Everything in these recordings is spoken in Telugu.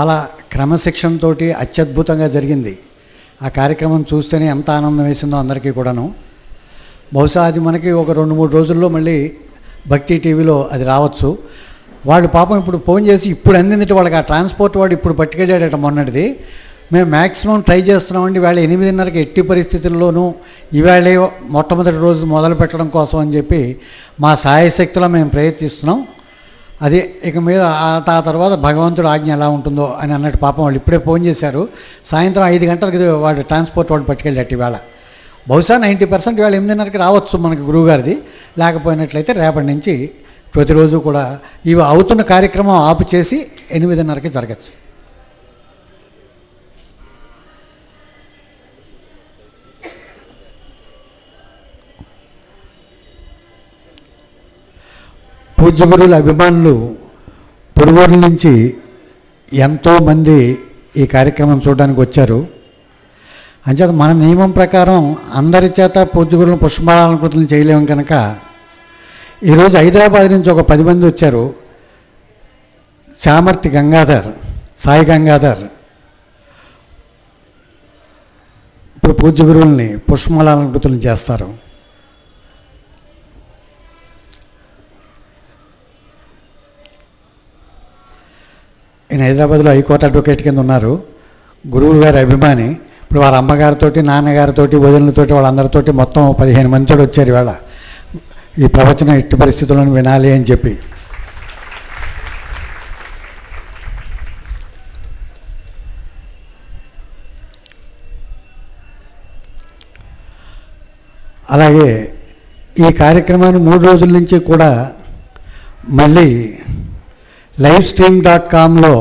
చాలా క్రమశిక్షణతో అత్యద్భుతంగా జరిగింది. ఆ కార్యక్రమం చూస్తేనే ఎంత ఆనందం వేసిందో అందరికీ కూడాను. బహుశా అది మనకి ఒక రెండు మూడు రోజుల్లో మళ్ళీ భక్తి టీవీలో అది రావచ్చు. వాళ్ళు పాపం ఇప్పుడు ఫోన్ చేసి ఇప్పుడు అందింది వాళ్ళకి ఆ ట్రాన్స్పోర్ట్ వాడు ఇప్పుడు పట్టుకెళ్ళాడట మొన్నటిది. మేము మ్యాక్సిమం ట్రై చేస్తున్నామండి వేళ ఎనిమిదిన్నరకి ఎట్టి పరిస్థితుల్లోనూ ఈవేళ మొట్టమొదటి రోజు మొదలు పెట్టడం కోసం అని చెప్పి మా సాయశక్తిలో మేము ప్రయత్నిస్తున్నాం. అది ఇక మీద ఆ ఆ తర్వాత భగవంతుడు ఆజ్ఞ ఎలా ఉంటుందో అని అన్నట్టు పాపం వాళ్ళు ఇప్పుడే ఫోన్ చేశారు. సాయంత్రం ఐదు గంటలకి ఇది వాడు ట్రాన్స్పోర్ట్ వాడు పట్టుకెళ్ళాడు ఇవాళ. బహుశా నైంటీ పర్సెంట్ ఇవాళ ఎనిమిదిన్నరకి రావచ్చు మనకి గురువుగారిది. లేకపోయినట్లయితే రేపటి నుంచి ప్రతిరోజు కూడా ఇవి అవుతున్న కార్యక్రమం ఆపు చేసి ఎనిమిదిన్నరకి జరగచ్చు. పూజ్య గురువుల అభిమానులు పొరుగురు నుంచి ఎంతోమంది ఈ కార్యక్రమం చూడడానికి వచ్చారు. అంచేత మన నియమం ప్రకారం అందరి చేత పూజ్య గురువులను పుష్పమాలంకృతులను చేయలేము కనుక ఈరోజు హైదరాబాద్ నుంచి ఒక పది మంది వచ్చారు. చామర్తి గంగాధర్ సాయి గంగాధర్ ఇప్పుడు పూజ్య గురువుల్ని పుష్పమాలంకృతులను చేస్తారు. ఈయన హైదరాబాద్లో హైకోర్టు అడ్వకేట్ కింద ఉన్నారు. గురువు గారి అభిమాని. ఇప్పుడు వారి అమ్మగారితోటి నాన్నగారితోటి వదినలతోటి వాళ్ళందరితోటి మొత్తం పదిహేను మందితో వచ్చారు ఇవాళ. ఈ ప్రవచనం ఎట్టి పరిస్థితులను వినాలి అని చెప్పి. అలాగే ఈ కార్యక్రమాన్ని మూడు రోజుల నుంచి కూడా మళ్ళీ లైవ్ స్ట్రీమ్ డాట్ కామ్లో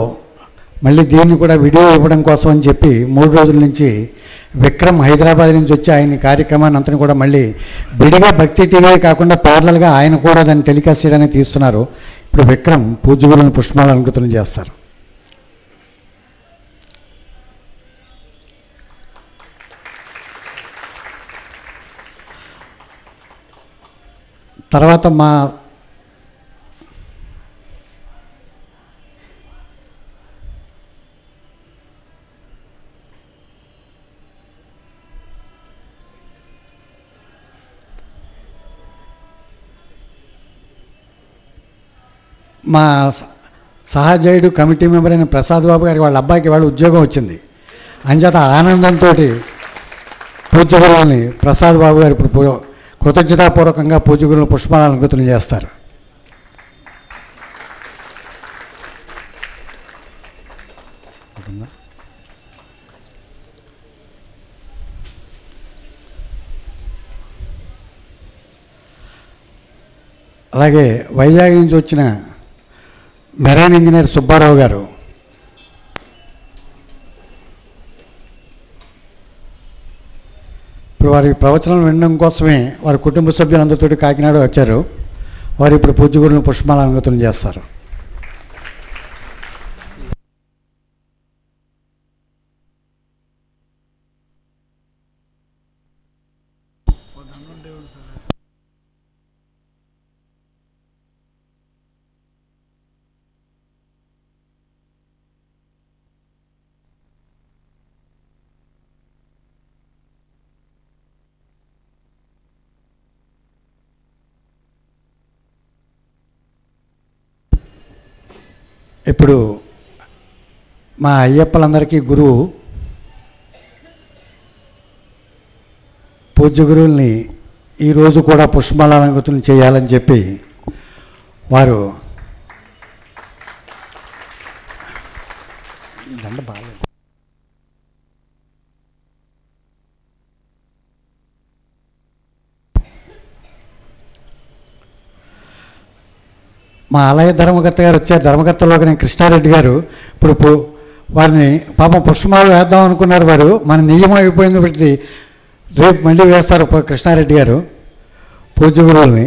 మళ్ళీ దీన్ని కూడా వీడియో ఇవ్వడం కోసం అని చెప్పి మూడు రోజుల నుంచి విక్రమ్ హైదరాబాద్ నుంచి వచ్చి ఆయన కార్యక్రమాన్ని అంతని కూడా మళ్ళీ విడిగా భక్తి టీవీ కాకుండా ప్యారలల్గా ఆయన కూడా దాన్ని టెలికాస్ట్ చేయడానికి తీస్తున్నారు. ఇప్పుడు విక్రమ్ పూజగురులను పుష్పాలు అంకుతులను చేస్తారు. తర్వాత మా మా స- సహజయుడు కమిటీ మెంబర్ అయిన ప్రసాద్ బాబు గారికి వాళ్ళ అబ్బాయికి వాళ్ళ ఉద్యోగం వచ్చింది. అంచేత ఆనందంతో పూజగురువుని ప్రసాద్ బాబు గారు ఇప్పుడు కృతజ్ఞతాపూర్వకంగా పూజ్యగురువులు పుష్పాలంకృతులు చేస్తారు. అలాగే వైజాగ్ నుంచి వచ్చిన మెరైన్ ఇంజనీర్ సుబ్బారావు గారు. ఇప్పుడు వారి ప్రవచనం వినడం కోసమే వారి కుటుంబ సభ్యులందరితో కాకినాడ వచ్చారు. వారు ఇప్పుడు పూజ్యగురులను పుష్పమాల అంగతులు చేస్తారు. ఇప్పుడు మా అయ్యప్పలందరికీ గురువు పూజ్య గురువుల్ని ఈరోజు కూడా పుష్పమాలంకృతులు చేయాలని చెప్పి వారు దండ బాగాలేదు. మా ఆలయ ధర్మకర్త గారు వచ్చారు. ధర్మకర్తలోకి నేను కృష్ణారెడ్డి గారు. ఇప్పుడు వారిని పాపం పుష్పమాలు వేద్దాం అనుకున్నారు వారు. మన నియమం అయిపోయింది బట్టి రేపు మళ్ళీ వేస్తారు కృష్ణారెడ్డి గారు. పూజ గురువుని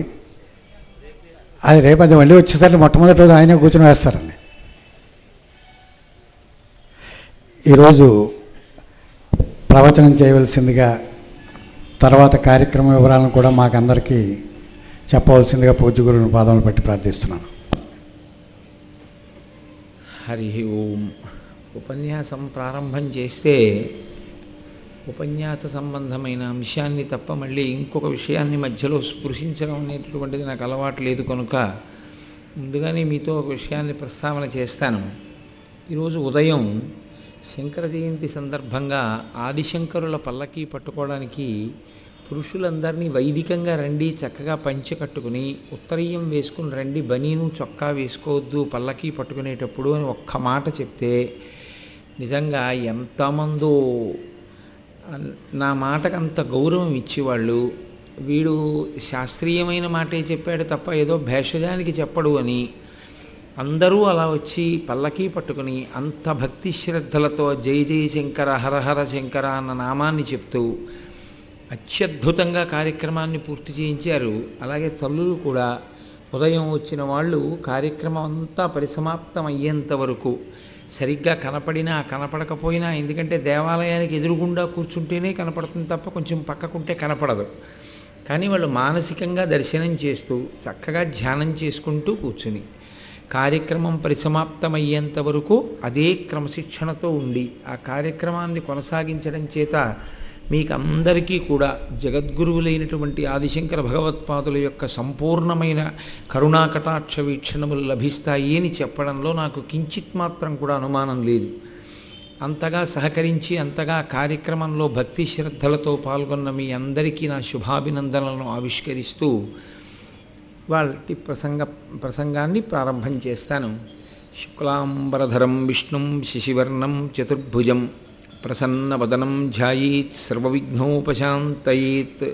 అది రేపు అది మళ్ళీ వచ్చేసరికి మొట్టమొదటి రోజు ఆయనే కూర్చొని వేస్తారండి. ఈరోజు ప్రవచనం చేయవలసిందిగా తర్వాత కార్యక్రమ వివరాలను కూడా మాకందరికీ చెప్పవలసిందిగా పూజ గురువుని పాదములు పెట్టి ప్రార్థిస్తున్నాను. హరి ఓం. ఉపన్యాసం ప్రారంభం చేస్తే ఉపన్యాస సంబంధమైన అంశాన్ని తప్ప మళ్ళీ ఇంకొక విషయాన్ని మధ్యలో స్పృశించడం అనేటటువంటిది నాకు అలవాటు లేదు కనుక ముందుగానే మీతో ఒక విషయాన్ని ప్రస్తావన చేస్తాను. ఈరోజు ఉదయం శంకర జయంతి సందర్భంగా ఆదిశంకరుల పల్లకి పట్టుకోవడానికి పురుషులందరినీ వైదికంగా రండి చక్కగా పంచె కట్టుకుని ఉత్తరీయం వేసుకుని రండి బనీను చొక్కా వేసుకోవద్దు పల్లకి పట్టుకునేటప్పుడు అని ఒక్క మాట చెప్తే నిజంగా ఎంతమందో నా మాటకు అంత గౌరవం ఇచ్చేవాళ్ళు. వీడు శాస్త్రీయమైన మాటే చెప్పాడు తప్ప ఏదో భేషజానికి చెప్పడు అని. అందరూ అలా వచ్చి పల్లకీ పట్టుకుని అంత భక్తి శ్రద్ధలతో జై జై శంకర హరహర శంకర అన్న నామాన్ని చెప్తూ అత్యద్భుతంగా కార్యక్రమాన్ని పూర్తి చేయించారు. అలాగే తల్లులు కూడా ఉదయం వచ్చిన వాళ్ళు కార్యక్రమం అంతా పరిసమాప్తం అయ్యేంత వరకు సరిగ్గా కనపడినా కనపడకపోయినా ఎందుకంటే దేవాలయానికి ఎదురుగుండా కూర్చుంటేనే కనపడుతుంది తప్ప కొంచెం పక్కకుంటే కనపడదు. కానీ వాళ్ళు మానసికంగా దర్శనం చేస్తూ చక్కగా ధ్యానం చేసుకుంటూ కూర్చుని కార్యక్రమం పరిసమాప్తమయ్యేంత వరకు అదే క్రమశిక్షణతో ఉండి ఆ కార్యక్రమాన్ని కొనసాగించడం చేత మీకు అందరికీ కూడా జగద్గురువులైనటువంటి ఆదిశంకర భగవత్పాదుల యొక్క సంపూర్ణమైన కరుణాకటాక్ష వీక్షణములు లభిస్తాయి అని చెప్పడంలో నాకు కించిత్ మాత్రం కూడా అనుమానం లేదు. అంతగా సహకరించి అంతగా కార్యక్రమంలో భక్తి శ్రద్ధలతో పాల్గొన్న మీ అందరికీ నా శుభాభినందనలను ఆవిష్కరిస్తూ వాళ్ళ ప్రసంగ ప్రసంగాన్ని ప్రారంభం చేస్తాను. శుక్లాంబరధరం విష్ణుం శిశివర్ణం చతుర్భుజం प्रसन्न प्रसन्नवदनं ध्यायीत्, सर्वविघ्नोपशान्तयेत्।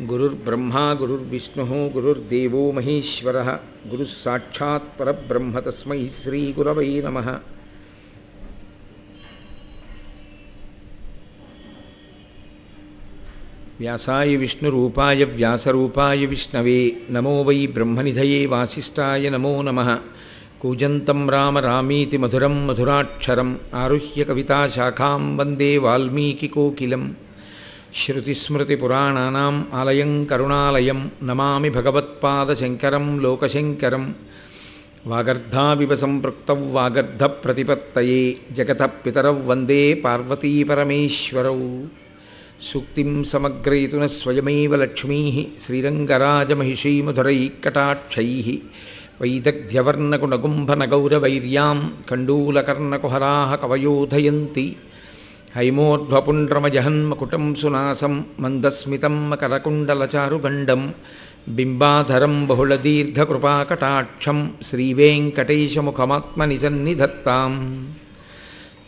गुरुर्ब्रह्मा, गुरुर्विष्णु, गुरुर्देव महेश्वर गुरुः साक्षात् परब्रह्म तस्मै श्रीगुरवै नमः। व्यासाय विष्णुरूपाय व्यासरूपाय विष्णवे, नमो वै ब्रह्मनिधये वासिष्ठाय नमो नमः। कूजन्तं राम रामीति मधुरं मधुराक्षरम् आरुह्य कविताशाखां वंदे आलय श्रुतिस्मृतिपुराणानाम् नमा करुणालयं नमामि वागर्धाव लोकशङ्करं। वागर्धाविव सम्पृक्तौ वागर्धप्रतिपत्तये जगतः पितरौ वंदे पार्वतीपरमेश्वरौ। सूक्तिं समग्रयितुनः स्वयमेव लक्ष्मीः श्रीरङ्गराजमहिषीमधुरैः कटाक्षैः వైదగ్ధ్యవర్ణకుణగుంభనగౌరవైర్యాం కండూలకర్ణకుహరా కవయోధయంతి హైమోర్ధ్వపుండ్రమజహన్మకుటం సునాసం మందస్మితం మకరకుండలచారుగండం బింబాధరం బహుళదీర్ఘకృపాకటాక్షం శ్రీవేంకటేశముఖమాత్మని సన్నిధత్తాం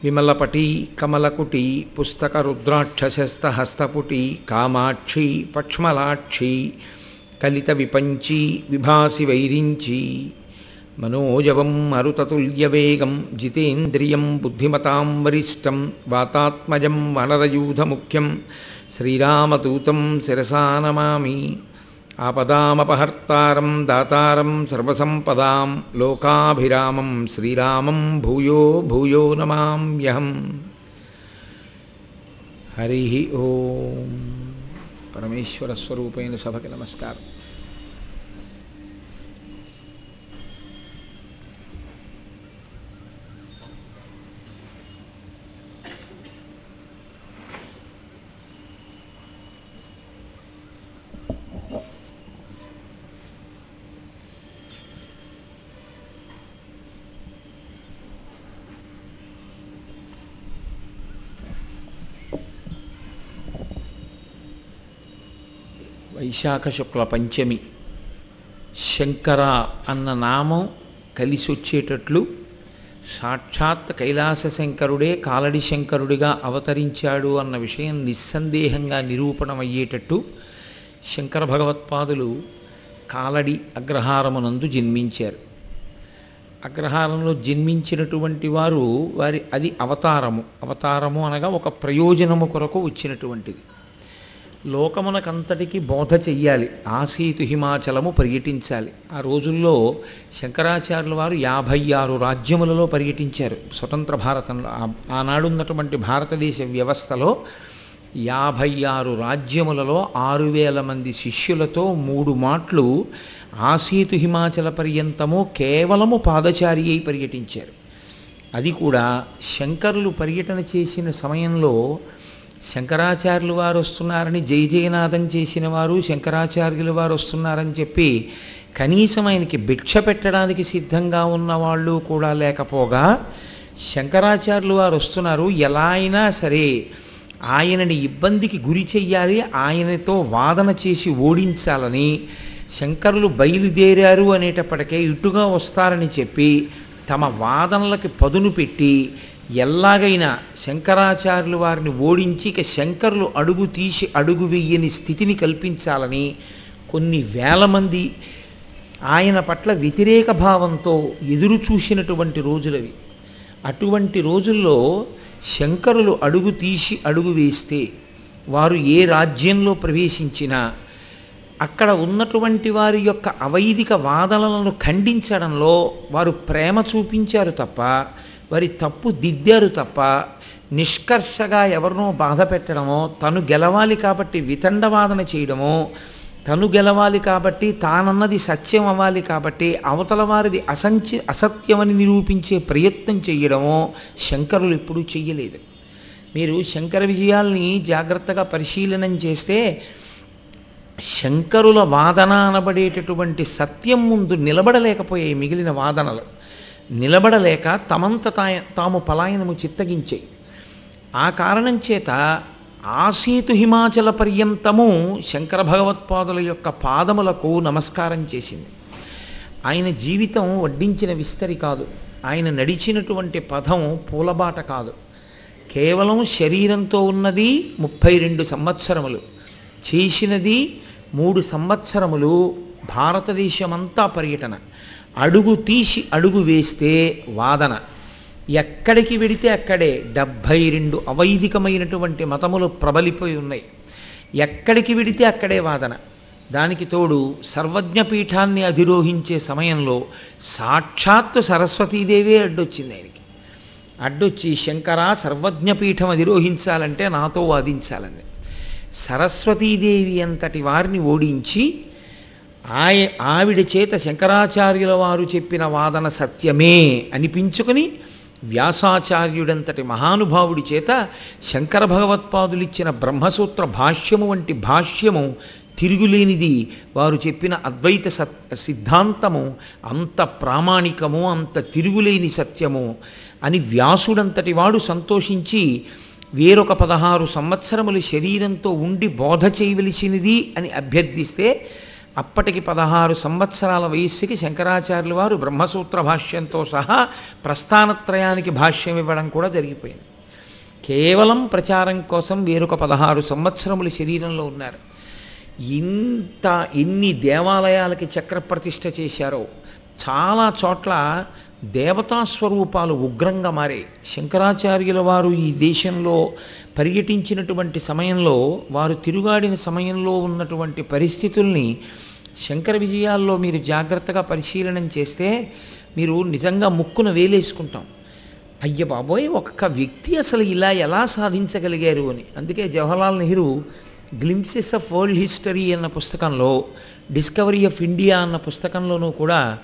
విమలపటి కమలకుటి పుస్తక రుద్రాక్షశస్తహస్తపుటి కామాక్షి పక్ష్మలాక్షి कलितविपञ्ची, विभासि वैरिञ्ची। मनोजवं मरुततुल्यवेगं जितेन्द्रियं बुद्धिमतां वरिष्ठं वातात्मजं वनरयूथ मुख्यम श्रीरामदूत नमामि। आपदामपहर्तारं दातारं सर्वसम्पदां लोकाभिरामं श्रीरामं भूयो भूयो नमाम्यहम्। हरिः ओम्। ఓం పరమేశ్వర స్వరూపైన సభకి నమస్కారం వైశాఖ శుక్ల పంచమి. శంకర అన్న నామం కలిసి వచ్చేటట్లు సాక్షాత్ కైలాస శంకరుడే కాలడి శంకరుడిగా అవతరించాడు అన్న విషయం నిస్సందేహంగా నిరూపణమయ్యేటట్టు శంకర భగవత్పాదులు కాలడి అగ్రహారమునందు జన్మించారు. అగ్రహారంలో జన్మించినటువంటి వారు వారి అది అవతారము. అవతారము అనగా ఒక ప్రయోజనము కొరకు వచ్చినటువంటిది. లోకమునకంతటికి బోధ చెయ్యాలి. ఆసీతు హిమాచలము పర్యటించాలి. ఆ రోజుల్లో శంకరాచార్యుల వారు యాభై ఆరు రాజ్యములలో పర్యటించారు. స్వతంత్ర భారతంలో ఆ- ఆనాడున్నటువంటి భారతదేశ వ్యవస్థలో యాభై ఆరు రాజ్యములలో ఆరు వేల మంది శిష్యులతో మూడు మాట్లు ఆసీతు హిమాచల పర్యంతము కేవలము పాదచారి అయి పర్యటించారు. అది కూడా శంకరులు పర్యటన చేసిన సమయంలో శంకరాచార్యులు వారు వస్తున్నారని జై జయనాథం చేసిన వారు శంకరాచార్యులు వారు వస్తున్నారని చెప్పి కనీసం ఆయనకి భిక్ష పెట్టడానికి సిద్ధంగా ఉన్న వాళ్ళు కూడా లేకపోగా శంకరాచార్యులు వారు వస్తున్నారు. ఎలా అయినా సరే ఆయనని ఇబ్బందికి గురి చెయ్యాలి ఆయనతో వాదన చేసి ఓడించాలని శంకరులు బయలుదేరారు అనేటప్పటికే ఇటుగా వస్తారని చెప్పి తమ వాదనలకి పదును పెట్టి ఎలాగైనా శంకరాచార్యులు వారిని ఓడించి ఇక శంకరులు అడుగు తీసి అడుగు వెయ్యని స్థితిని కల్పించాలని కొన్ని వేల మంది ఆయన పట్ల వ్యతిరేక భావంతో ఎదురు చూసినటువంటి రోజులవి అటువంటి రోజుల్లో శంకరులు అడుగు తీసి అడుగు వేస్తే వారు ఏ రాజ్యంలో ప్రవేశించినా అక్కడ ఉన్నటువంటి వారి యొక్క అవైదిక వాదనలను ఖండించడంలో వారు ప్రేమ చూపించారు తప్ప వారి తప్పు దిద్దారు తప్ప నిష్కర్షగా ఎవరినో బాధ పెట్టడమో తను గెలవాలి కాబట్టి వితండవాదన చేయడమో తను గెలవాలి కాబట్టి తానన్నది సత్యం అవ్వాలి కాబట్టి అవతల వారిది అసంచి అసత్యమని నిరూపించే ప్రయత్నం చేయడమో శంకరులు ఎప్పుడూ చెయ్యలేదు. మీరు శంకర విజయాల్ని జాగ్రత్తగా పరిశీలనం చేస్తే శంకరుల వాదన అనబడేటటువంటి సత్యం ముందు నిలబడలేకపోయాయి మిగిలిన వాదనలు. నిలబడలేక తమంత తాయ- తాము పలాయనము చిత్తగించాయి ఆ కారణం చేత ఆసీతు హిమాచల పర్యంతము శంకర భగవత్పాదుల యొక్క పాదములకు నమస్కారం చేసింది. ఆయన జీవితం వడ్డించిన విస్తరి కాదు. ఆయన నడిచినటువంటి పదం పూలబాట కాదు. కేవలం శరీరంతో ఉన్నది ముప్పై రెండు సంవత్సరములు. చేసినది మూడు సంవత్సరములు భారతదేశమంతా పర్యటన. అడుగు తీసి అడుగు వేస్తే వాదన. ఎక్కడికి వెడితే అక్కడే డెబ్భై రెండు అవైదికమైనటువంటి మతములు ప్రబలిపోయి ఉన్నాయి. ఎక్కడికి వెడితే అక్కడే వాదన. దానికి తోడు సర్వజ్ఞపీఠాన్ని అధిరోహించే సమయంలో సాక్షాత్తు సరస్వతీదేవే అడ్డొచ్చింది ఆయనకి. అడ్డొచ్చి శంకర సర్వజ్ఞపీఠం అధిరోహించాలంటే నాతో వాదించాలని. సరస్వతీదేవి అంతటి వారిని ఓడించి ఆయ ఆవిడ చేత శంకరాచార్యుల వారు చెప్పిన వాదన సత్యమే అనిపించుకుని వ్యాసాచార్యుడంతటి మహానుభావుడి చేత శంకర భగవత్పాదులిచ్చిన బ్రహ్మసూత్ర భాష్యము వంటి భాష్యము తిరుగులేనిది వారు చెప్పిన అద్వైత సత్ సిద్ధాంతము అంత ప్రామాణికము అంత తిరుగులేని సత్యము అని వ్యాసుడంతటి వాడు సంతోషించి వేరొక పదహారు సంవత్సరములు శరీరంతో ఉండి బోధ చేయవలసినది అని అభ్యర్థిస్తే అప్పటికి పదహారు సంవత్సరాల వయస్సుకి శంకరాచార్యుల వారు బ్రహ్మసూత్ర భాష్యంతో సహా ప్రస్థానత్రయానికి భాష్యం ఇవ్వడం కూడా జరిగిపోయింది. కేవలం ప్రచారం కోసం వేరొక పదహారు సంవత్సరములు శరీరంలో ఉన్నారు. ఇంత ఎన్ని దేవాలయాలకి చక్రప్రతిష్ఠ చేశారో చాలా చోట్ల దేవతా స్వరూపాలు ఉగ్రంగా మారాయి. శంకరాచార్యుల వారు ఈ దేశంలో పర్యటించినటువంటి సమయంలో వారు తిరుగాడిన సమయంలో ఉన్నటువంటి పరిస్థితుల్ని శంకర విజయాల్లో మీరు జాగ్రత్తగా పరిశీలనం చేస్తే మీరు నిజంగా ముక్కున వేలేసుకుంటాం. అయ్య బాబోయ్ ఒక్క వ్యక్తి అసలు ఇలా ఎలా సాధించగలిగారు అని. అందుకే Jawaharlal Nehru glimpses of world history అన్న పుస్తకంలో డిస్కవరీ ఆఫ్ ఇండియా అన్న పుస్తకంలోనూ కూడా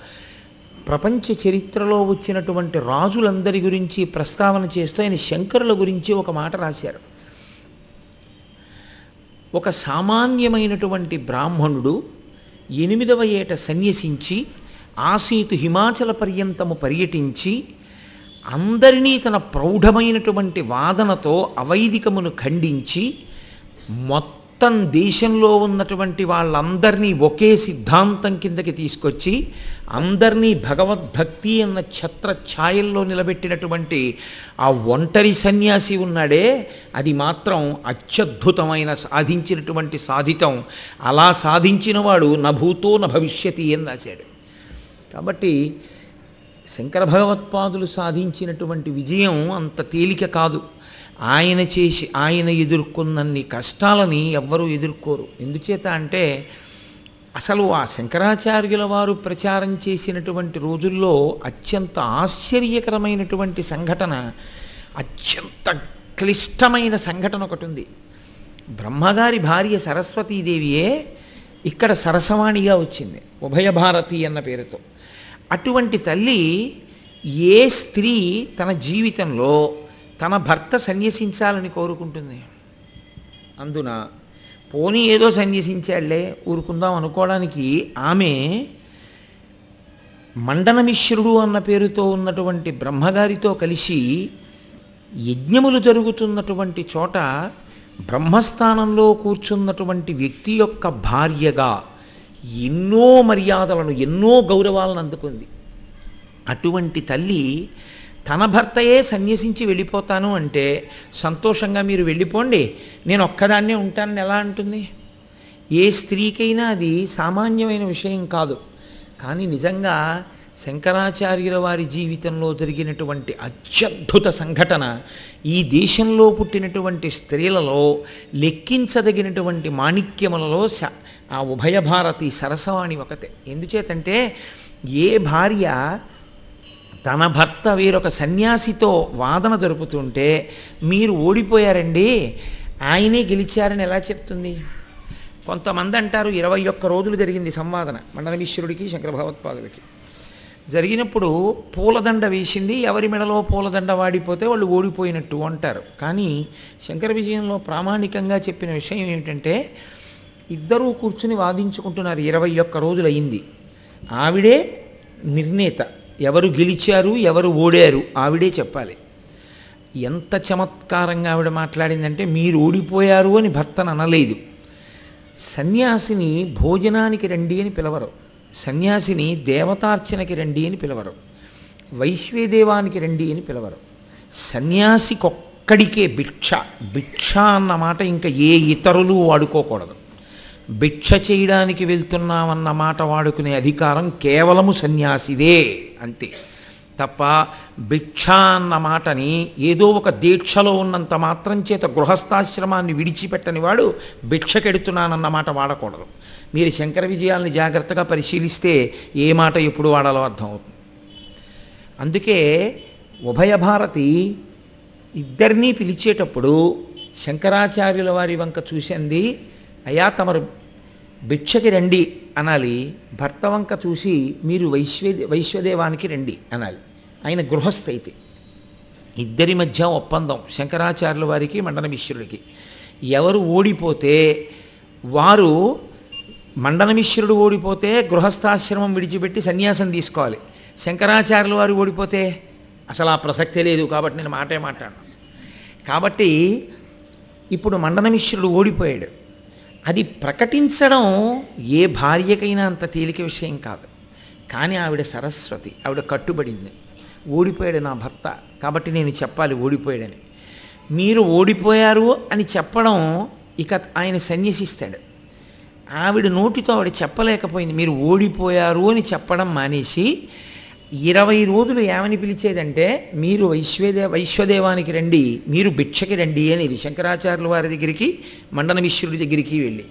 ప్రపంచ చరిత్రలో వచ్చినటువంటి రాజులందరి గురించి ప్రస్తావన చేస్తూ ఆయన శంకరుల గురించి ఒక మాట రాశారు. ఒక సామాన్యమైనటువంటి బ్రాహ్మణుడు ఎనిమిదవ ఏట సన్యసించి ఆసీతు హిమాచల పర్యంతము పర్యటించి అందరినీ తన ప్రౌఢమైనటువంటి వాదనతో అవైదికమును ఖండించి మొత్తం దేశంలో ఉన్నటువంటి వాళ్ళందరినీ ఒకే సిద్ధాంతం కిందకి తీసుకొచ్చి అందరినీ భగవద్భక్తి అన్న ఛత్ర ఛాయల్లో నిలబెట్టినటువంటి ఆ ఒంటరి సన్యాసి ఉన్నాడే అది మాత్రం అత్యద్భుతమైన సాధించినటువంటి సాధితం. అలా సాధించినవాడు నభూతో న భవిష్యతి అని రాశాడు. కాబట్టి శంకర భగవత్పాదులు సాధించినటువంటి విజయం అంత తేలిక కాదు. ఆయన చేసి ఆయన ఎదుర్కొన్నన్ని కష్టాలని ఎవ్వరూ ఎదుర్కోరు. ఎందుచేత అంటే అసలు ఆ శంకరాచార్యుల వారు ప్రచారం చేసినటువంటి రోజుల్లో అత్యంత ఆశ్చర్యకరమైనటువంటి సంఘటన అత్యంత క్లిష్టమైన సంఘటన ఒకటి ఉంది బ్రహ్మగారి భార్య సరస్వతీదేవియే ఇక్కడ సరసవాణిగా వచ్చింది ఉభయ భారతి అన్న పేరుతో. అటువంటి తల్లి ఏ స్త్రీ తన జీవితంలో తన భర్త సన్యసించాలని కోరుకుంటుంది. అందున పోనీ ఏదో సన్యసించాలే ఊరుకుందాం అనుకోవడానికి ఆమె మండనమిశ్రుడు అన్న పేరుతో ఉన్నటువంటి బ్రహ్మగారితో కలిసి యజ్ఞములు జరుగుతున్నటువంటి చోట బ్రహ్మస్థానంలో కూర్చున్నటువంటి వ్యక్తి యొక్క భార్యగా ఎన్నో మర్యాదలను ఎన్నో గౌరవాలను అందుకుంది. అటువంటి తల్లి తన భర్తయే సన్యసించి వెళ్ళిపోతాను అంటే సంతోషంగా మీరు వెళ్ళిపోండి. నేను ఒక్కదాన్నే ఉంటానని ఎలా అంటుంది? ఏ స్త్రీకైనా అది సామాన్యమైన విషయం కాదు. కానీ నిజంగా శంకరాచార్యుల వారి జీవితంలో జరిగినటువంటి అత్యద్భుత సంఘటన ఈ దేశంలో పుట్టినటువంటి స్త్రీలలో లెక్కించదగినటువంటి మాణిక్యములలో ఆ ఉభయ భారతి సరసవాణి ఒకతే. ఎందుచేతంటే ఏ భార్య తన భర్త వేరొక సన్యాసితో వాదన జరుపుతుంటే మీరు ఓడిపోయారండి. ఆయనే గెలిచారని ఎలా చెప్తుంది? కొంతమంది అంటారు ఇరవై ఒక్క రోజులు జరిగింది సంవాదన మండలమీశ్వరుడికి శంకర భగవత్పాదులకి జరిగినప్పుడు పూలదండ వేసింది ఎవరి మెడలో పూలదండ వాడిపోతే వాళ్ళు ఓడిపోయినట్టు అంటారు. కానీ శంకర విజయంలో ప్రామాణికంగా చెప్పిన విషయం ఏమిటంటే ఇద్దరూ కూర్చుని వాదించుకుంటున్నారు ఇరవై ఒక్క రోజులు అయింది ఆవిడే నిర్ణేత. ఎవరు గెలిచారు ఎవరు ఓడారు ఆవిడే చెప్పాలి. ఎంత చమత్కారంగా ఆవిడ మాట్లాడిందంటే మీరు ఓడిపోయారు అని భర్తను అనలేదు. సన్యాసిని భోజనానికి రండి అని పిలవరు. సన్యాసిని దేవతార్చనకి రండి అని పిలవరు. వైశ్వేదేవానికి రండి అని పిలవరు. సన్యాసికొక్కడికే భిక్ష. భిక్ష అన్న మాట ఇంకా ఏ ఇతరులు వాడుకోకూడదు. భిక్ష చేయడానికి వెళ్తున్నామన్న మాట వాడుకునే అధికారం కేవలము సన్యాసిదే అంతే. తప్ప భిక్ష అన్న మాటని ఏదో ఒక దీక్షలో ఉన్నంత మాత్రం చేత గృహస్థాశ్రమాన్ని విడిచిపెట్టని వాడు భిక్షకెడుతున్నానన్న మాట వాడకూడదు. మీరు శంకర విజయాల్ని జాగ్రత్తగా పరిశీలిస్తే ఏ మాట ఎప్పుడు వాడాలో అర్థమవుతుంది. అందుకే ఉభయ భారతి ఇద్దరినీ పిలిచేటప్పుడు శంకరాచార్యుల వారి వంక చూసింది అయ్యా తమరు భిక్షకి రండి అనాలి భర్త వంక చూసి మీరు వైశ్వే వైశ్వదేవానికి రండి అనాలి. ఆయన గృహస్థ అయితే. ఇద్దరి మధ్య ఒప్పందం శంకరాచార్యుల వారికి మండనమిశ్రుడికి ఎవరు ఓడిపోతే వారు మండనమిశ్రుడు ఓడిపోతే గృహస్థాశ్రమం విడిచిపెట్టి సన్యాసం తీసుకోవాలి. శంకరాచార్యుల వారు ఓడిపోతే అసలు ఆ ప్రసక్తే లేదు కాబట్టి నేను మాటే మాట్లాడను. కాబట్టి ఇప్పుడు మండనమిశ్రుడు ఓడిపోయాడు. అది ప్రకటించడం ఏ భార్యకైనా అంత తేలిక విషయం కాదు. కానీ ఆవిడ సరస్వతి ఆవిడ కట్టుబడింది. ఓడిపోయాడు నా భర్త. కాబట్టి నేను చెప్పాలి ఓడిపోయాడని. మీరు ఓడిపోయారు అని చెప్పడం ఇక ఆయన సన్యసిస్తాడు. ఆవిడ నోటితో ఆవిడ చెప్పలేకపోయింది. మీరు ఓడిపోయారు అని చెప్పడం మానేసి ఇరవై రోజులు ఏమని పిలిచేదంటే మీరు వైశ్వదే వైశ్వదేవానికి రండి మీరు భిక్షకి రండి అనేది శంకరాచార్యుల వారి దగ్గరికి మండనమిశ్రుడి దగ్గరికి వెళ్ళి.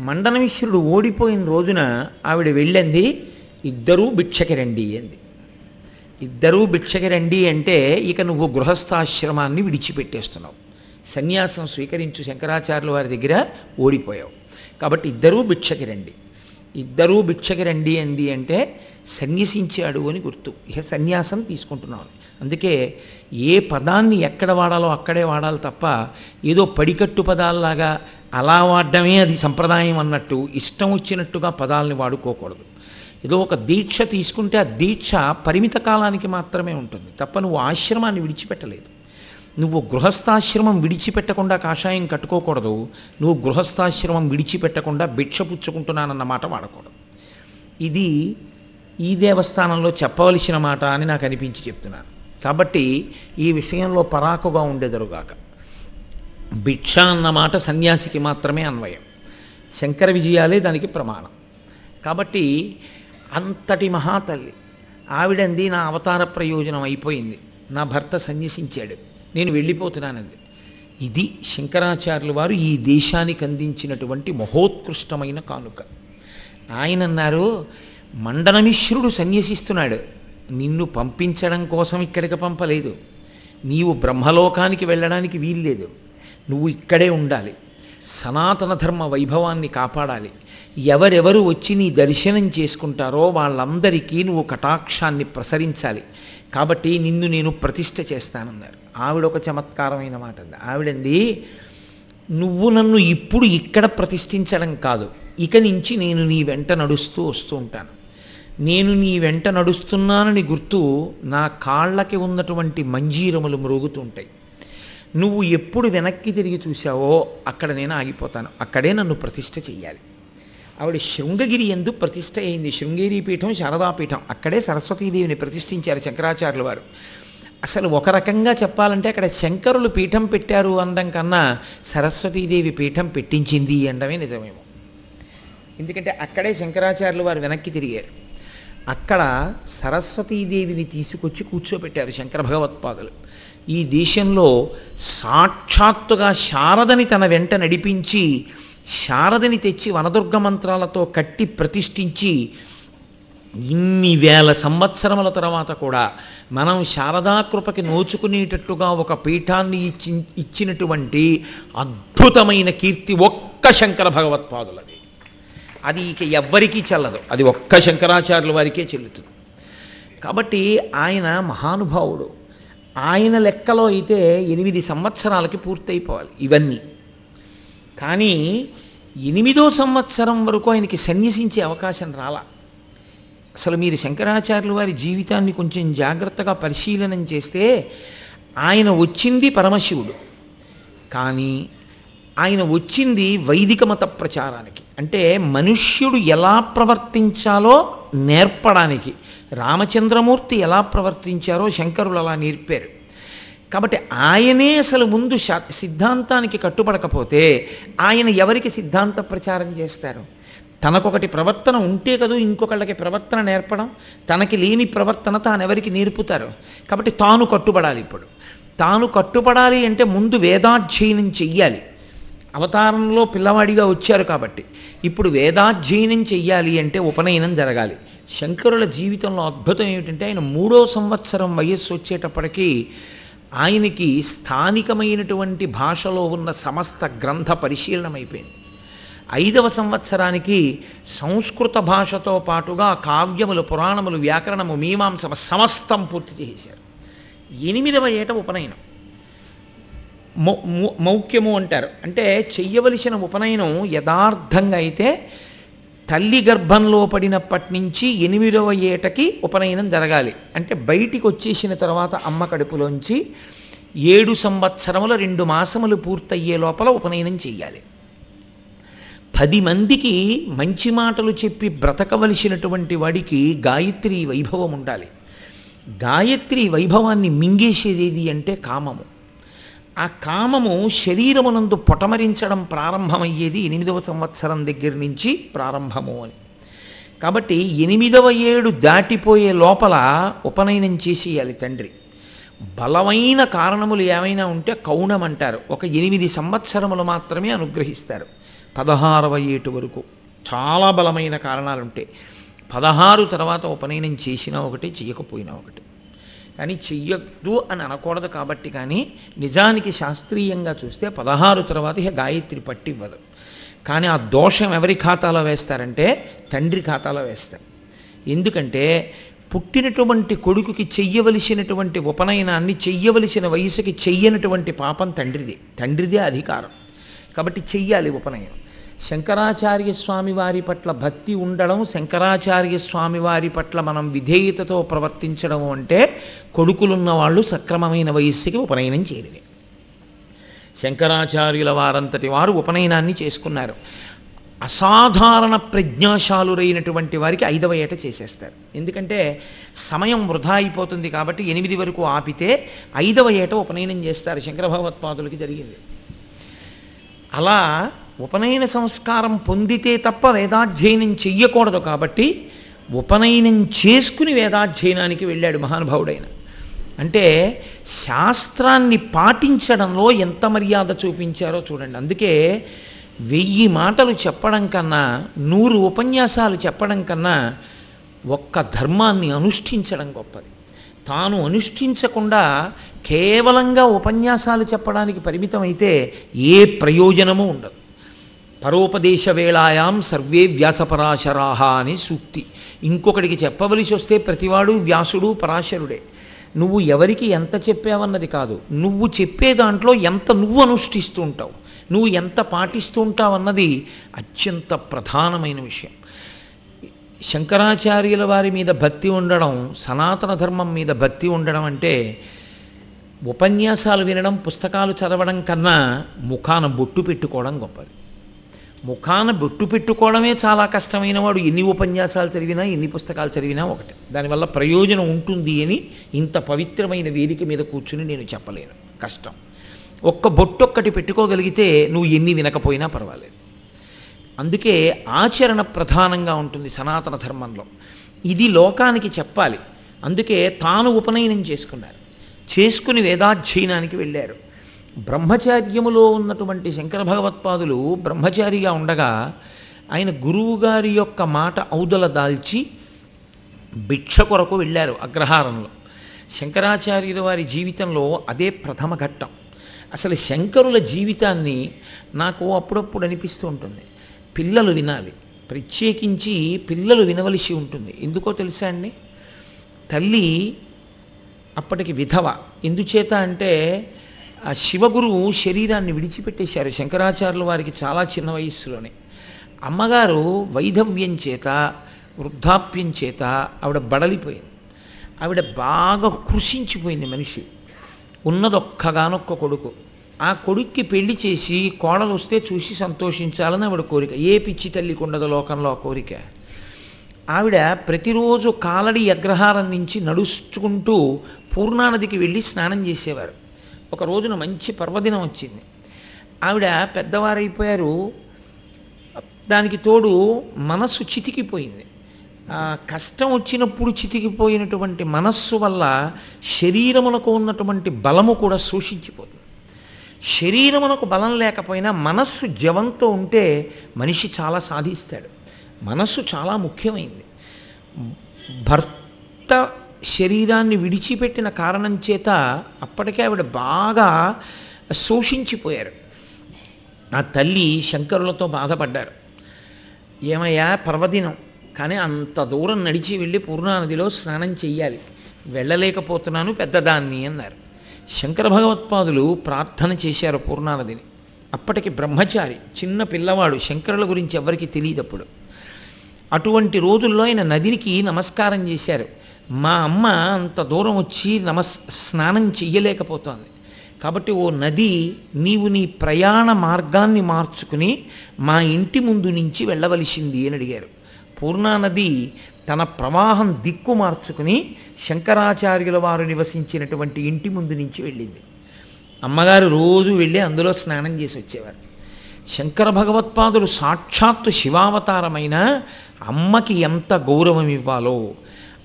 మండనమిశ్రుడు ఓడిపోయిన రోజున ఆవిడ వెళ్ళింది ఇద్దరూ భిక్షకి రండి అంది. ఇద్దరూ భిక్షకి రండి అంటే ఇక నువ్వు గృహస్థాశ్రమాన్ని విడిచిపెట్టేస్తున్నావు. సన్యాసం స్వీకరించు శంకరాచార్యుల వారి దగ్గర ఓడిపోయావు. కాబట్టి ఇద్దరూ భిక్షకి రండి. ఇద్దరూ భిక్షకి రండి అంది అంటే సన్యసించాడు అని గుర్తు. ఇక సన్యాసం తీసుకుంటున్నాను అందుకే ఏ పదాన్ని ఎక్కడ వాడాలో అక్కడే వాడాలి తప్ప ఏదో పడికట్టు పదాల్లాగా అలా వాడడమే అది సంప్రదాయం అన్నట్టు ఇష్టం వచ్చినట్టుగా పదాలని వాడుకోకూడదు. ఏదో ఒక దీక్ష తీసుకుంటే ఆ దీక్ష పరిమిత కాలానికి మాత్రమే ఉంటుంది. తప్ప నువ్వు ఆశ్రమాన్ని విడిచిపెట్టలేదు. నువ్వు గృహస్థాశ్రమం విడిచిపెట్టకుండా కాషాయం కట్టుకోకూడదు. నువ్వు గృహస్థాశ్రమం విడిచిపెట్టకుండా భిక్ష పుచ్చుకుంటున్నానన్న మాట వాడకూడదు. ఇది ఈ దేవస్థానంలో చెప్పవలసిన మాట అని నాకు అనిపించి చెప్తున్నాను. కాబట్టి ఈ విషయంలో పరాకుగా ఉండేదరుగాక భిక్ష అన్న మాట సన్యాసికి మాత్రమే అన్వయం. శంకర విజయాలే దానికి ప్రమాణం. కాబట్టి అంతటి మహాతల్లి ఆవిడంది నా అవతార ప్రయోజనం అయిపోయింది. నా భర్త సన్యసించాడు. నేను వెళ్ళిపోతున్నానంది. ఇది శంకరాచార్యుల వారు ఈ దేశానికి అందించినటువంటి మహోత్కృష్టమైన కానుక. ఆయన అన్నారు మండనమిశ్రుడు సన్యసిస్తున్నాడు. నిన్ను పంపించడం కోసం ఇక్కడికి పంపలేదు. నీవు బ్రహ్మలోకానికి వెళ్ళడానికి వీల్లేదు. నువ్వు ఇక్కడే ఉండాలి. సనాతన ధర్మ వైభవాన్ని కాపాడాలి. ఎవరెవరు వచ్చి నీ దర్శనం చేసుకుంటారో వాళ్ళందరికీ నువ్వు కటాక్షాన్ని ప్రసరించాలి. కాబట్టి నిన్ను నేను ప్రతిష్ట చేస్తానన్నారు. ఆవిడ ఒక చమత్కారమైన మాట అంది. ఆవిడంది నువ్వు నన్ను ఇప్పుడు ఇక్కడ ప్రతిష్ఠించడం కాదు. ఇక నుంచి నేను నీ వెంట నడుస్తూ వస్తూ ఉంటాను. నేను నీ వెంట నడుస్తున్నానని గుర్తు నా కాళ్ళకి ఉన్నటువంటి మంజీరములు మరుగుతూ ఉంటాయి. నువ్వు ఎప్పుడు వెనక్కి తిరిగి చూసావో అక్కడ నేను ఆగిపోతాను. అక్కడే నన్ను ప్రతిష్ఠ చెయ్యాలి. ఆవిడ శృంగగిరి ఎందు ప్రతిష్ఠ అయింది. శృంగేరి పీఠం శారదాపీఠం అక్కడే సరస్వతీదేవిని ప్రతిష్ఠించారు శంకరాచార్యుల వారు. అసలు ఒక రకంగా చెప్పాలంటే అక్కడ శంకరులు పీఠం పెట్టారు అనడం కన్నా సరస్వతీదేవి పీఠం పెట్టించింది అనడమే నిజమేమో. ఎందుకంటే అక్కడే శంకరాచార్యులు వారు వెనక్కి తిరిగారు. అక్కడ సరస్వతీదేవిని తీసుకొచ్చి కూర్చోబెట్టారు శంకర భగవత్పాదులు. ఈ దేశంలో సాక్షాత్తుగా శారదని తన వెంట నడిపించి శారదని తెచ్చి వనదుర్గ మంత్రాలతో కట్టి ప్రతిష్ఠించి ఇన్ని వేల సంవత్సరముల తర్వాత కూడా మనం శారదాకృపకి నోచుకునేటట్టుగా ఒక పీఠాన్ని ఇచ్చి ఇచ్చినటువంటి అద్భుతమైన కీర్తి ఒక్క శంకర భగవత్పాదులది. అది ఇక ఎవ్వరికీ చెల్లదు. అది ఒక్క శంకరాచార్యుల వారికే చెల్లుతుంది. కాబట్టి ఆయన మహానుభావుడు. ఆయన లెక్కలో అయితే ఎనిమిది సంవత్సరాలకి పూర్తయిపోవాలి ఇవన్నీ. కానీ ఎనిమిదో సంవత్సరం వరకు ఆయనకి సన్యసించే అవకాశం రాలా. అసలు మీరు శంకరాచార్యుల వారి జీవితాన్ని కొంచెం జాగ్రత్తగా పరిశీలనం చేస్తే ఆయన వచ్చింది పరమశివుడు. కానీ ఆయన వచ్చింది వైదిక మత ప్రచారానికి. అంటే మనుష్యుడు ఎలా ప్రవర్తించాలో నేర్పడానికి. రామచంద్రమూర్తి ఎలా ప్రవర్తించారో శంకరులు అలా నేర్పారు. కాబట్టి ఆయనే అసలు ముందు శా- సిద్ధాంతానికి కట్టుబడకపోతే ఆయన ఎవరికి సిద్ధాంత ప్రచారం చేస్తారు? తనకొకటి ప్రవర్తన ఉంటే కదా ఇంకొకళ్ళకి ప్రవర్తన నేర్పడం? తనకి లేని ప్రవర్తన తాను ఎవరికి నేర్పుతారు? కాబట్టి తాను కట్టుబడాలి ఇప్పుడు. తాను కట్టుబడాలి అంటే ముందు వేదాధ్యయనం చెయ్యాలి. అవతారంలో పిల్లవాడిగా వచ్చారు కాబట్టి ఇప్పుడు వేదాధ్యయనం చెయ్యాలి అంటే ఉపనయనం జరగాలి. శంకరుల జీవితంలో అద్భుతం ఏమిటంటే ఆయన మూడో సంవత్సరం వయస్సు వచ్చేటప్పటికీ ఆయనకి స్థానికమైనటువంటి భాషలో ఉన్న సమస్త గ్రంథ పరిశీలనమైపోయింది. ఐదవ సంవత్సరానికి సంస్కృత భాషతో పాటుగా కావ్యములు పురాణములు వ్యాకరణము మీమాంస సమస్తం పూర్తి చేశారు ఎనిమిదవ ఏట ఉపనయనం. మౌఖ్యము అంటారు. అంటే చెయ్యవలసిన ఉపనయనం యథార్థంగా అయితే తల్లి గర్భంలో పడినప్పటి నుంచి ఎనిమిదవ ఏటకి ఉపనయనం జరగాలి. అంటే బయటికి వచ్చేసిన తర్వాత అమ్మ కడుపులోంచి ఏడు సంవత్సరముల రెండు మాసములు పూర్తయ్యే లోపల ఉపనయనం చేయాలి పది మందికి మంచి మాటలు చెప్పి బ్రతకవలసినటువంటి వాడికి గాయత్రి వైభవం ఉండాలి. గాయత్రి వైభవాన్ని మింగేసేది అంటే కామము. ఆ కామము శరీరమునందు పొటమరించడం ప్రారంభమయ్యేది ఎనిమిదవ సంవత్సరం దగ్గర నుంచి ప్రారంభము అని. కాబట్టి ఎనిమిదవ ఏడు దాటిపోయే లోపల ఉపనయనం చేసేయాలి తండ్రి. బలమైన కారణములు ఏమైనా ఉంటే కౌణం అంటారు. ఒక ఎనిమిది సంవత్సరములు మాత్రమే అనుగ్రహిస్తారు. పదహారవ ఏటు వరకు చాలా బలమైన కారణాలుంటాయి పదహారు తర్వాత ఉపనయనం చేసినా ఒకటి చేయకపోయినా ఒకటి. కానీ చెయ్యొద్దు అని అనకూడదు కాబట్టి కానీ నిజానికి శాస్త్రీయంగా చూస్తే పదహారు తర్వాత ఇక గాయత్రి పట్టివ్వదు. కానీ ఆ దోషం ఎవరి ఖాతాలో వేస్తారంటే తండ్రి ఖాతాలో వేస్తారు. ఎందుకంటే పుట్టినటువంటి కొడుకుకి చెయ్యవలసినటువంటి ఉపనయనాన్ని చెయ్యవలసిన వయసుకి చెయ్యనటువంటి పాపం తండ్రిది. తండ్రిదే అధికారం. కాబట్టి చెయ్యాలి ఉపనయనం. శంకరాచార్య స్వామి వారి పట్ల భక్తి ఉండడం శంకరాచార్య స్వామి వారి పట్ల మనం విధేయతతో ప్రవర్తించడం అంటే కొడుకులున్న వాళ్ళు సక్రమమైన వయస్సుకి ఉపనయనం చేయడమే. శంకరాచార్యుల వారంతటి వారు ఉపనయనాన్ని చేసుకున్నారు. అసాధారణ ప్రజ్ఞాశాలురైనటువంటి వారికి ఐదవ ఏట చేసేస్తారు. ఎందుకంటే సమయం వృధా అయిపోతుంది కాబట్టి ఎనిమిది వరకు ఆపితే ఐదవ ఏట ఉపనయనం చేస్తారు శంకర భగవత్పాదులకి జరిగింది. అలా ఉపనయన సంస్కారం పొందితే తప్ప వేదాధ్యయనం చెయ్యకూడదు కాబట్టి ఉపనయనం చేసుకుని వేదాధ్యయనానికి వెళ్ళాడు మహానుభావుడైన. అంటే శాస్త్రాన్ని పాటించడంలో ఎంత మర్యాద చూపించారో చూడండి. అందుకే వెయ్యి మాటలు చెప్పడం కన్నా నూరు ఉపన్యాసాలు చెప్పడం కన్నా ఒక్క ధర్మాన్ని అనుష్ఠించడం గొప్పది. తాను అనుష్ఠించకుండా కేవలంగా ఉపన్యాసాలు చెప్పడానికి పరిమితమైతే ఏ ప్రయోజనము ఉండదు. పరోపదేశ వేళాయాం సర్వే వ్యాసపరాశరాహ అని సూక్తి. ఇంకొకడికి చెప్పవలసి వస్తే ప్రతివాడు వ్యాసుడు పరాశరుడే. నువ్వు ఎవరికి ఎంత చెప్పావన్నది కాదు. నువ్వు చెప్పే దాంట్లో ఎంత నువ్వు అనుష్ఠిస్తూ ఉంటావు నువ్వు ఎంత పాటిస్తూ ఉంటావన్నది అత్యంత ప్రధానమైన విషయం. శంకరాచార్యుల వారి మీద భక్తి ఉండడం సనాతన ధర్మం మీద భక్తి ఉండడం అంటే ఉపన్యాసాలు వినడం పుస్తకాలు చదవడం కన్నా ముఖాన బొట్టు పెట్టుకోవడం గొప్పది. ముఖాన బొట్టు పెట్టుకోవడమే చాలా కష్టమైన వాడు ఎన్ని ఉపన్యాసాలు చదివినా ఎన్ని పుస్తకాలు చదివినా ఒకటే. దానివల్ల ప్రయోజనం ఉంటుంది అని ఇంత పవిత్రమైన వేదిక మీద కూర్చుని నేను చెప్పలేను. కష్టం. ఒక్క బొట్టొక్కటి పెట్టుకోగలిగితే నువ్వు ఎన్ని వినకపోయినా పర్వాలేదు. అందుకే ఆచరణ ప్రధానంగా ఉంటుంది సనాతన ధర్మంలో. ఇది లోకానికి చెప్పాలి. అందుకే తాను ఉపనయనం చేసుకున్నారు. చేసుకుని వేదాధ్యయనానికి వెళ్ళారు. బ్రహ్మచార్యములో ఉన్నటువంటి శంకర భగవత్పాదులు బ్రహ్మచారిగా ఉండగా ఆయన గురువుగారి యొక్క మాట ఔదల దాల్చి భిక్ష కొరకు వెళ్ళారు అగ్రహారంలో. శంకరాచార్యుల వారి జీవితంలో అదే ప్రథమ ఘట్టం. అసలు శంకరుల జీవితాన్ని నాకు అప్పుడప్పుడు అనిపిస్తూ ఉంటుంది. పిల్లలు వినాలి. ప్రత్యేకించి పిల్లలు వినవలసి ఉంటుంది. ఎందుకో తెలుసా అండి? తల్లి అప్పటికి విధవ. ఎందుచేత అంటే ఆ శివగురువు శరీరాన్ని విడిచిపెట్టేశారు శంకరాచార్యుల వారికి చాలా చిన్న వయస్సులోనే. అమ్మగారు వైధవ్యం చేత వృద్ధాప్యం చేత ఆవిడ బడలిపోయింది. ఆవిడ బాగా కృషించిపోయింది మనిషి. ఉన్నదొక్కగానొక్క కొడుకు. ఆ కొడుక్కి పెళ్ళి చేసి కోడలు వస్తే చూసి సంతోషించాలని ఆవిడ కోరిక. ఏ పిచ్చి తల్లికి ఉండదు లోకంలో ఆ కోరిక. ఆవిడ ప్రతిరోజు కాలడి అగ్రహారం నుంచి నడుచుకుంటూ పూర్ణానదికి వెళ్ళి స్నానం చేసేవారు. ఒక రోజున మంచి పర్వదినం వచ్చింది. ఆవిడ పెద్దవారైపోయారు. దానికి తోడు మనస్సు చితికిపోయింది. కష్టం వచ్చినప్పుడు చితికిపోయినటువంటి మనస్సు వల్ల శరీరమునకు ఉన్నటువంటి బలము కూడా శోషించిపోతుంది. శరీరమునకు బలం లేకపోయినా మనస్సు జవంతో ఉంటే మనిషి చాలా సాధిస్తాడు. మనస్సు చాలా ముఖ్యమైంది. భర్త శరీరాన్ని విడిచిపెట్టిన కారణం చేత అప్పటికే ఆవిడ బాగా శోషించిపోయారు. ఆ తల్లి శంకరులతో బాధపడ్డారు. ఏమయ్యా పర్వదినం. కానీ అంత దూరం నడిచి వెళ్ళి పూర్ణానదిలో స్నానం చెయ్యాలి. వెళ్ళలేకపోతున్నాను పెద్దదాన్ని అన్నారు. శంకర భగవత్పాదులు ప్రార్థన చేశారు పూర్ణానదిని. అప్పటికి బ్రహ్మచారి చిన్న పిల్లవాడు శంకరుల గురించి ఎవరికి తెలియదప్పుడు. అటువంటి రోజుల్లో ఆయన నదినికి నమస్కారం చేశారు. మా అమ్మ అంత దూరం వచ్చి నమస్ స్నానం చెయ్యలేకపోతోంది. కాబట్టి ఓ నది నీవు నీ ప్రయాణ మార్గాన్ని మార్చుకుని మా ఇంటి ముందు నుంచి వెళ్ళవలసింది అని అడిగారు. పూర్ణానది తన ప్రవాహం దిక్కు మార్చుకుని శంకరాచార్యుల వారు నివసించినటువంటి ఇంటి ముందు నుంచి వెళ్ళింది. అమ్మగారు రోజు వెళ్ళి అందులో స్నానం చేసి వచ్చేవారు. శంకర భగవత్పాదులు సాక్షాత్తు శివావతారమైన అమ్మకి ఎంత గౌరవం ఇవ్వాలో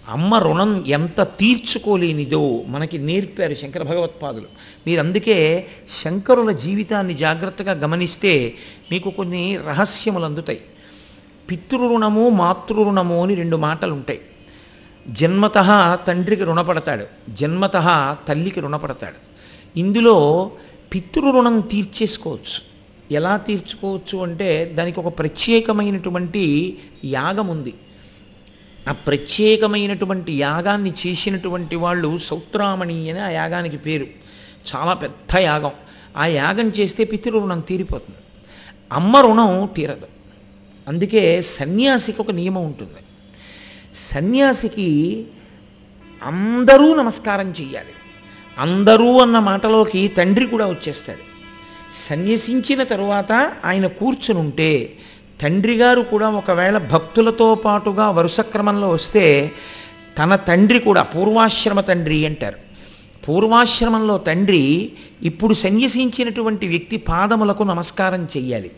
అమ్మ రుణం ఎంత తీర్చుకోలేనిదో మనకి నేర్పారు శంకర భగవత్పాదులు. మీరు అందుకే శంకరుల జీవితాన్ని జాగ్రత్తగా గమనిస్తే మీకు కొన్ని రహస్యములు అందుతాయి. పితృరుణము మాతృరుణము అని రెండు మాటలు ఉంటాయి జన్మత తండ్రికి రుణపడతాడు జన్మత తల్లికి రుణపడతాడు. ఇందులో పితృరుణం తీర్చేసుకోవచ్చు. ఎలా తీర్చుకోవచ్చు అంటే దానికి ఒక ప్రత్యేకమైనటువంటి యాగం ఉంది ఆ ప్రత్యేకమైనటువంటి యాగాన్ని చేసినటువంటి వాళ్ళు సౌత్రామణి అని ఆ యాగానికి పేరు. చాలా పెద్ద యాగం. ఆ యాగం చేస్తే పితృరుణం తీరిపోతుంది. అమ్మ రుణం తీరదు. అందుకే సన్యాసికి ఒక నియమం ఉంటుంది. సన్యాసికి అందరూ నమస్కారం చెయ్యాలి. అందరూ అన్న మాటలోకి తండ్రి కూడా వచ్చేస్తాడు. సన్యసించిన తరువాత ఆయన కూర్చుని ఉంటే తండ్రి గారు కూడా ఒకవేళ భక్తులతో పాటుగా వరుస క్రమంలో వస్తే తన తండ్రి కూడా పూర్వాశ్రమ తండ్రి అంటారు. పూర్వాశ్రమంలో తండ్రి ఇప్పుడు సన్యసించినటువంటి వ్యక్తి పాదములకు నమస్కారం చెయ్యాలి.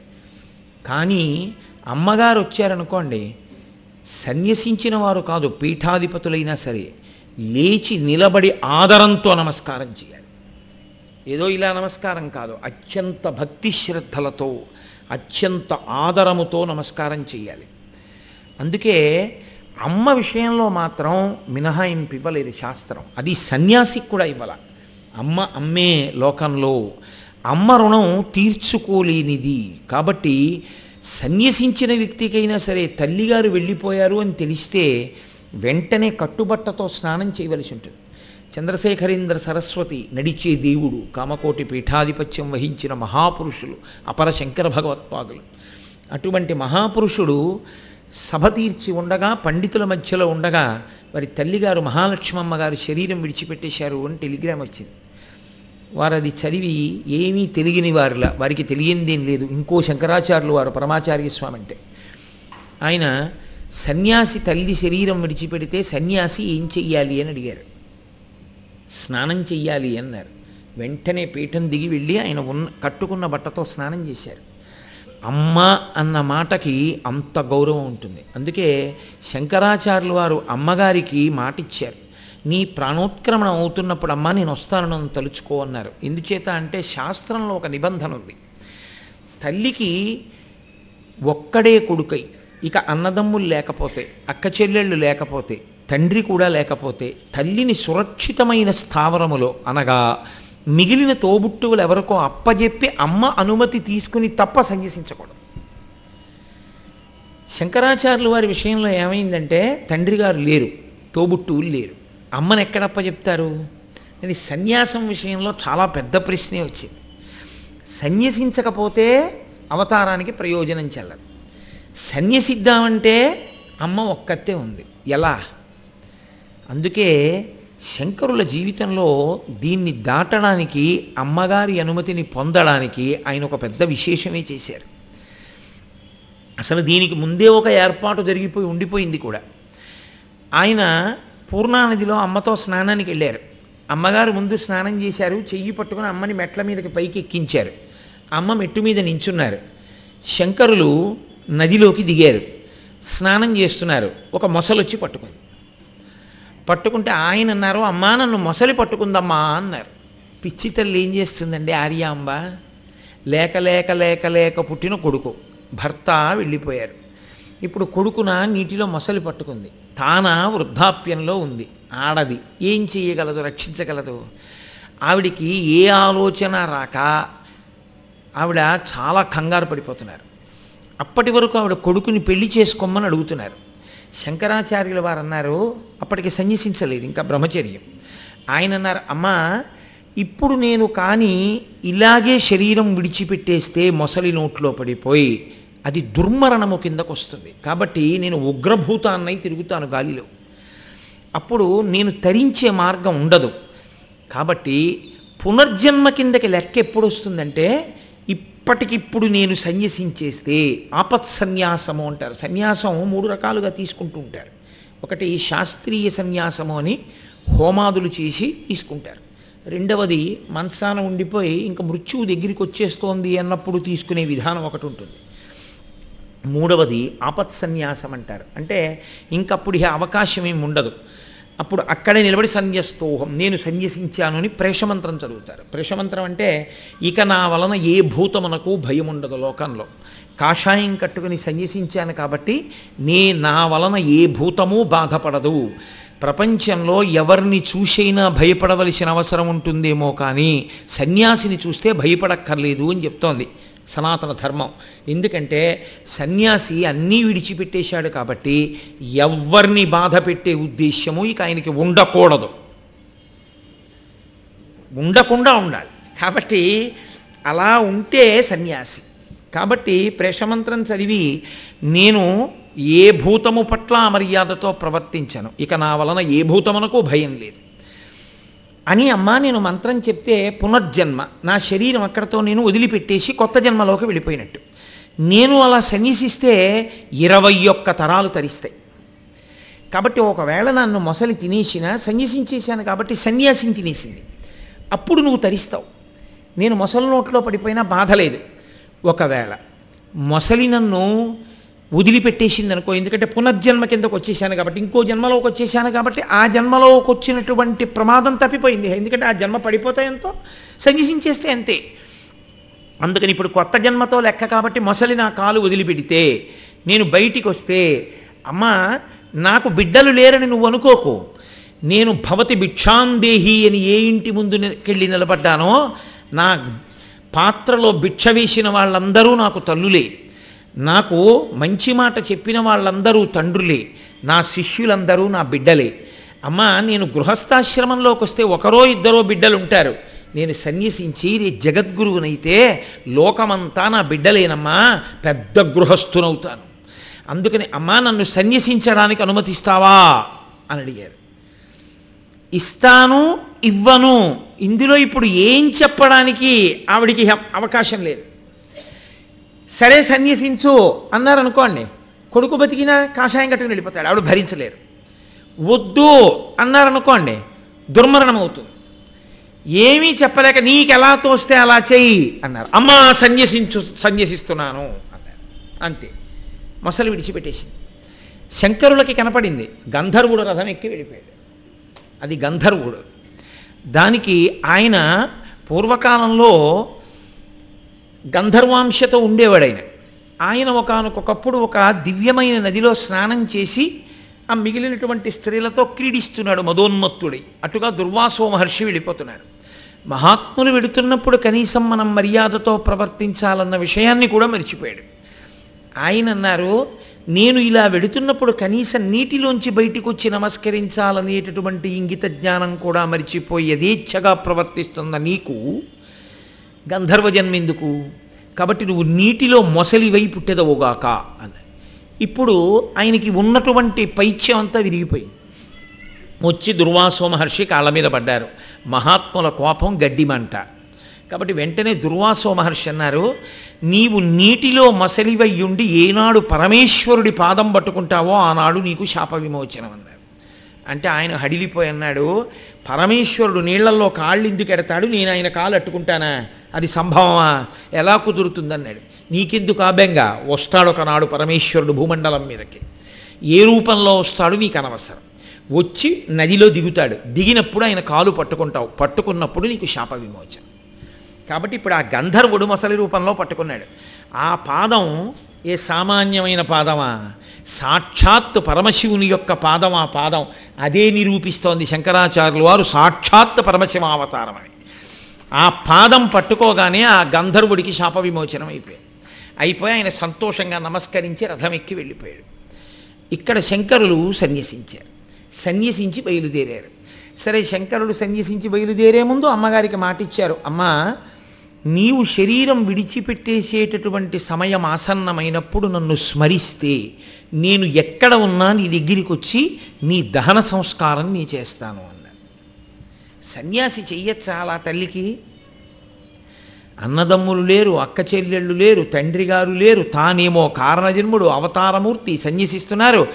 కానీ అమ్మగారు వచ్చారనుకోండి సన్యసించిన వారు కాదు పీఠాధిపతులైనా సరే లేచి నిలబడి ఆదరంతో నమస్కారం చేయాలి ఏదో ఇలా నమస్కారం కాదు అత్యంత భక్తి శ్రద్ధలతో అత్యంత ఆదరముతో నమస్కారం చేయాలి. అందుకే అమ్మ విషయంలో మాత్రం మినహాయింపు ఇవ్వలేదు శాస్త్రం. అది సన్యాసికి కూడా ఇవ్వాల. అమ్మ అమ్మే లోకంలో అమ్మ రుణం తీర్చుకోలేనిది. కాబట్టి సన్యసించిన వ్యక్తికైనా సరే తల్లిగారు వెళ్ళిపోయారు అని తెలిస్తే వెంటనే కట్టుబట్టతో స్నానం చేయవలసి ఉంటుంది. చంద్రశేఖరేంద్ర సరస్వతి నడిచే దేవుడు కామకోటి పీఠాధిపత్యం వహించిన మహాపురుషులు అపర శంకర భగవత్పాదులు. అటువంటి మహాపురుషుడు సభ తీర్చి ఉండగా పండితుల మధ్యలో ఉండగా వారి తల్లిగారు మహాలక్ష్మమ్మ గారు శరీరం విడిచిపెట్టేశారు అని టెలిగ్రామ్ వచ్చింది. వారు అది చదివి ఏమీ తెలియని వారిలా వారికి తెలియందేం లేదు. ఇంకో శంకరాచార్యులు వారు పరమాచార్య స్వామి అంటే. ఆయన సన్యాసి తల్లి శరీరం విడిచిపెడితే సన్యాసి ఏం చెయ్యాలి అని అడిగారు. స్నానం చెయ్యాలి అన్నారు. వెంటనే పీఠం దిగి వెళ్ళి ఆయన ఉన్న కట్టుకున్న బట్టతో స్నానం చేశారు. అమ్మ అన్న మాటకి అంత గౌరవం ఉంటుంది. అందుకే శంకరాచార్యులు వారు అమ్మగారికి మాట ఇచ్చారు నీ ప్రాణోత్క్రమణం అవుతున్నప్పుడు అమ్మ నేను వస్తానని తలుచుకో అన్నారు. ఎందుచేత అంటే శాస్త్రంలో ఒక నిబంధన ఉంది. తల్లికి ఒక్కడే కొడుకై ఇక అన్నదమ్ములు లేకపోతే అక్క చెల్లెళ్ళు లేకపోతే తండ్రి కూడా లేకపోతే తల్లిని సురక్షితమైన స్థావరములో అనగా మిగిలిన తోబుట్టువులు ఎవరికో అప్పజెప్పి అమ్మ అనుమతి తీసుకుని తప్ప సన్యసించకూడదు శంకరాచార్యులు వారి విషయంలో ఏమైందంటే తండ్రి గారు లేరు తోబుట్టువులు లేరు. అమ్మని ఎక్కడప్ప చెప్తారు అది సన్యాసం విషయంలో చాలా పెద్ద ప్రశ్నే వచ్చింది. సన్యసించకపోతే అవతారానికి ప్రయోజనం చెల్లదు. సన్యసిద్దామంటే అమ్మ ఒక్కతే ఉంది. ఎలా? అందుకే శంకరుల జీవితంలో దీన్ని దాటడానికి అమ్మగారి అనుమతిని పొందడానికి ఆయన ఒక పెద్ద విశేషమే చేశారు. అసలు దీనికి ముందే ఒక ఏర్పాటు జరిగిపోయి ఉండిపోయింది కూడా. ఆయన పూర్ణానదిలో అమ్మతో స్నానానికి వెళ్ళారు. అమ్మగారు ముందు స్నానం చేశారు చెయ్యి పట్టుకుని అమ్మని మెట్ల మీదకి పైకి ఎక్కించారు. అమ్మ మెట్టు మీద నించున్నారు. శంకరులు నదిలోకి దిగారు. స్నానం చేస్తున్నారు. ఒక మొసలొచ్చి పట్టుకుంది. పట్టుకుంటే ఆయన అన్నారు అమ్మా నన్ను మొసలి పట్టుకుందమ్మా అన్నారు. పిచ్చి తల్లి ఏం చేస్తుందండి ఆర్యాంబ లేక లేక లేక లేక పుట్టిన కొడుకు భర్త వెళ్ళిపోయారు. ఇప్పుడు కొడుకున నీటిలో మొసలి పట్టుకుంది. తాన వృద్ధాప్యంలో ఉంది ఆడది. ఏం చేయగలదు రక్షించగలదు? ఆవిడికి ఏ ఆలోచన రాక ఆవిడ చాలా కంగారు పడిపోతున్నారు. అప్పటి వరకు ఆవిడ కొడుకుని పెళ్ళి చేసుకోమని అడుగుతున్నారు. శంకరాచార్యుల వారు అన్నారు అప్పటికి సన్యసించలేదు ఇంకా బ్రహ్మచర్యం. ఆయన అన్నారు అమ్మా ఇప్పుడు నేను కానీ ఇలాగే శరీరం విడిచిపెట్టేస్తే మొసలి నోట్లో పడిపోయి అది దుర్మరణము కిందకు వస్తుంది కాబట్టి నేను ఉగ్రభూతాన్నై తిరుగుతాను గాలిలో. అప్పుడు నేను తరించే మార్గం ఉండదు. కాబట్టి పునర్జన్మ కిందకి లెక్క ఎప్పుడు వస్తుందంటే ఇప్పటికిప్పుడు నేను సన్యసించేస్తే ఆపత్సన్యాసము అంటారు. సన్యాసం మూడు రకాలుగా తీసుకుంటూ ఉంటారు. ఒకటి శాస్త్రీయ సన్యాసము అని హోమాదులు చేసి తీసుకుంటారు. రెండవది మనసాన ఉండిపోయి ఇంకా మృత్యువు దగ్గరికి వచ్చేస్తోంది అన్నప్పుడు తీసుకునే విధానం ఒకటి ఉంటుంది. మూడవది ఆపత్సన్యాసం అంటారు. అంటే ఇంకప్పుడు ఇక అవకాశం ఏమి ఉండదు. అప్పుడు అక్కడే నిలబడి సన్యస్తోహం. నేను సన్యసించాను అని ప్రేషమంత్రం చదువుతారు. ప్రేషమంత్రం అంటే ఇక నా వలన ఏ భూతమునకు భయం ఉండదు లోకంలో. కాషాయం కట్టుకుని సన్యసించాను కాబట్టి నే నా వలన ఏ భూతము బాధపడదు. ప్రపంచంలో ఎవరిని చూసైనా భయపడవలసిన అవసరం ఉంటుందేమో కానీ సన్యాసిని చూస్తే భయపడక్కర్లేదు అని చెప్తోంది. సనాతన ధర్మం. ఎందుకంటే సన్యాసి అన్నీ విడిచిపెట్టేశాడు కాబట్టి ఎవరిని బాధ పెట్టే ఉద్దేశ్యము ఇక ఆయనకి ఉండకూడదు. ఉండకుండా ఉండాలి. కాబట్టి అలా ఉంటే సన్యాసి. కాబట్టి ప్రేషమంత్రం చదివి నేను ఏ భూతము పట్ల అమర్యాదతో ప్రవర్తించను. ఇక నా వలన ఏ భూతమునకు భయం లేదు. అని అమ్మా నేను మంత్రం చెప్తే పునర్జన్మ. నా శరీరం అక్కడతో నేను వదిలిపెట్టేసి కొత్త జన్మలోకి వెళ్ళిపోయినట్టు. నేను అలా సన్యసిస్తే ఇరవై ఒక్క తరాలు తరిస్తాయి. కాబట్టి ఒకవేళ నన్ను మొసలి తినేసిన సన్యసించేశాను కాబట్టి సన్యాసిని తినేసింది. అప్పుడు నువ్వు తరిస్తావు. నేను మొసలి నోట్లో పడిపోయినా బాధ లేదు. ఒకవేళ మొసలి నన్ను వదిలిపెట్టేసింది అనుకో ఎందుకంటే పునర్జన్మ కిందకు వచ్చేసాను కాబట్టి ఇంకో జన్మలోకి వచ్చేసాను కాబట్టి ఆ జన్మలోకి వచ్చినటువంటి ప్రమాదం తప్పిపోయింది. ఎందుకంటే ఆ జన్మ పడిపోతే ఎంతో సన్యసించేస్తే అంతే. అందుకని ఇప్పుడు కొత్త జన్మతో లెక్క కాబట్టి మొసలి నా కాలు వదిలిపెడితే నేను బయటికి వస్తే అమ్మ నాకు బిడ్డలు లేరని నువ్వు అనుకోకు. నేను భవతి భిక్షాందేహి అని ఏ ఇంటి ముందు వెళ్ళి నిలబడ్డానో నా పాత్రలో భిక్ష వేసిన వాళ్ళందరూ నాకు తల్లులే. నాకు మంచి మాట చెప్పిన వాళ్ళందరూ తండ్రులే నా శిష్యులందరూ నా బిడ్డలే. అమ్మా నేను గృహస్థాశ్రమంలోకి వస్తే ఒకరో ఇద్దరో బిడ్డలు ఉంటారు నేను సన్యసించి నీ జగద్గురువునైతే లోకమంతా నా బిడ్డలేనమ్మా పెద్ద గృహస్థునవుతాను. అందుకని అమ్మా నన్ను సన్యసించడానికి అనుమతిస్తావా? అని అడిగారు. ఇస్తాను ఇవ్వను. ఇందులో ఇప్పుడు ఏం చెప్పడానికి ఆవిడికి అవకాశం లేదు. సరే సన్యసించు అన్నారనుకోండి కొడుకు బతికినా కాషాయం కట్టుకుని వెళ్ళిపోతాడు. ఆవిడ భరించలేరు. వద్దు అన్నారనుకోండి దుర్మరణం అవుతుంది ఏమీ చెప్పలేక నీకెలా తోస్తే అలా చెయ్యి అన్నారు. అమ్మా సన్యసించు సన్యసిస్తున్నాను అన్నారు. అంతే. మొసలు విడిచిపెట్టేసింది. శంకరులకి కనపడింది. గంధర్వుడు రథం ఎక్కి వెళ్ళిపోయాడు. అది గంధర్వుడు. దానికి ఆయన పూర్వకాలంలో గంధర్వాంశతో ఉండేవాడు ఆయన ఆయన ఒక దివ్యమైన నదిలో స్నానం చేసి ఆ మిగిలినటువంటి స్త్రీలతో క్రీడిస్తున్నాడు మదోన్మత్తుడై. అటుగా దుర్వాసో మహర్షి వెళ్ళిపోతున్నాడు. మహాత్ములు వెడుతున్నప్పుడు కనీసం మనం మర్యాదతో ప్రవర్తించాలన్న విషయాన్ని కూడా మర్చిపోయాడు. ఆయన అన్నారు నేను ఇలా వెడుతున్నప్పుడు కనీసం నీటిలోంచి బయటికి వచ్చి నమస్కరించాలనేటటువంటి ఇంగిత జ్ఞానం కూడా మరిచిపోయి యథేచ్ఛగా ప్రవర్తిస్తున్న నీకు గంధర్వ జన్మెందుకు? కాబట్టి నువ్వు నీటిలో మొసలివై పుట్టెదవుగాక అన్న ఇప్పుడు ఆయనకి ఉన్నటువంటి పైత్యం అంతా విరిగిపోయింది. వచ్చి దుర్వాసో మహర్షి కాళ్ళ మీద పడ్డారు. మహాత్ముల కోపం గడ్డిమంట. కాబట్టి వెంటనే దుర్వాసో మహర్షి అన్నారు నీవు నీటిలో మసలివయ్యుండి ఏనాడు పరమేశ్వరుడి పాదం పట్టుకుంటావో ఆనాడు నీకు శాప విమోచనం అన్నారు. అంటే ఆయన హడిలిపోయి అన్నాడు పరమేశ్వరుడు నీళ్ళలో కాళ్ళు ఎందుకు ఎడతాడు నేను ఆయన కాలు అట్టుకుంటానా అది సంభవమా? ఎలా కుదురుతుందన్నాడు. నీకెందుకు ఆబెంగ వస్తాడు ఒకనాడు పరమేశ్వరుడు భూమండలం మీదకి. ఏ రూపంలో వస్తాడు నీకు అనవసరం. వచ్చి నదిలో దిగుతాడు. దిగినప్పుడు ఆయన కాలు పట్టుకుంటావు. పట్టుకున్నప్పుడు నీకు శాప విమోచన కాబట్టి ఇప్పుడు ఆ గంధర్వుడు మొసలి రూపంలో పట్టుకున్నాడు. ఆ పాదం ఏ సామాన్యమైన పాదమా? సాక్షాత్ పరమశివుని యొక్క పాదం ఆ పాదం. అదే నిరూపిస్తోంది శంకరాచార్యులు వారు. సాక్షాత్ పరమశివావతారం అని ఆ పాదం పట్టుకోగానే ఆ గంధర్వుడికి శాప విమోచనం అయిపోయాడు అయిపోయి ఆయన సంతోషంగా నమస్కరించి రథం ఎక్కి వెళ్ళిపోయాడు. ఇక్కడ శంకరులు సన్యసించారు. సన్యసించి బయలుదేరారు. సరే శంకరుడు సన్యసించి బయలుదేరే ముందు అమ్మగారికి మాట ఇచ్చారు అమ్మా నీవు శరీరం విడిచిపెట్టేసేటటువంటి సమయం ఆసన్నమైనప్పుడు నన్ను స్మరిస్తే నేను ఎక్కడ ఉన్నా నీ దగ్గరికి వచ్చి నీ దహన సంస్కారం నీ చేస్తాను సన్యాసి చెయ్యొచ్చా అలా తల్లికి? అన్నదమ్ములు లేరు అక్క చెల్లెళ్ళు లేరు తండ్రి గారు లేరు తానేమో కారణజన్ముడు అవతారమూర్తి సన్యసిస్తున్నారు.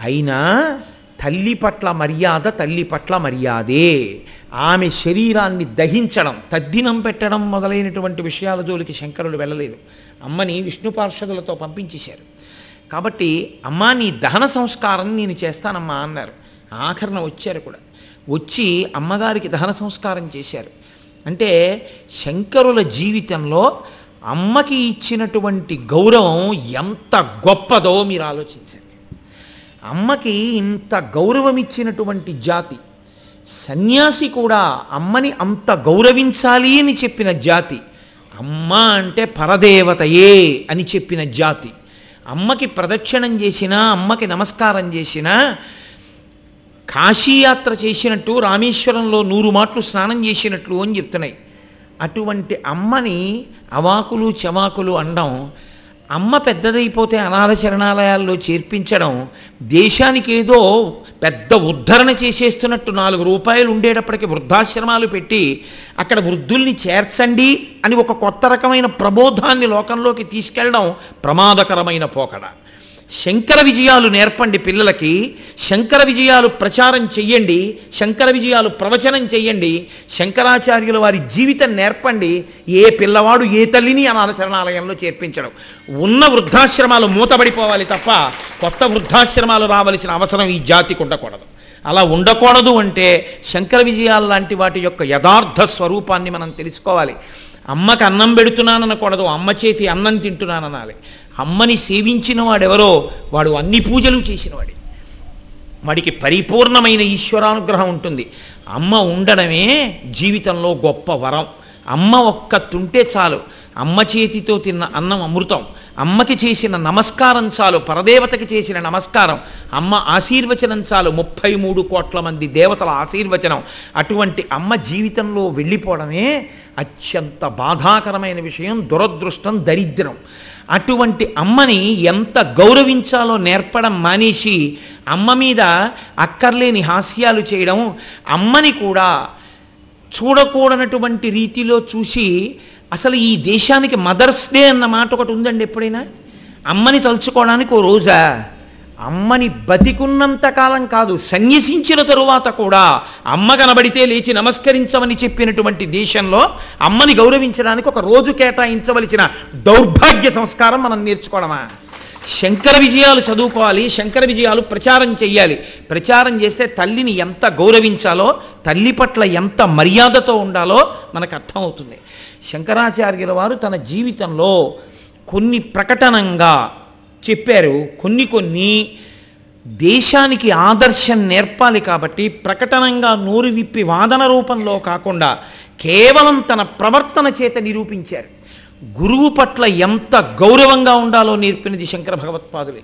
అయినా తల్లి పట్ల మర్యాద తల్లి పట్ల మర్యాదే. ఆమె శరీరాన్ని దహించడం తద్దినం పెట్టడం మొదలైనటువంటి విషయాల జోలికి శంకరులు వెళ్ళలేదు. అమ్మని విష్ణు పార్షదులతో పంపించేశారు. కాబట్టి అమ్మా నీ దహన సంస్కారం నేను చేస్తానమ్మా అన్నారు. ఆఖరణ వచ్చారు కూడా. వచ్చి అమ్మగారికి దహన సంస్కారం చేశారు. అంటే శంకరుల జీవితంలో అమ్మకి ఇచ్చినటువంటి గౌరవం ఎంత గొప్పదో మీరు ఆలోచించండి. అమ్మకి ఇంత గౌరవం ఇచ్చినటువంటి జాతి సన్యాసి కూడా అమ్మని అంత గౌరవించాలి అని చెప్పిన జాతి అమ్మ అంటే పరదేవతయే అని చెప్పిన జాతి అమ్మకి ప్రదక్షిణం చేసినా అమ్మకి నమస్కారం చేసినా కాశీయాత్ర చేసినట్టు రామేశ్వరంలో నూరు మాటలు స్నానం చేసినట్లు అని చెప్తున్నాయి. అటువంటి అమ్మని అవాకులు చవాకులు అనడం అమ్మ పెద్దదైపోతే అనాథ శరణాలయాల్లో చేర్పించడం దేశానికి ఏదో పెద్ద ఉద్ధరణ చేసేస్తున్నట్టు నాలుగు రూపాయలు ఉండేటప్పటికి వృద్ధాశ్రమాలు పెట్టి అక్కడ వృద్ధుల్ని చేర్చండి అని ఒక కొత్త రకమైన ప్రబోధాన్ని లోకంలోకి తీసుకెళ్ళడం ప్రమాదకరమైన పోకడ. శంకర విజయాలు నేర్పండి పిల్లలకి శంకర విజయాలు ప్రచారం చెయ్యండి శంకర విజయాలు ప్రవచనం చెయ్యండి శంకరాచార్యుల వారి జీవితం నేర్పండి ఏ పిల్లవాడు ఏ తల్లిని అనాథ శరణాలయంలో చేర్పించడం. ఉన్న వృద్ధాశ్రమాలు మూతబడిపోవాలి తప్ప కొత్త వృద్ధాశ్రమాలు రావలసిన అవసరం ఈ జాతికి ఉండకూడదు. అలా ఉండకూడదు అంటే శంకర విజయాలు లాంటి వాటి యొక్క యథార్థ స్వరూపాన్ని మనం తెలుసుకోవాలి. అమ్మకి అన్నం పెడుతున్నాననకూడదు అమ్మ చేతి అన్నం తింటున్నాననాలి. అమ్మని సేవించిన వాడెవరో వాడు అన్ని పూజలు చేసినవాడే. వాడికి పరిపూర్ణమైన ఈశ్వరానుగ్రహం ఉంటుంది. అమ్మ ఉండడమే జీవితంలో గొప్ప వరం. అమ్మ ఒక్క తుంటే చాలు. అమ్మ చేతితో తిన్న అన్నం అమృతం. అమ్మకి చేసిన నమస్కారం చాలు పరదేవతకి చేసిన నమస్కారం. అమ్మ ఆశీర్వచనం చాలు ముప్పై మూడు కోట్ల మంది దేవతల ఆశీర్వచనం. అటువంటి అమ్మ జీవితంలో వెళ్ళిపోవడమే అత్యంత బాధాకరమైన విషయం దురదృష్టం దరిద్రం. అటువంటి అమ్మని ఎంత గౌరవించాలో నేర్పడం మానేసి అమ్మ మీద అక్కర్లేని హాస్యాలు చేయడం అమ్మని కూడా చూడకూడనటువంటి రీతిలో చూసి అసలు ఈ దేశానికి మదర్స్ డే అన్న మాట ఒకటి ఉందండి ఎప్పుడైనా? అమ్మని తలుచుకోవడానికి ఓ రోజా? అమ్మని బతికున్నంత కాలం కాదు సన్యసించిన తరువాత కూడా అమ్మ కనబడితే లేచి నమస్కరించమని చెప్పినటువంటి దేశంలో అమ్మని గౌరవించడానికి ఒక రోజు కేటాయించవలసిన దౌర్భాగ్య సంస్కారం మనం నేర్చుకోవడమా? శంకర విజయాలు చదువుకోవాలి శంకర విజయాలు ప్రచారం చెయ్యాలి. ప్రచారం చేస్తే తల్లిని ఎంత గౌరవించాలో తల్లి పట్ల ఎంత మర్యాదతో ఉండాలో మనకు అర్థమవుతుంది. శంకరాచార్యుల వారు తన జీవితంలో కొన్ని ప్రకటనంగా చెప్పారు. కొన్ని కొన్ని దేశానికి ఆదర్శం నేర్పాలి కాబట్టి ప్రకటనంగా నోరు విప్పి వాదన రూపంలో కాకుండా కేవలం తన ప్రవర్తన చేత నిరూపించారు. గురువు పట్ల ఎంత గౌరవంగా ఉండాలో నేర్పినది శంకర భగవత్పాదులే.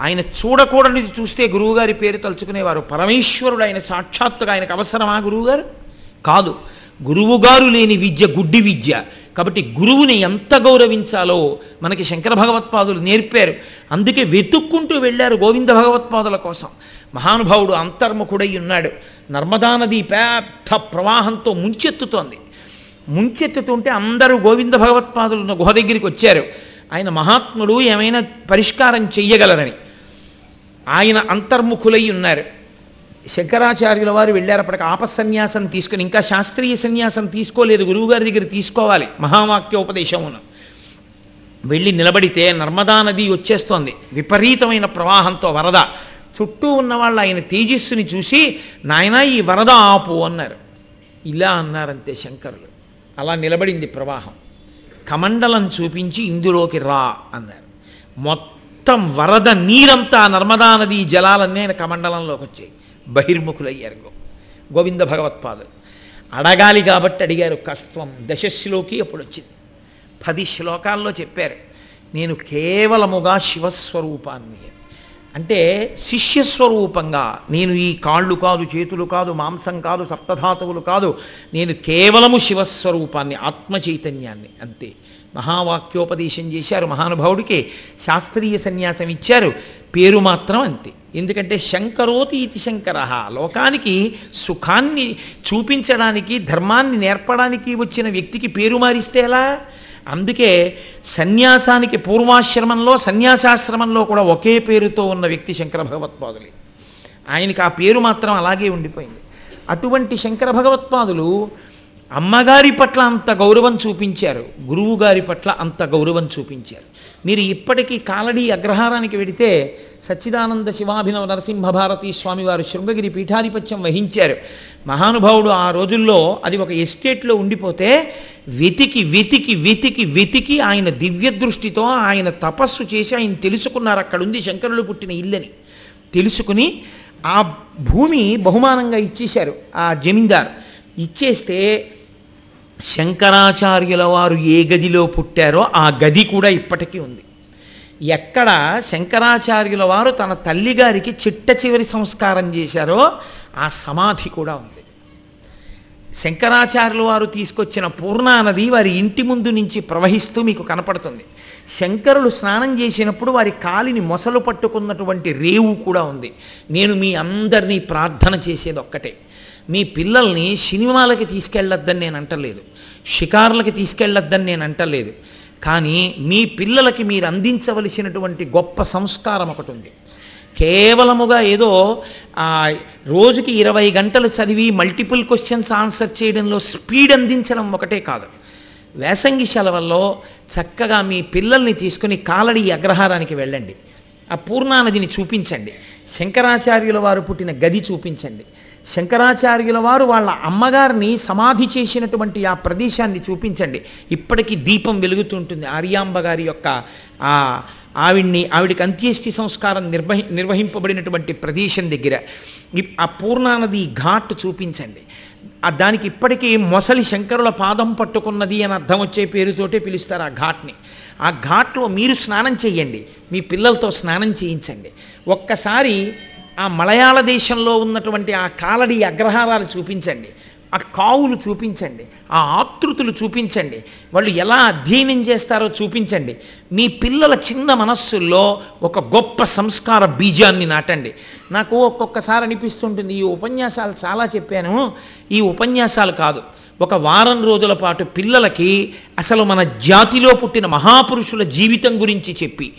ఆయన చూడకూడనిది చూస్తే గురువుగారి పేరు తలుచుకునేవారు. పరమేశ్వరుడు ఆయన సాక్షాత్తుగా ఆయనకు అవసరమా గురువుగారు? కాదు. గురువుగారు లేని విద్య గుడ్డి విద్య. కాబట్టి గురువుని ఎంత గౌరవించాలో మనకి శంకర భగవత్పాదులు నేర్పారు. అందుకే వెతుక్కుంటూ వెళ్ళారు గోవింద భగవత్పాదుల కోసం. మహానుభావుడు అంతర్ముఖుడై ఉన్నాడు. నర్మదా నది పెద్ద ప్రవాహంతో ముంచెత్తుతోంది. ముంచెత్తుతుంటే అందరూ గోవింద భగవత్పాదులు ఉన్న గుహ దగ్గరికి వచ్చారు. ఆయన మహాత్ముడు ఏమైనా పరిష్కారం చెయ్యగలరని. ఆయన అంతర్ముఖులై ఉన్నారు. శంకరాచార్యుల వారు వెళ్ళారప్పటికి ఆపసన్యాసం తీసుకుని ఇంకా శాస్త్రీయ సన్యాసం తీసుకోలేదు. గురువుగారి దగ్గర తీసుకోవాలి. మహావాక్యోపదేశమును. వెళ్ళి నిలబడితే నర్మదా నది వచ్చేస్తోంది. విపరీతమైన ప్రవాహంతో వరద. చుట్టూ ఉన్న వాళ్ళు ఆయన తేజస్సుని చూసి నాయన ఈ వరద ఆపు అన్నారు. ఇలా అన్నారంతే శంకరులు. అలా నిలబడింది ప్రవాహం. కమండలం చూపించి ఇందులోకి రా అన్నారు. మొత్తం వరద నీరంతా నర్మదా నది జలాలన్నీ ఆయన కమండలంలోకి వచ్చాయి బహిర్ముఖులయ్యారు గోవింద భగవత్పాదులు అడగాలి కాబట్టి అడిగారు కస్త్వం దశశ్లోకి అప్పుడు వచ్చింది పది శ్లోకాల్లో చెప్పారు నేను కేవలముగా శివస్వరూపాన్ని. అంటే శిష్యస్వరూపంగా నేను ఈ కాళ్ళు కాదు చేతులు కాదు మాంసం కాదు సప్తధాతువులు కాదు నేను కేవలము శివస్వరూపాన్ని ఆత్మ చైతన్యాన్ని అంతే. మహావాక్యోపదేశం చేశారు. మహానుభావుడికి శాస్త్రీయ సన్యాసం ఇచ్చారు. పేరు మాత్రం అంతే. ఎందుకంటే శంకరోతి ఇది శంకర. లోకానికి సుఖాన్ని చూపించడానికి ధర్మాన్ని నేర్పడానికి వచ్చిన వ్యక్తికి పేరు మారిస్తే ఎలా? అందుకే సన్యాసానికి పూర్వాశ్రమంలో సన్యాసాశ్రమంలో కూడా ఒకే పేరుతో ఉన్న వ్యక్తి శంకర భగవత్పాదులే. ఆయనకి ఆ పేరు మాత్రం అలాగే ఉండిపోయింది. అటువంటి శంకర భగవత్పాదులు అమ్మగారి పట్ల అంత గౌరవం చూపించారు గురువు గారి పట్ల అంత గౌరవం చూపించారు. మీరు ఇప్పటికీ కాలడీ అగ్రహారానికి వెడితే సచ్చిదానంద శివాభినవ నరసింహ భారతీ స్వామి వారు శృంగగిరి పీఠాధిపత్యం వహించారు. మహానుభావుడు ఆ రోజుల్లో అది ఒక ఎస్టేట్లో ఉండిపోతే వెతికి వెతికి వెతికి వెతికి ఆయన దివ్య దృష్టితో ఆయన తపస్సు చేసి ఆయన తెలుసుకున్నారు అక్కడుంది శంకరులు పుట్టిన ఇల్లని. తెలుసుకుని ఆ భూమి బహుమానంగా ఇచ్చేశారు ఆ జమీందారు. ఇచ్చేస్తే శంకరాచార్యుల వారు ఏ గదిలో పుట్టారో ఆ గది కూడా ఇప్పటికీ ఉంది. ఎక్కడ శంకరాచార్యుల వారు తన తల్లిగారికి చిట్ట చివరి సంస్కారం చేశారో ఆ సమాధి కూడా ఉంది. శంకరాచార్యుల వారు తీసుకొచ్చిన పూర్ణానది వారి ఇంటి ముందు నుంచి ప్రవహిస్తూ మీకు కనపడుతుంది. శంకరులు స్నానం చేసినప్పుడు వారి కాలిని మొసలు పట్టుకున్నటువంటి రేవు కూడా ఉంది. నేను మీ అందరినీ ప్రార్థన చేసేది ఒక్కటే. మీ పిల్లల్ని సినిమాలకి తీసుకెళ్ళొద్దని నేను అంటలేదు. షికారులకి తీసుకెళ్ళొద్దని నేను అంటలేదు. కానీ మీ పిల్లలకి మీరు అందించవలసినటువంటి గొప్ప సంస్కారం ఒకటి ఉంది. కేవలముగా ఏదో రోజుకి ఇరవై గంటలు చదివి మల్టిపుల్ క్వశ్చన్స్ ఆన్సర్ చేయడంలో స్పీడ్ అందించడం ఒకటే కాదు. వేసంగి సెలవుల్లో చక్కగా మీ పిల్లల్ని తీసుకుని కాలడి అగ్రహారానికి వెళ్ళండి. ఆ పూర్ణానదిని చూపించండి. శంకరాచార్యుల వారు పుట్టిన గది చూపించండి. శంకరాచార్యుల వారు వాళ్ళ అమ్మగారిని సమాధి చేసినటువంటి ఆ ప్రదేశాన్ని చూపించండి. ఇప్పటికీ దీపం వెలుగుతుంటుంది. ఆర్యాంబ గారి యొక్క ఆ ఆవిడ్ని ఆవిడికి అంత్యేష్టి సంస్కారం నిర్వహి నిర్వహింపబడినటువంటి ప్రదేశం దగ్గర. ఆ పూర్ణానది ఘాట్ చూపించండి. దానికి ఇప్పటికీ మొసలి శంకరుల పాదం పట్టుకున్నది అని అర్థం వచ్చే పేరుతోటే పిలుస్తారు ఆ ఘాట్ని. ఆ ఘాట్లో మీరు స్నానం చేయండి. మీ పిల్లలతో స్నానం చేయించండి. ఒక్కసారి ఆ మలయాళ దేశంలో ఉన్నటువంటి ఆ కాలడి అగ్రహారాలు చూపించండి ఆ కావులు చూపించండి ఆ ఆతృతులు చూపించండి వాళ్ళు ఎలా అధ్యయనం చేస్తారో చూపించండి. మీ పిల్లల చిన్న మనస్సుల్లో ఒక గొప్ప సంస్కార బీజాన్ని నాటండి. నాకు ఒక్కొక్కసారి అనిపిస్తుంటుంది ఈ ఉపన్యాసాలు చాలా చెప్పాను ఈ ఉపన్యాసాలు కాదు. ఒక వారం రోజుల పాటు పిల్లలకి అసలు మన జాతిలో పుట్టిన మహాపురుషుల జీవితం గురించి చెప్పి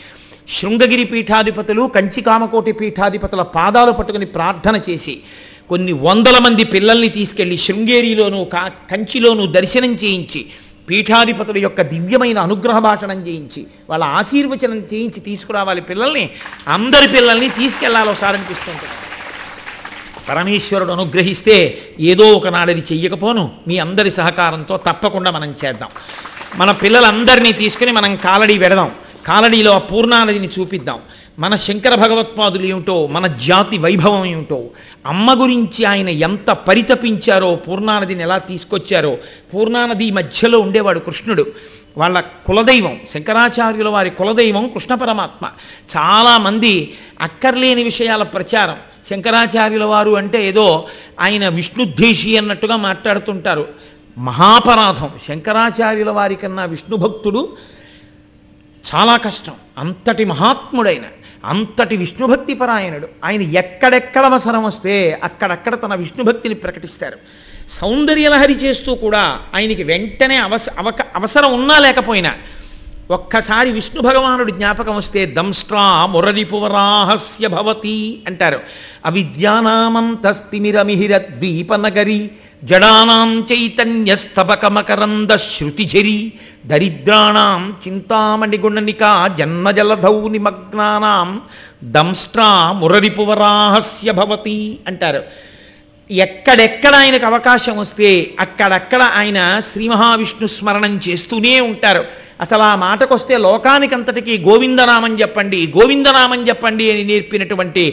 శృంగగిరి పీఠాధిపతులు కంచి కామకోటి పీఠాధిపతుల పాదాలు పట్టుకుని ప్రార్థన చేసి కొన్ని వందల మంది పిల్లల్ని తీసుకెళ్ళి శృంగేరిలోనూ కా కంచిలోనూ దర్శనం చేయించి పీఠాధిపతుల యొక్క దివ్యమైన అనుగ్రహ భాషణం చేయించి వాళ్ళ ఆశీర్వచనం చేయించి తీసుకురావాలి పిల్లల్ని అందరి పిల్లల్ని తీసుకెళ్ళాలో సార్ అనిపిస్తుంటుంది. పరమేశ్వరుడు అనుగ్రహిస్తే ఏదో ఒకనాడది చెయ్యకపోను మీ అందరి సహకారంతో తప్పకుండా మనం చేద్దాం. మన పిల్లలందరినీ తీసుకుని మనం కాలడి పెడదాం. కాలడీలో ఆ పూర్ణానదిని చూపిద్దాం. మన శంకర భగవత్పాదులు ఏమిటో మన జాతి వైభవం ఏమిటో అమ్మ గురించి ఆయన ఎంత పరితపించారో పూర్ణానదిని ఎలా తీసుకొచ్చారో పూర్ణానది మధ్యలో ఉండేవాడు కృష్ణుడు. వాళ్ళ కులదైవం శంకరాచార్యుల వారి కులదైవం కృష్ణ పరమాత్మ. చాలామంది అక్కర్లేని విషయాల ప్రచారం. శంకరాచార్యుల వారు అంటే ఏదో ఆయన విష్ణుద్దేశి అన్నట్టుగా మాట్లాడుతుంటారు. మహాపరాధం. శంకరాచార్యుల వారి కన్నా విష్ణు భక్తుడు చాలా కష్టం. అంతటి మహాత్ముడైన అంతటి విష్ణుభక్తి పరాయణుడు ఆయన ఎక్కడెక్కడ అవసరం వస్తే అక్కడక్కడ తన విష్ణుభక్తిని ప్రకటిస్తారు. సౌందర్యలహరి చేస్తూ కూడా ఆయనకి వెంటనే అవస అవక అవసరం ఉన్నా లేకపోయినా ఒక్కసారి విష్ణు భగవానుడు జ్ఞాపకం వస్తే దంష్ట్రా మురరిపువరాహస్య భవతి అంటారు. అవిద్యానామంతస్తిమిరమిహిర ద్వీపనగరి జడానాం చైతన్యస్తబకమకరంద శృతిఝరి దరిద్రాణం చింతామణిగుణనికా జన్మజలధౌ నిమగ్నానాం దంష్ట్రా మురరిపువరాహస్య భవతి అంటారు. ఎక్కడెక్కడ ఆయనకు అవకాశం వస్తే అక్కడక్కడ ఆయన శ్రీ మహావిష్ణు స్మరణం చేస్తూనే ఉంటారు. అసలు ఆ మాటకొస్తే లోకానికంతటికీ గోవిందనామం చెప్పండి గోవిందనామం చెప్పండి అని నేర్పినటువంటి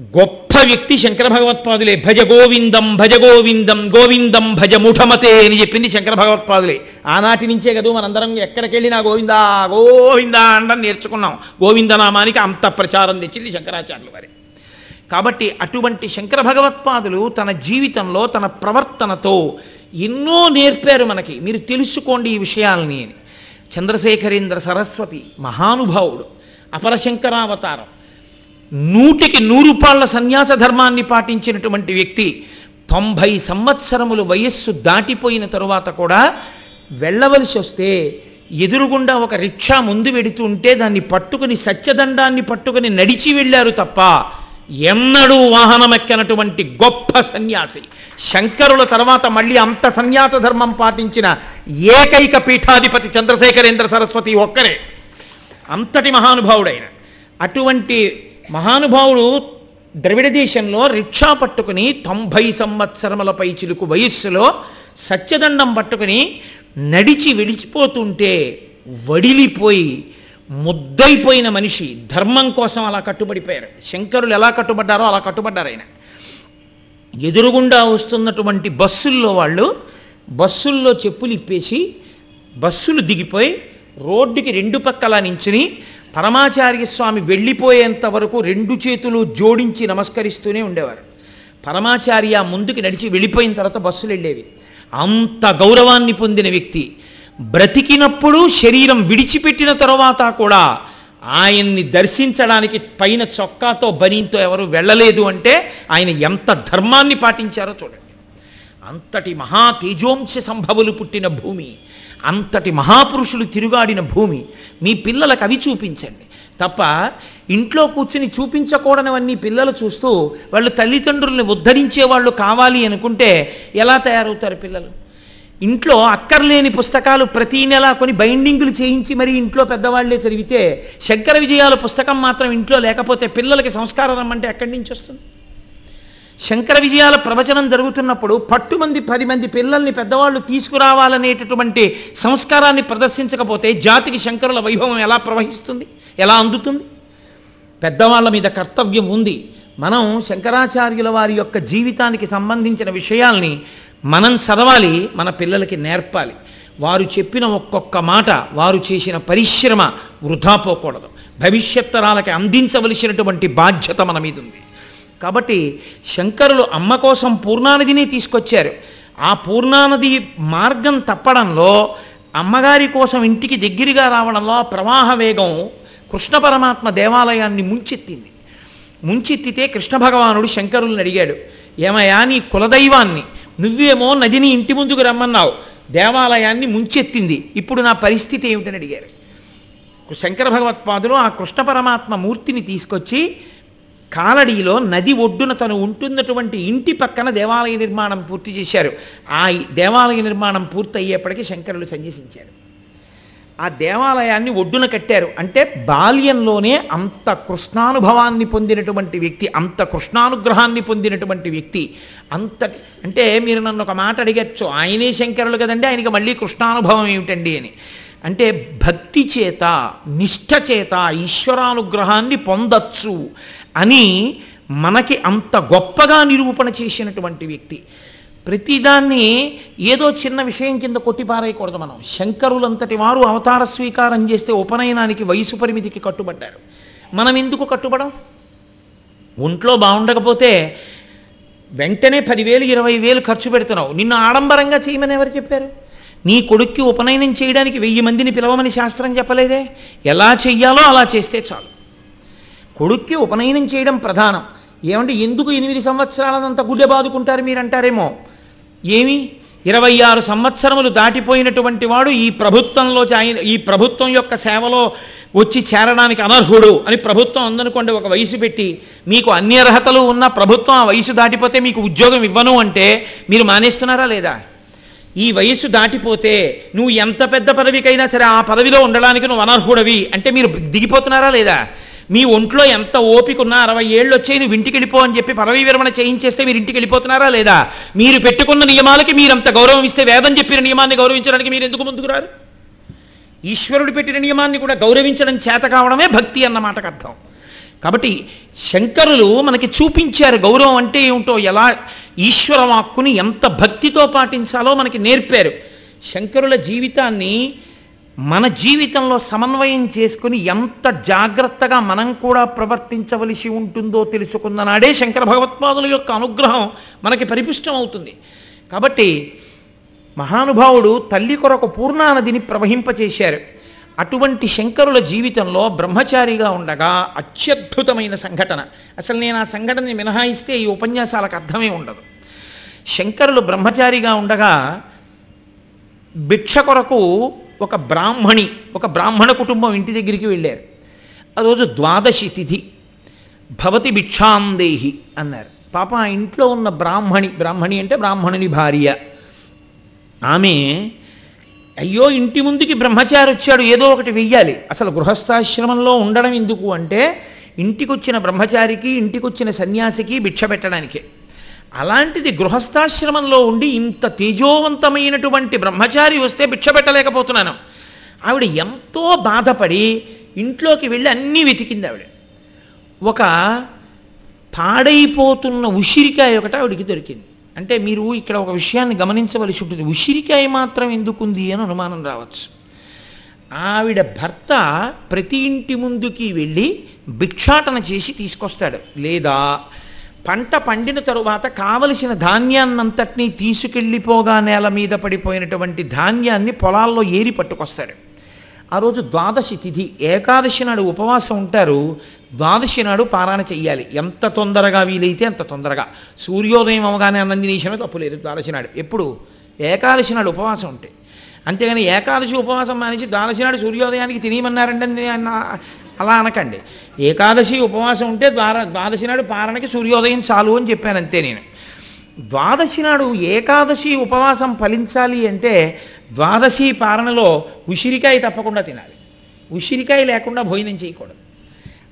గొప్ప వ్యక్తి శంకర భగవత్పాదులే. భజ గోవిందం భజ గోవిందం గోవిందం భజ ముఠమతే అని చెప్పింది శంకర భగవత్పాదులే. ఆనాటి నుంచే కదా మనందరం ఎక్కడికి వెళ్ళినా గోవిందా గోవిందా అండం నేర్చుకున్నాం. గోవిందనామానికి అంత ప్రచారం తెచ్చింది శంకరాచార్యులు వారి కాబట్టి అటువంటి శంకర భగవత్పాదులు తన జీవితంలో తన ప్రవర్తనతో ఎన్నో నేర్పారు మనకి. మీరు తెలుసుకోండి ఈ విషయాల్ని. అని చంద్రశేఖరేంద్ర సరస్వతి మహానుభావుడు అపరశంకరావతారం. నూటికి నూరు పాళ్ళ సన్యాస ధర్మాన్ని పాటించినటువంటి వ్యక్తి తొంభై సంవత్సరములు వయస్సు దాటిపోయిన తరువాత కూడా వెళ్ళవలసి వస్తే ఎదురుగుండా ఒక రిక్షా ముందు వెడుతూ ఉంటే దాన్ని పట్టుకుని సత్యదండాన్ని పట్టుకుని నడిచి వెళ్ళారు తప్ప ఎన్నడూ వాహనమెక్కనటువంటి గొప్ప సన్యాసి. శంకరుల తర్వాత మళ్ళీ అంత సన్యాస ధర్మం పాటించిన ఏకైక పీఠాధిపతి చంద్రశేఖరేంద్ర సరస్వతి ఒక్కరే. అంతటి మహానుభావుడైన. అటువంటి మహానుభావుడు ద్రవిడ దేశంలో రిక్షా పట్టుకుని తొంభై సంవత్సరములపై చిలుకు వయస్సులో సత్యదండం పట్టుకుని నడిచి విడిచిపోతుంటే వడిలిపోయి ముద్దైపోయిన మనిషి ధర్మం కోసం అలా కట్టుబడిపోయారు. శంకరులు ఎలా కట్టుబడ్డారో అలా కట్టుబడ్డారు ఆయన. ఎదురుగుండా వస్తున్నటువంటి బస్సుల్లో వాళ్ళు బస్సుల్లో చెప్పులు ఇప్పేసి బస్సులు దిగిపోయి రోడ్డుకి రెండు పక్కల నించుని పరమాచార్య స్వామి వెళ్ళిపోయేంత వరకు రెండు చేతులు జోడించి నమస్కరిస్తూనే ఉండేవారు. పరమాచార్య ముందుకు నడిచి వెళ్ళిపోయిన తర్వాత బస్సులు వెళ్ళేవి. అంత గౌరవాన్ని పొందిన వ్యక్తి. బ్రతికినప్పుడు శరీరం విడిచిపెట్టిన తరువాత కూడా ఆయన్ని దర్శించడానికి పైన చొక్కాతో బనీంతో ఎవరు వెళ్ళలేదు అంటే ఆయన ఎంత ధర్మాన్ని పాటించారో చూడండి. అంతటి మహా తేజోంశ సంభవులు పుట్టిన భూమి. అంతటి మహాపురుషులు తిరుగాడిన భూమి. మీ పిల్లలకు అవి చూపించండి. తప్ప ఇంట్లో కూర్చుని చూపించకూడనివన్నీ పిల్లలు చూస్తూ వాళ్ళు తల్లిదండ్రుల్ని ఉద్ధరించే వాళ్ళు కావాలి అనుకుంటే ఎలా తయారవుతారు పిల్లలు? ఇంట్లో అక్కర్లేని పుస్తకాలు ప్రతీ నెల కొని బైండింగులు చేయించి మరి ఇంట్లో పెద్దవాళ్ళే చదివితే శంకర విజయాల పుస్తకం మాత్రం ఇంట్లో లేకపోతే పిల్లలకి సంస్కారం రమ్మంటే ఎక్కడి నుంచి వస్తుంది? శంకర విజయాల ప్రవచనం జరుగుతున్నప్పుడు పట్టుమంది పది మంది పిల్లల్ని పెద్దవాళ్ళు తీసుకురావాలనేటటువంటి సంస్కారాన్ని ప్రదర్శించకపోతే జాతికి శంకరుల వైభవం ఎలా ప్రవహిస్తుంది? ఎలా అందుతుంది? పెద్దవాళ్ళ మీద కర్తవ్యం ఉంది. మనం శంకరాచార్యుల వారి యొక్క జీవితానికి సంబంధించిన విషయాల్ని మనం చదవాలి మన పిల్లలకి నేర్పాలి. వారు చెప్పిన ఒక్కొక్క మాట వారు చేసిన పరిశ్రమ వృధా పోకూడదు. భవిష్యత్ తరాలకి అందించవలసినటువంటి బాధ్యత మన మీద ఉంది. కాబట్టి శంకరులు అమ్మ కోసం పూర్ణానదిని తీసుకొచ్చారు. ఆ పూర్ణానది మార్గం తప్పడంలో అమ్మగారి కోసం ఇంటికి దగ్గరగా రావడంలో ఆ ప్రవాహ వేగం కృష్ణ పరమాత్మ దేవాలయాన్ని ముంచెత్తింది. ముంచెత్తితే కృష్ణ భగవానుడు శంకరుల్ని అడిగాడు ఏమయ్యా నీ కులదైవాన్ని? నువ్వేమో నదిని ఇంటి ముందుకు రమ్మన్నావు దేవాలయాన్ని ముంచెత్తింది. ఇప్పుడు నా పరిస్థితి ఏమిటని అడిగారు. శంకర భగవత్పాదులు ఆ కృష్ణ పరమాత్మ మూర్తిని తీసుకొచ్చి కాలడీలో నది ఒడ్డున తను ఉంటున్నటువంటి ఇంటి పక్కన దేవాలయ నిర్మాణం పూర్తి చేశారు. ఆ దేవాలయ నిర్మాణం పూర్తి అయ్యేప్పటికీ శంకరులు సన్యసించారు. ఆ దేవాలయాన్ని ఒడ్డున కట్టారు. అంటే బాల్యంలోనే అంత కృష్ణానుభవాన్ని పొందినటువంటి వ్యక్తి అంత కృష్ణానుగ్రహాన్ని పొందినటువంటి వ్యక్తి అంత అంటే మీరు నన్ను ఒక మాట అడిగచ్చు ఆయనే శంకరులు కదండి ఆయనకి మళ్ళీ కృష్ణానుభవం ఏమిటండి అని. అంటే భక్తి చేత నిష్ఠ చేత ఈశ్వరానుగ్రహాన్ని పొందచ్చు. అని మనకి అంత గొప్పగా నిరూపణ చేసినటువంటి వ్యక్తి. ప్రతిదాన్ని ఏదో చిన్న విషయం కింద కొట్టిపారేయకూడదు మనం. శంకరులంతటి వారు అవతార స్వీకారం చేస్తే ఉపనయనానికి వయసు పరిమితికి కట్టుబడ్డారు. మనం ఎందుకు కట్టుబడం? ఒంట్లో బాగుండకపోతే వెంటనే పదివేలు ఇరవై వేలు ఖర్చు పెడుతున్నావు. నిన్ను ఆడంబరంగా చేయమని ఎవరు చెప్పారు? నీ కొడుక్కి ఉపనయనం చేయడానికి వెయ్యి మందిని పిలవమని శాస్త్రం చెప్పలేదే? ఎలా చెయ్యాలో అలా చేస్తే చాలు. కొడుక్కి ఉపనయనం చేయడం ప్రధానం. ఏమంటే ఎందుకు ఎనిమిది సంవత్సరాలనంత గుడ్డె బాదుకుంటారు మీరు అంటారేమో ఏమి? ఇరవై ఆరు సంవత్సరములు దాటిపోయినటువంటి వాడు ఈ ప్రభుత్వంలో ఆయన ఈ ప్రభుత్వం యొక్క సేవలో వచ్చి చేరడానికి అనర్హుడు అని ప్రభుత్వం అందనుకోండి ఒక వయసు పెట్టి మీకు అన్ని అర్హతలు ఉన్న ప్రభుత్వం ఆ వయసు దాటిపోతే మీకు ఉద్యోగం ఇవ్వను అంటే మీరు మానేస్తున్నారా లేదా? ఈ వయస్సు దాటిపోతే నువ్వు ఎంత పెద్ద పదవికైనా సరే ఆ పదవిలో ఉండడానికి నువ్వు అనర్హుడవి అంటే మీరు దిగిపోతున్నారా లేదా? మీ ఒంట్లో ఎంత ఓపిక ఉన్నా అరవై ఏళ్ళు వచ్చాయి నువ్వు ఇంటికి వెళ్ళిపో అని చెప్పి పదవీ విరమణ చేయించేస్తే మీరు ఇంటికి వెళ్ళిపోతున్నారా లేదా? మీరు పెట్టుకున్న నియమాలకి మీరంత గౌరవం ఇస్తే వేదం చెప్పిన నియమాన్ని గౌరవించడానికి మీరు ఎందుకు ముందుకు రారు? ఈశ్వరుడు పెట్టిన నియమాన్ని కూడా గౌరవించడం చేత కావడమే భక్తి అన్న మాటకు అర్థం. కాబట్టి శంకరులు మనకి చూపించారు గౌరవం అంటే ఏమిటో ఎలా ఈశ్వర వాక్కుని ఎంత భక్తితో పాటించాలో మనకి నేర్పారు. శంకరుల జీవితాన్ని మన జీవితంలో సమన్వయం చేసుకుని ఎంత జాగ్రత్తగా మనం కూడా ప్రవర్తించవలసి ఉంటుందో తెలుసుకున్న నాడే శంకర భగవత్పాదుల యొక్క అనుగ్రహం మనకి పరిపుష్టం అవుతుంది. కాబట్టి మహానుభావుడు తల్లి కొరకు పూర్ణానదిని ప్రవహింపచేశారు. అటువంటి శంకరుల జీవితంలో బ్రహ్మచారిగా ఉండగా అత్యద్భుతమైన సంఘటన. అసలు నేను ఆ సంఘటనని మినహాయిస్తే ఈ ఉపన్యాసాలకు అర్థమే ఉండదు. శంకరులు బ్రహ్మచారిగా ఉండగా భిక్ష కొరకు ఒక బ్రాహ్మణి ఒక బ్రాహ్మణ కుటుంబం ఇంటి దగ్గరికి వెళ్ళారు. ఆ రోజు ద్వాదశి తిథి. భవతి భిక్షాందేహి అన్నారు. పాప ఆ ఇంట్లో ఉన్న బ్రాహ్మణి బ్రాహ్మణి అంటే బ్రాహ్మణుని భార్య. ఆమె అయ్యో ఇంటి ముందుకి బ్రహ్మచారి వచ్చాడు ఏదో ఒకటి వెయ్యాలి. అసలు గృహస్థాశ్రమంలో ఉండడం ఎందుకు అంటే ఇంటికొచ్చిన బ్రహ్మచారికి ఇంటికొచ్చిన సన్యాసికి భిక్ష పెట్టడానికే. అలాంటిది గృహస్థాశ్రమంలో ఉండి ఇంత తేజోవంతమైనటువంటి బ్రహ్మచారి వస్తే భిక్ష పెట్టలేకపోతున్నాను. ఆవిడ ఎంతో బాధపడి ఇంట్లోకి వెళ్ళి అన్నీ వెతికింది ఆవిడ. ఒక పాడైపోతున్న ఉసిరికాయ ఒకటి ఆవిడికి దొరికింది. అంటే మీరు ఇక్కడ ఒక విషయాన్ని గమనించవలసి ఉంటుంది. ఉసిరికాయ మాత్రం ఎందుకుంది అని అనుమానం రావచ్చు. ఆవిడ భర్త ప్రతి ఇంటి ముందుకి వెళ్ళి భిక్షాటన చేసి తీసుకొస్తాడు. లేదా పంట పండిన తరువాత కావలసిన ధాన్యాన్నంతటినీ తీసుకెళ్ళిపోగా నేల మీద పడిపోయినటువంటి ధాన్యాన్ని పొలాల్లో ఏరి పట్టుకొస్తారు. ఆ రోజు ద్వాదశి తిథి ఏకాదశి నాడు ఉపవాసం ఉంటారు. ద్వాదశి నాడు పారాయణ చెయ్యాలి. ఎంత తొందరగా వీలైతే అంత తొందరగా. సూర్యోదయం అవగానే అన్నం తినేసమే తప్పులేదు ద్వాదశి నాడు. ఎప్పుడు? ఏకాదశి నాడు ఉపవాసం ఉంటే. అంతేగాని ఏకాదశి ఉపవాసం మానేసి ద్వాదశి నాడు సూర్యోదయానికి తినేయమన్నారంటే అలా అనకండి. ఏకాదశి ఉపవాసం ఉంటే ద్వార ద్వాదశి నాడు పారణకి సూర్యోదయం చాలు అని చెప్పాను అంతే నేను. ద్వాదశి నాడు ఏకాదశి ఉపవాసం ఫలించాలి అంటే ద్వాదశి పారణలో ఉసిరికాయ తప్పకుండా తినాలి. ఉసిరికాయ లేకుండా భోజనం చేయకూడదు.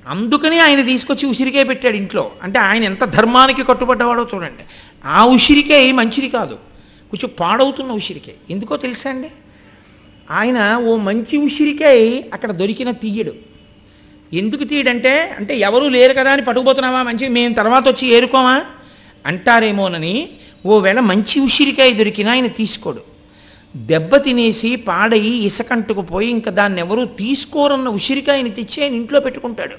అందుకని ఆయన తీసుకొచ్చి ఉసిరికాయ పెట్టాడు ఇంట్లో. అంటే ఆయన ఎంత ధర్మానికి కట్టుబడ్డవాడో చూడండి. ఆ ఉసిరికాయ మంచిది కాదు. కొంచెం పాడవుతున్న ఉసిరికాయ. ఎందుకో తెలుసా అండి? ఆయన ఓ మంచి ఉసిరికాయ అక్కడ దొరికిన తీయడు. ఎందుకు తీయడంటే అంటే ఎవరూ లేరు కదా అని పట్టుకుపోతున్నావా? మంచి మేము తర్వాత వచ్చి ఏరుకోమా? అంటారేమోనని ఓ వేళ మంచి ఉసిరికాయ దొరికినా ఆయన తీసుకోడు. దెబ్బ తినేసి పాడయి ఇసకంటుకుపోయి ఇంకా దాన్ని ఎవరూ తీసుకోరన్న ఉసిరికాయని తెచ్చి ఆయన ఇంట్లో పెట్టుకుంటాడు.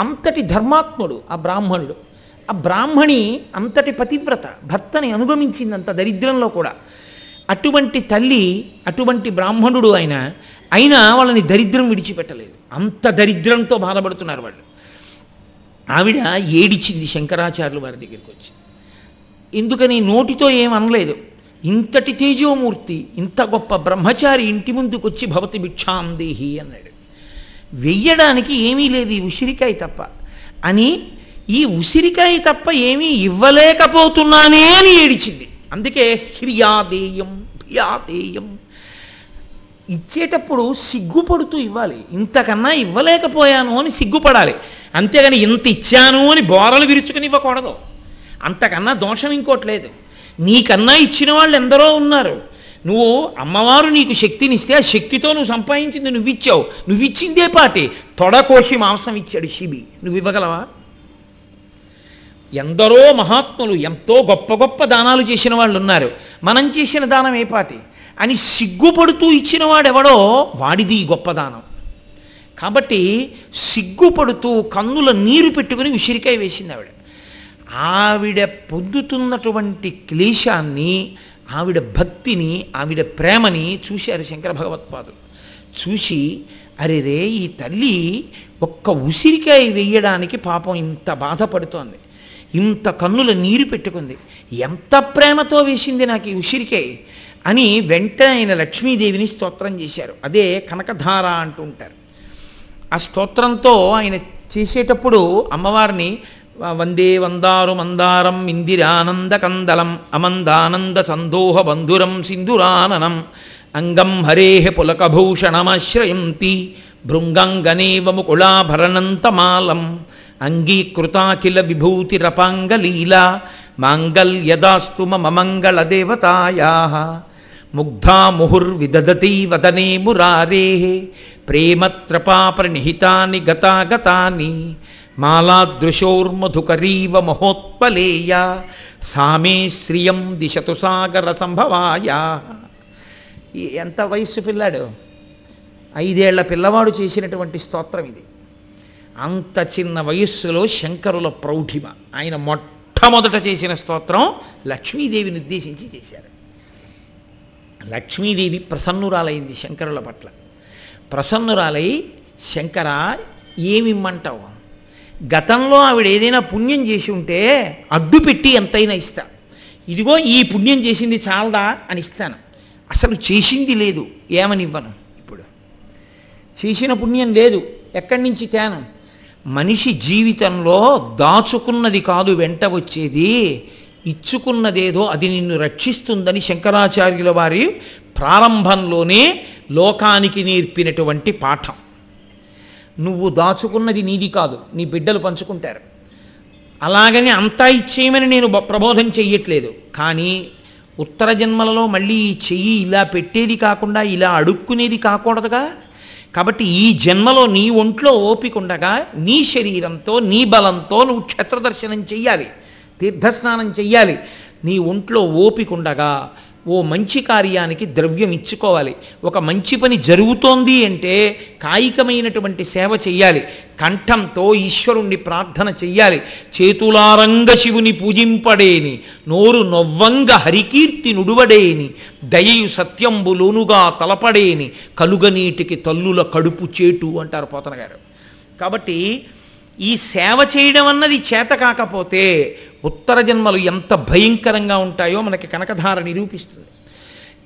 అంతటి ధర్మాత్ముడు ఆ బ్రాహ్మణుడు. ఆ బ్రాహ్మణి అంతటి పతివ్రత భర్తని అనుగమించింది అంత దరిద్రంలో కూడా. అటువంటి తల్లి అటువంటి బ్రాహ్మణుడు ఆయన అయినా వాళ్ళని దరిద్రం విడిచిపెట్టలేదు. అంత దరిద్రంతో బాధపడుతున్నారు వాళ్ళు. ఆవిడ ఏడిచింది శంకరాచార్యులు వారి దగ్గరికి వచ్చి. ఎందుకని నోటితో ఏం అనలేదు? ఇంతటి తేజోమూర్తి ఇంత గొప్ప బ్రహ్మచారి ఇంటి ముందుకు వచ్చి భవతి భిక్షాం దేహి అన్నాడు. వెయ్యడానికి ఏమీ లేదు ఈ ఉసిరికాయ తప్ప. అని ఈ ఉసిరికాయ తప్ప ఏమీ ఇవ్వలేకపోతున్నానే అని ఏడిచింది. అందుకే హ్రియాదేయం భియాదేయం ఇచ్చేటప్పుడు సిగ్గుపడుతూ ఇవ్వాలి. ఇంతకన్నా ఇవ్వలేకపోయాను అని సిగ్గుపడాలి. అంతేగాని ఇంత ఇచ్చాను అని బోరలు విరుచుకుని ఇవ్వకూడదు అంతకన్నా దోషం ఇంకోటి లేదు. నీకన్నా ఇచ్చిన వాళ్ళు ఎందరో ఉన్నారు. నువ్వు అమ్మవారు నీకు శక్తినిస్తే ఆ శక్తితో నువ్వు సంపాదించింది నువ్వు ఇచ్చావు నువ్వు ఇచ్చిందే పాటి. తొడకోసి మాంసం ఇచ్చాడు శిబి నువ్వు ఇవ్వగలవా ఎందరో మహాత్ములు ఎంతో గొప్ప గొప్ప దానాలు చేసిన వాళ్ళు ఉన్నారు. మనం చేసిన దానం ఏ పాటి? అని సిగ్గుపడుతూ ఇచ్చిన వాడెవడో వాడిది ఈ కాబట్టి సిగ్గుపడుతూ కన్నుల నీరు పెట్టుకుని ఉసిరికాయ వేసింది ఆవిడ ఆవిడ పొందుతున్నటువంటి క్లేశాన్ని ఆవిడ భక్తిని ఆవిడ ప్రేమని చూశారు శంకర భగవత్పాదులు చూసి అరే రే ఈ తల్లి ఒక్క ఉసిరికాయ వేయడానికి పాపం ఇంత బాధపడుతోంది ఇంత కన్నుల నీరు పెట్టుకుంది ఎంత ప్రేమతో వేసింది నాకు ఈ ఉసిరికాయ? అని వెంట ఆయన లక్ష్మీదేవిని స్తోత్రం చేశారు. అదే కనకధార అంటూ ఉంటారు. ఆ స్తోత్రంతో ఆయన చేసేటప్పుడు అమ్మవారిని వందే వందారు మందారం ఇందిరానంద కందలం అమందానంద సందోహ బంధురం సింధురాననం అంగం హరేహ పులకభూషణమాశ్రయంతి భృంగంగనేవ ముకుళాభరణంతమాలం అంగీకృతాఖిల విభూతిరపాంగలీలా మాంగల్యదాస్తు మమ మంగళదేవతాయా ముగ్ధాముహుర్విదదతి వదనే మురారే ప్రేమత్రపాప్రణిహితాని గతాగతాని మాలాదృశోర్మధుకరీవ మహోత్పలేయ సామే శ్రియం దిశతు సాగర సంభవాయ ఎంత వయస్సు పిల్లాడు? ఐదేళ్ళ పిల్లవాడు చేసినటువంటి స్తోత్రం ఇది. అంత చిన్న వయస్సులో శంకరుల ప్రౌఢిమ. ఆయన మొట్టమొదట చేసిన స్తోత్రం లక్ష్మీదేవిని ఉద్దేశించి చేశారు. లక్ష్మీదేవి ప్రసన్నురాలైంది శంకరుల పట్ల. ప్రసన్నురాలై శంకర ఏమిమ్మంటావు? గతంలో ఆవిడ ఏదైనా పుణ్యం చేసి ఉంటే అడ్డు పెట్టి ఎంతైనా ఇస్తా. ఇదిగో ఈ పుణ్యం చేసింది చాలదా? అని ఇస్తాను. అసలు చేసింది లేదు. ఏమనివ్వను? ఇప్పుడు. చేసిన పుణ్యం లేదు. ఎక్కడి నుంచి తేను మనిషి జీవితంలో దాచుకున్నది కాదు. వెంట వచ్చేది ఇచ్చుకున్నదేదో అది నిన్ను రక్షిస్తుందని శంకరాచార్యుల వారి ప్రారంభంలోనే లోకానికి నేర్పినటువంటి పాఠం. నువ్వు దాచుకున్నది నీది కాదు నీ బిడ్డలు పంచుకుంటారు. అలాగని అంతా ఇచ్చేయమని నేను ప్రబోధం చెయ్యట్లేదు. కానీ ఉత్తర జన్మలలో మళ్ళీ ఈ చెయ్యి ఇలా పెట్టేది కాకుండా ఇలా అడుక్కునేది కాకూడదుగా? కాబట్టి ఈ జన్మలో నీ ఒంట్లో ఓపిక ఉండగా నీ శరీరంతో నీ బలంతో నువ్వు క్షేత్రదర్శనం చెయ్యాలి. తీర్థస్నానం చెయ్యాలి. నీ ఒంట్లో ఓపికండగా ఓ మంచి కార్యానికి ద్రవ్యం ఇచ్చుకోవాలి. ఒక మంచి పని జరుగుతోంది అంటే కాయికమైనటువంటి సేవ చెయ్యాలి. కంఠంతో ఈశ్వరుణ్ణి ప్రార్థన చెయ్యాలి. చేతులారంగ శివుని పూజింపడేని నోరు నొవ్వంగ హరికీర్తి నుడువడేని దయయు సత్యంబులోనుగా తలపడేని కలుగనీటికి తల్లుల కడుపు చేటు అంటారు పోతన గారు. కాబట్టి ఈ సేవ చేయడం అన్నది చేత కాకపోతే ఉత్తర జన్మలు ఎంత భయంకరంగా ఉంటాయో మనకి కనకధార నిరూపిస్తుంది.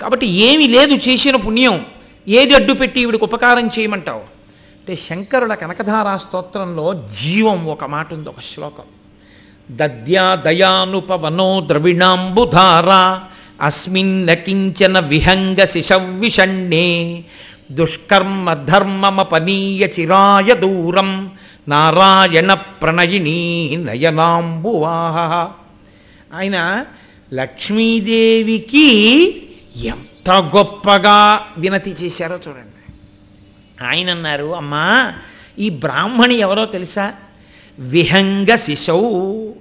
కాబట్టి ఏమి లేదు చేసిన పుణ్యం. ఏది అడ్డు పెట్టి ఈవిడికి ఉపకారం చేయమంటావు? అంటే శంకరుల కనకధారా స్తోత్రంలో జీవం ఒక మాట ఉంది ఒక శ్లోకం. దద్యా దయానుపవనో ద్రవిణాంబుధారా అస్మిన్న కించన విహంగ శిశవిషణ్ణే దుష్కర్మ ధర్మమపనీయ చిరాయ దూరం నారాయణ ప్రణయిని నయనాంబువాహ. ఆయన లక్ష్మీదేవికి ఎంత గొప్పగా వినతి చేశారో చూడండి. ఆయన అన్నారు అమ్మా ఈ బ్రాహ్మణి ఎవరో తెలుసా? విహంగ శిశవు.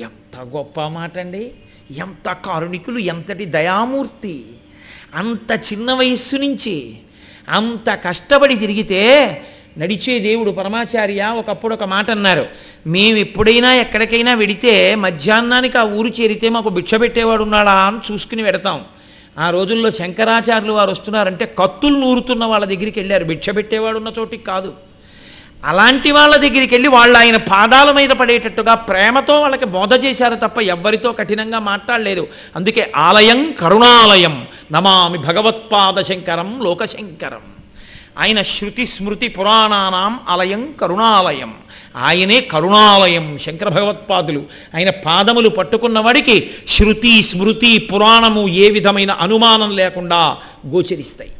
ఎంత గొప్ప మాట అండి ఎంత కారుణికులు ఎంతటి దయామూర్తి. అంత చిన్న వయస్సు నుంచి అంత కష్టపడి తిరిగితే నడిచే దేవుడు పరమాచార్య ఒకప్పుడు ఒక మాట అన్నారు మేము ఎప్పుడైనా ఎక్కడికైనా వెడితే మధ్యాహ్నానికి ఆ ఊరు చేరితే మాకు భిక్ష పెట్టేవాడు ఉన్నాడా? అని చూసుకుని పెడతాం ఆ రోజుల్లో శంకరాచార్యులు వారు వస్తున్నారంటే కత్తులు నూరుతున్న వాళ్ళ దగ్గరికి వెళ్ళారు. భిక్ష పెట్టేవాడు ఉన్న చోటికి కాదు. అలాంటి వాళ్ళ దగ్గరికి వెళ్ళి వాళ్ళు ఆయన పాదాల మీద పడేటట్టుగా ప్రేమతో వాళ్ళకి బోధ చేశారు తప్ప ఎవ్వరితో కఠినంగా మాట్లాడలేదు. అందుకే ఆలయం కరుణాలయం నమామి భగవత్పాద శంకరం లోకశంకరం. ఆయన శృతి స్మృతి పురాణానాం ఆలయం కరుణాలయం. ఆయనే కరుణాలయం శంకర భగవత్పాదులు. ఆయన పాదములు పట్టుకున్నవాడికి శృతి స్మృతి పురాణము ఏ విధమైన అనుమానం లేకుండా గోచరిస్తాయి.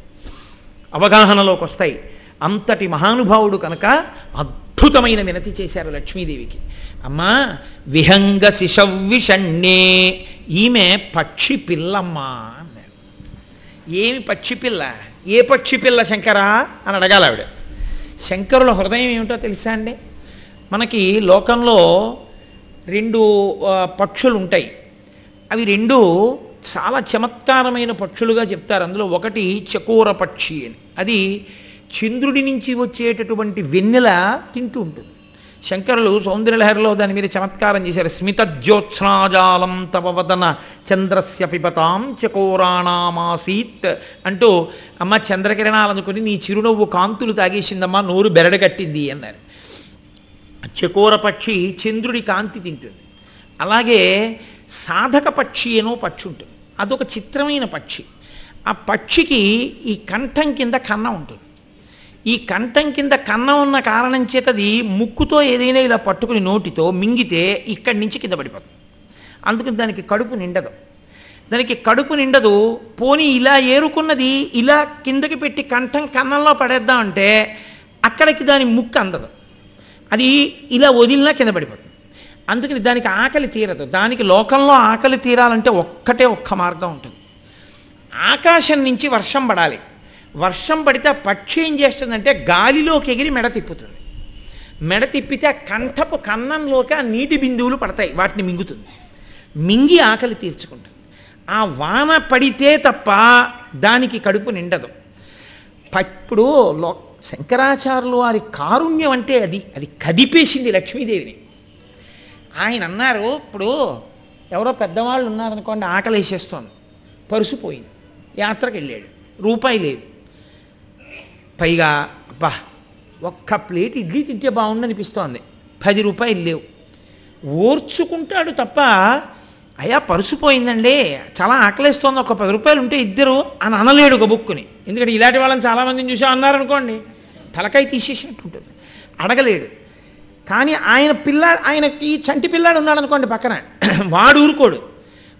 అవగాహనలోకి వస్తాయి. అంతటి మహానుభావుడు కనుక అద్భుతమైన వినతి చేశారు లక్ష్మీదేవికి. అమ్మా విహంగ శిశవ్విషణ్ణే ఈమె పక్షి పిల్లమ్మా అన్నారు ఏమి పక్షి పిల్ల? ఏ పక్షి పిల్ల శంకరా అని అడగాలి ఆవిడ. శంకరుల హృదయం ఏమిటో తెలుసా అండి? మనకి లోకంలో రెండు పక్షులు ఉంటాయి. అవి రెండు చాలా చమత్కారమైన పక్షులుగా చెప్తారు. అందులో ఒకటి చకోర పక్షి అని. అది చంద్రుడి నుంచి వచ్చేటటువంటి వెన్నెల తింటూ ఉంటుంది. శంకరులు సౌందర్యలహరిలో దాని మీద చమత్కారం చేశారు. స్మిత జ్యోత్స్నాజాలం తవవదన చంద్రస్య పిబతాం చకోరాణామాసీత్ అంటూ అమ్మ చంద్రకిరణాలు అనుకుని నీ చిరునవ్వు కాంతులు తాగేసిందమ్మా నోరు బెరడగట్టింది అన్నారు. చకోర పక్షి చంద్రుడి కాంతి తింటుంది. అలాగే సాధక పక్షి అనో పక్షి ఉంటుంది. అదొక చిత్రమైన పక్షి. ఆ పక్షికి ఈ కంఠం కింద కన్న ఉంటుంది. ఈ కంఠం కింద కన్నం ఉన్న కారణం చేత అది ముక్కుతో ఏదైనా ఇలా పట్టుకుని నోటితో మింగితే ఇక్కడి నుంచి కింద పడిపోతుంది. అందుకని దానికి కడుపు నిండదు. దానికి కడుపు నిండదు పోనీ ఇలా ఏరుకున్నది ఇలా కిందకి పెట్టి కంఠం కన్నంలో పడేద్దాం అంటే అక్కడికి దాని ముక్కు అందదు. అది ఇలా వదిలినా కింద పడిపోతుంది. అందుకని దానికి ఆకలి తీరదు. దానికి లోకంలో ఆకలి తీరాలంటే ఒక్కటే ఒక్క మార్గం ఉంటుంది. ఆకాశం నుంచి వర్షం పడాలి. వర్షం పడితే ఆ పక్షి ఏం చేస్తుందంటే గాలిలోకి ఎగిరి మెడ తిప్పుతుంది. మెడ తిప్పితే ఆ కంఠపు కన్నంలోకి ఆ నీటి బిందువులు పడతాయి వాటిని మింగుతుంది. మింగి ఆకలి తీర్చుకుంటుంది. ఆ వాన పడితే తప్ప దానికి కడుపు నిండదు. ఇప్పుడు లో శంకరాచార్యులు వారి కారుణ్యం అంటే అది అది కదిపేసింది లక్ష్మీదేవిని. ఆయన అన్నారు ఇప్పుడు ఎవరో పెద్దవాళ్ళు ఉన్నారనుకోండి ఆకలి వేసేస్తోంది పరుసు పోయింది. యాత్రకు వెళ్ళాడు రూపాయి లేదు. పైగా అబ్బా ఒక్క ప్లేట్ ఇడ్లీ తింటే బాగుండనిపిస్తోంది. పది రూపాయలు లేవు. ఓర్చుకుంటాడు తప్ప అయ్యా పరుసుపోయిందండి. చాలా ఆకలిస్తోంది. ఒక పది రూపాయలు ఉంటే ఇద్దరు అని అనలేడు గబుక్కుని ఎందుకంటే ఇలాంటి వాళ్ళని చాలామందిని చూసా అన్నారనుకోండి తలకాయ తీసేసినట్టు ఉంటుంది. అడగలేడు. కానీ ఆయన పిల్ల ఆయనకి ఈ చంటి పిల్లాడు ఉన్నాడు అనుకోండి పక్కన వాడు ఊరుకోడు.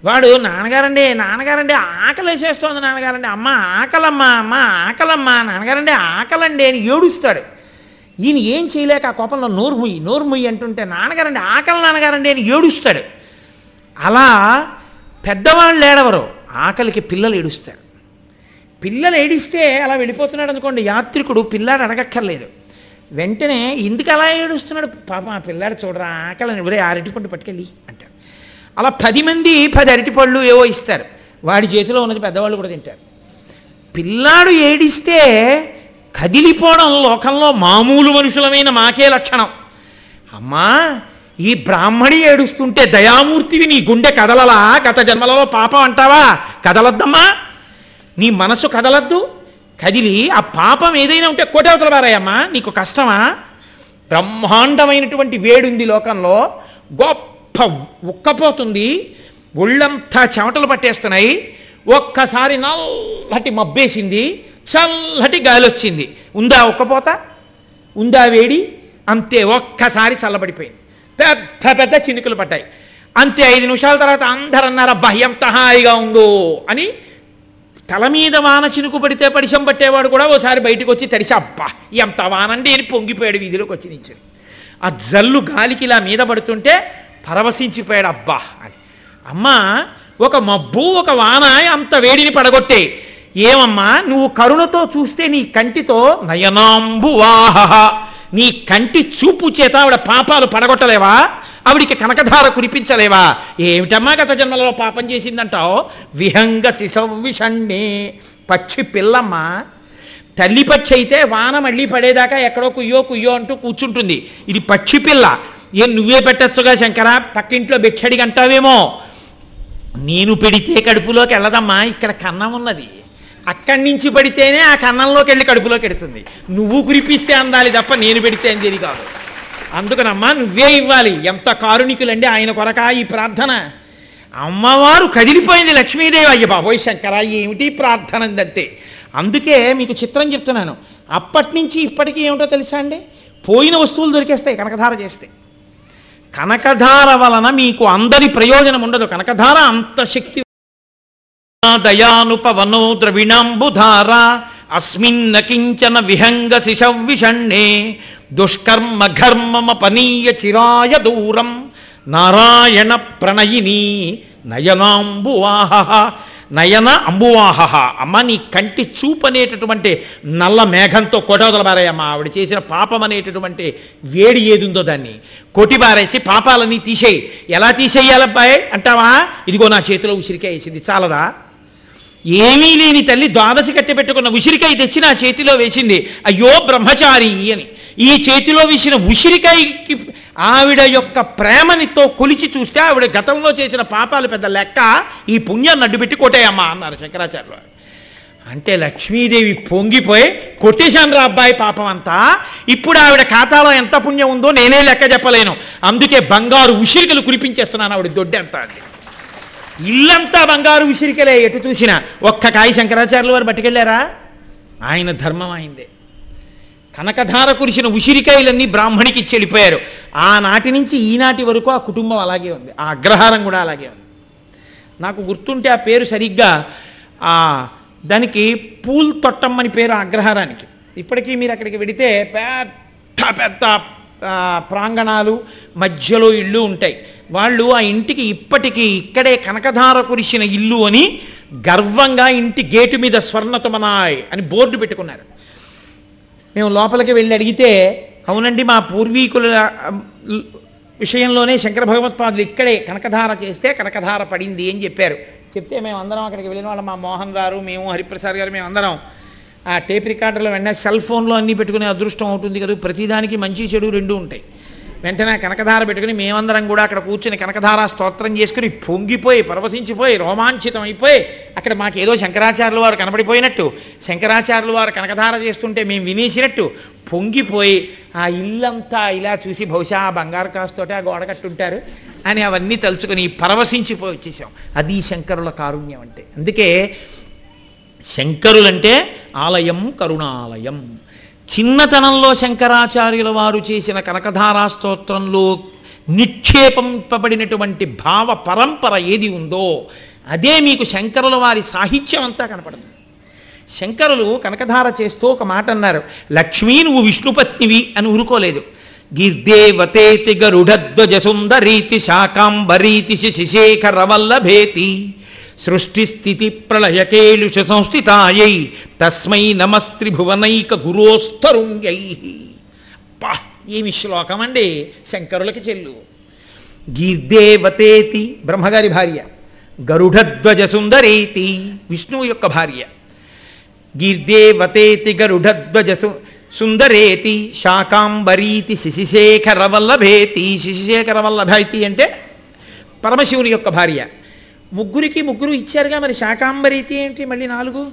వాడు నాన్నగారండి నాన్నగారండి ఆకలి వేసేస్తోంది నాన్నగారండి. అమ్మ ఆకలమ్మ అమ్మ ఆకలమ్మ నాన్నగారండి ఆకలండి అని ఏడుస్తాడు. ఈయన ఏం చేయలేక ఆ కోపంలో నోరుముయ్యి ముయ్యి ముయ్యి అంటుంటే నాన్నగారండి ఆకలి నాన్నగారండి అని ఏడుస్తాడు. అలా పెద్దవాళ్ళు ఏడవరు ఆకలికి పిల్లలు ఏడుస్తారు. పిల్లలు ఏడిస్తే అలా వెళ్ళిపోతున్నాడు అనుకోండి యాత్రికుడు పిల్లాడు అడగక్కర్లేదు. వెంటనే ఎందుకు అలా ఏడుస్తున్నాడు? పాప ఆ పిల్లాడు చూడరా ఆకలని ఒరే ఆ అరటిపండు పట్టుకెళ్ళి అంటాడు. అలా పది మంది పది అరటిపళ్ళు ఏవో ఇస్తారు. వాడి చేతిలో ఉన్నది పెద్దవాళ్ళు కూడా తింటారు. పిల్లాడు ఏడిస్తే కదిలిపోవడం లోకంలో మామూలు మనుషులమైన మాకే లక్షణం. అమ్మా ఈ బ్రాహ్మణి ఏడుస్తుంటే దయామూర్తివి నీ గుండె కదలలా? గత జన్మలలో పాపం అంటావా? కదలద్దమ్మా. నీ మనసు కదలద్దు. కదిలి ఆ పాపం ఏదైనా ఉంటే కోటవతల వారాయమ్మా నీకు కష్టమా? బ్రహ్మాండమైనటువంటి వేడుంది లోకంలో. గొప్ప ఉక్కపోతుంది. ఒళ్ళంతా చెమటలు పట్టేస్తున్నాయి. ఒక్కసారి నల్లటి మబ్బేసింది. చల్లటి గాలి వచ్చింది ఉందా ఉక్కపోత? ఉందా వేడి? అంతే ఒక్కసారి చల్లబడిపోయింది. పెద్ద పెద్ద చినుకులు పడ్డాయి. అంతే ఐదు నిమిషాల తర్వాత అందరు అన్నారు అబ్బా ఎంత హాయిగా ఉందో అని తల మీద వాన చినుకు పడితే పరిశం పట్టేవాడు కూడా ఓసారి బయటకు వచ్చి తడిసి అబ్బా ఎంత వానండి అని పొంగిపోయాడు వీధిలోకి వచ్చి నించుని. ఆ జల్లు గాలికి ఇలా మీద పడుతుంటే పరవశించిపోయాడు. అబ్బా అని. అమ్మా ఒక మబ్బు ఒక వాన అంత వేడిని పడగొట్టే. ఏమమ్మా నువ్వు కరుణతో చూస్తే నీ కంటితో నయనాంబు వాహ నీ కంటి చూపు చేత ఆవిడ పాపాలు పడగొట్టలేవా? ఆవిడికి కనకధార కురిపించలేవా? ఏమిటమ్మా గత జన్మలలో పాపం చేసిందంటావు? విహంగ శిశవిషణ్ణే పచ్చి పిల్లమ్మ. తల్లి పచ్చి అయితే వాన మళ్ళీ పడేదాకా ఎక్కడో కుయ్యో కుయ్యో అంటూ కూర్చుంటుంది. ఇది పచ్చి పిల్ల. ఏ నువ్వే పెట్టచ్చుగా శంకర? పక్కింట్లో భిక్షడికి అంటావేమో నేను పెడితే కడుపులోకి వెళ్ళదమ్మా ఇక్కడ కన్నం ఉన్నది. అక్కడి నుంచి పడితేనే ఆ కన్నంలోకి వెళ్ళి కడుపులోకి వెడుతుంది నువ్వు కురిపిస్తే అందాలి తప్ప నేను పెడితే అందేది కాదు. అందుకనమ్మా నువ్వే ఇవ్వాలి. ఎంత కారుణికులండి ఆయన కొరక ఈ ప్రార్థన. అమ్మవారు కదిలిపోయింది లక్ష్మీదేవి. అయ్య బాబోయ్ శంకర ఏమిటి ప్రార్థన అంతే అందుకే మీకు చిత్రం చెప్తున్నాను. అప్పటి నుంచి ఇప్పటికీ ఏమిటో తెలుసా అండి? పోయిన వస్తువులు దొరికేస్తాయి కనకధార చేస్తే. కనకధార వలన మీకు అందరి ప్రయోజనం ఉండదు. కనకధార అంత శక్తి దయానుపవనో ద్రవిణాంబుధార. అస్మిన్న కించన విహంగ శిశవిషణ్ణే దుష్కర్మ ఘర్మమపనీయ చిరాయ దూరం. నారాయణ ప్రణయిని నయనాంబువాహ. నయన అంబువాహ అమ్మ నీ కంటి చూపు అనేటటువంటి నల్ల మేఘంతో కొటవదల బారాయమ్మ ఆవిడ చేసిన పాపం అనేటటువంటి వేడి ఏదుందో దాన్ని. కొట్టి బారేసి పాపాలని తీసేయి. ఎలా తీసేయాలబ్బాయి అంటావా? ఇదిగో నా చేతిలో ఉసిరికాయ వేసింది. చాలదా? ఏమీ లేని తల్లి ద్వాదశి కట్టె పెట్టుకున్న ఉసిరికాయ తెచ్చి నా చేతిలో వేసింది. అయ్యో బ్రహ్మచారి అని ఈ చేతిలో వేసిన ఉసిరికాయకి ఆవిడ యొక్క ప్రేమనితో కొలిచి చూస్తే ఆవిడ గతంలో చేసిన పాపాలు పెద్ద లెక్క. ఈ పుణ్యాన్ని అడ్డుపెట్టి కొట్టేయమ్మా అన్నారు శంకరాచార్యులు అంటే లక్ష్మీదేవి పొంగిపోయి కొట్టేశాను రా అబ్బాయి పాపం అంతా. ఇప్పుడు ఆవిడ ఖాతాలో ఎంత పుణ్యం ఉందో నేనే లెక్క చెప్పలేను. అందుకే బంగారు ఉసిరికలు కురిపించేస్తున్నాను ఆవిడ దొడ్డెంత అంది. ఇల్లంతా బంగారు విసిరికలే ఎటు చూసినా. ఒక్క కాయ శంకరాచార్యుల వారు పట్టుకెళ్ళారా ఆయన ధర్మం అయిందే. కనకధార కురిసిన ఉసిరికాయలన్నీ బ్రాహ్మణికి ఇచ్చి వెళ్ళిపోయారు ఆనాటి నుంచి ఈనాటి వరకు ఆ కుటుంబం అలాగే ఉంది. ఆ అగ్రహారం కూడా అలాగే ఉంది. నాకు గుర్తుంటే ఆ పేరు సరిగ్గా ఆ దానికి పూల్ తొట్టమ్మని పేరు అగ్రహారానికి. ఇప్పటికీ మీరు అక్కడికి వెడితే పెద్ద పెద్ద ప్రాంగణాలు మధ్యలో ఇళ్ళు ఉంటాయి. వాళ్ళు ఆ ఇంటికి ఇప్పటికీ ఇక్కడే కనకధార కురిసిన ఇల్లు అని గర్వంగా ఇంటి గేటు మీద స్వర్ణతమనాయ్ అని బోర్డు పెట్టుకున్నారు. మేము లోపలికి వెళ్ళి అడిగితే అవునండి మా పూర్వీకుల విషయంలోనే శంకర భగవత్పాదులు ఇక్కడే కనకధార చేస్తే కనకధార పడింది అని చెప్పారు. చెప్తే మేము అందరం అక్కడికి వెళ్ళిన వాళ్ళం. మా మోహన్ గారు మేము హరిప్రసాద్ గారు మేము అందరం. ఆ టేప్ రికార్డర్లో వెంటనే సెల్ ఫోన్లో అన్నీ పెట్టుకునే అదృష్టం అవుతుంది కదా. ప్రతిదానికి మంచి చెడు రెండు ఉంటాయి. వెంటనే కనకధార పెట్టుకుని మేమందరం కూడా అక్కడ కూర్చుని కనకధార స్తోత్రం చేసుకుని పొంగిపోయి పరవశించిపోయి రోమాంచితం అయిపోయి అక్కడ మాకేదో శంకరాచార్యుల వారు కనబడిపోయినట్టు శంకరాచార్యుల వారు కనకధార చేస్తుంటే మేము వినేసినట్టు పొంగిపోయి ఆ ఇల్లంతా ఇలా చూసి బహుశా ఆ బంగారు కాస్తోటే ఆ గోడ కట్టుంటారు అని అవన్నీ తలుచుకొని పరవశించిపోయి వచ్చేసాం. అది శంకరుల కారుణ్యం అంటే. అందుకే శంకరులంటే ఆలయం కరుణాలయం. చిన్నతనంలో శంకరాచార్యుల వారు చేసిన కనకధారా స్తోత్రంలో నిక్షేపింపబడినటువంటి భావ పరంపర ఏది ఉందో అదే మీకు శంకరుల వారి సాహిత్యం అంతా కనపడుతుంది శంకరులు కనకధార చేస్తూ ఒక మాట అన్నారు లక్ష్మీ నువ్వు విష్ణుపత్నివి అని ఊరుకోలేదు. గిర్దేవతేతి గరుడధ్వజ సుందరీతి శాకాంబరీతి శిశేఖరవల్లభేతి సృష్టి స్థితి ప్రళయకేలుష సంస్థితాయై తస్మై నమస్త్రిభువనైక గురోస్తరుణ్యై పా ఏమి శ్లోకం అండి శంకరులకి చెల్లు గీర్దేవతేతి బ్రహ్మగారి భార్య గరుడధ్వజ సుందరేతి విష్ణువు యొక్క భార్య గీర్దేవతేతి గరుడధ్వజ సు- సుందరేతి శాకాంబరీతి శిశిశేఖరవల్లభేతి శిశిశేఖరవల్లభేతి అంటే పరమశివుని యొక్క భార్య ముగ్గురికి ముగ్గురు ఇచ్చారుగా మరి శాకాంబరీతి ఏంటి మళ్ళీ నాలుగు?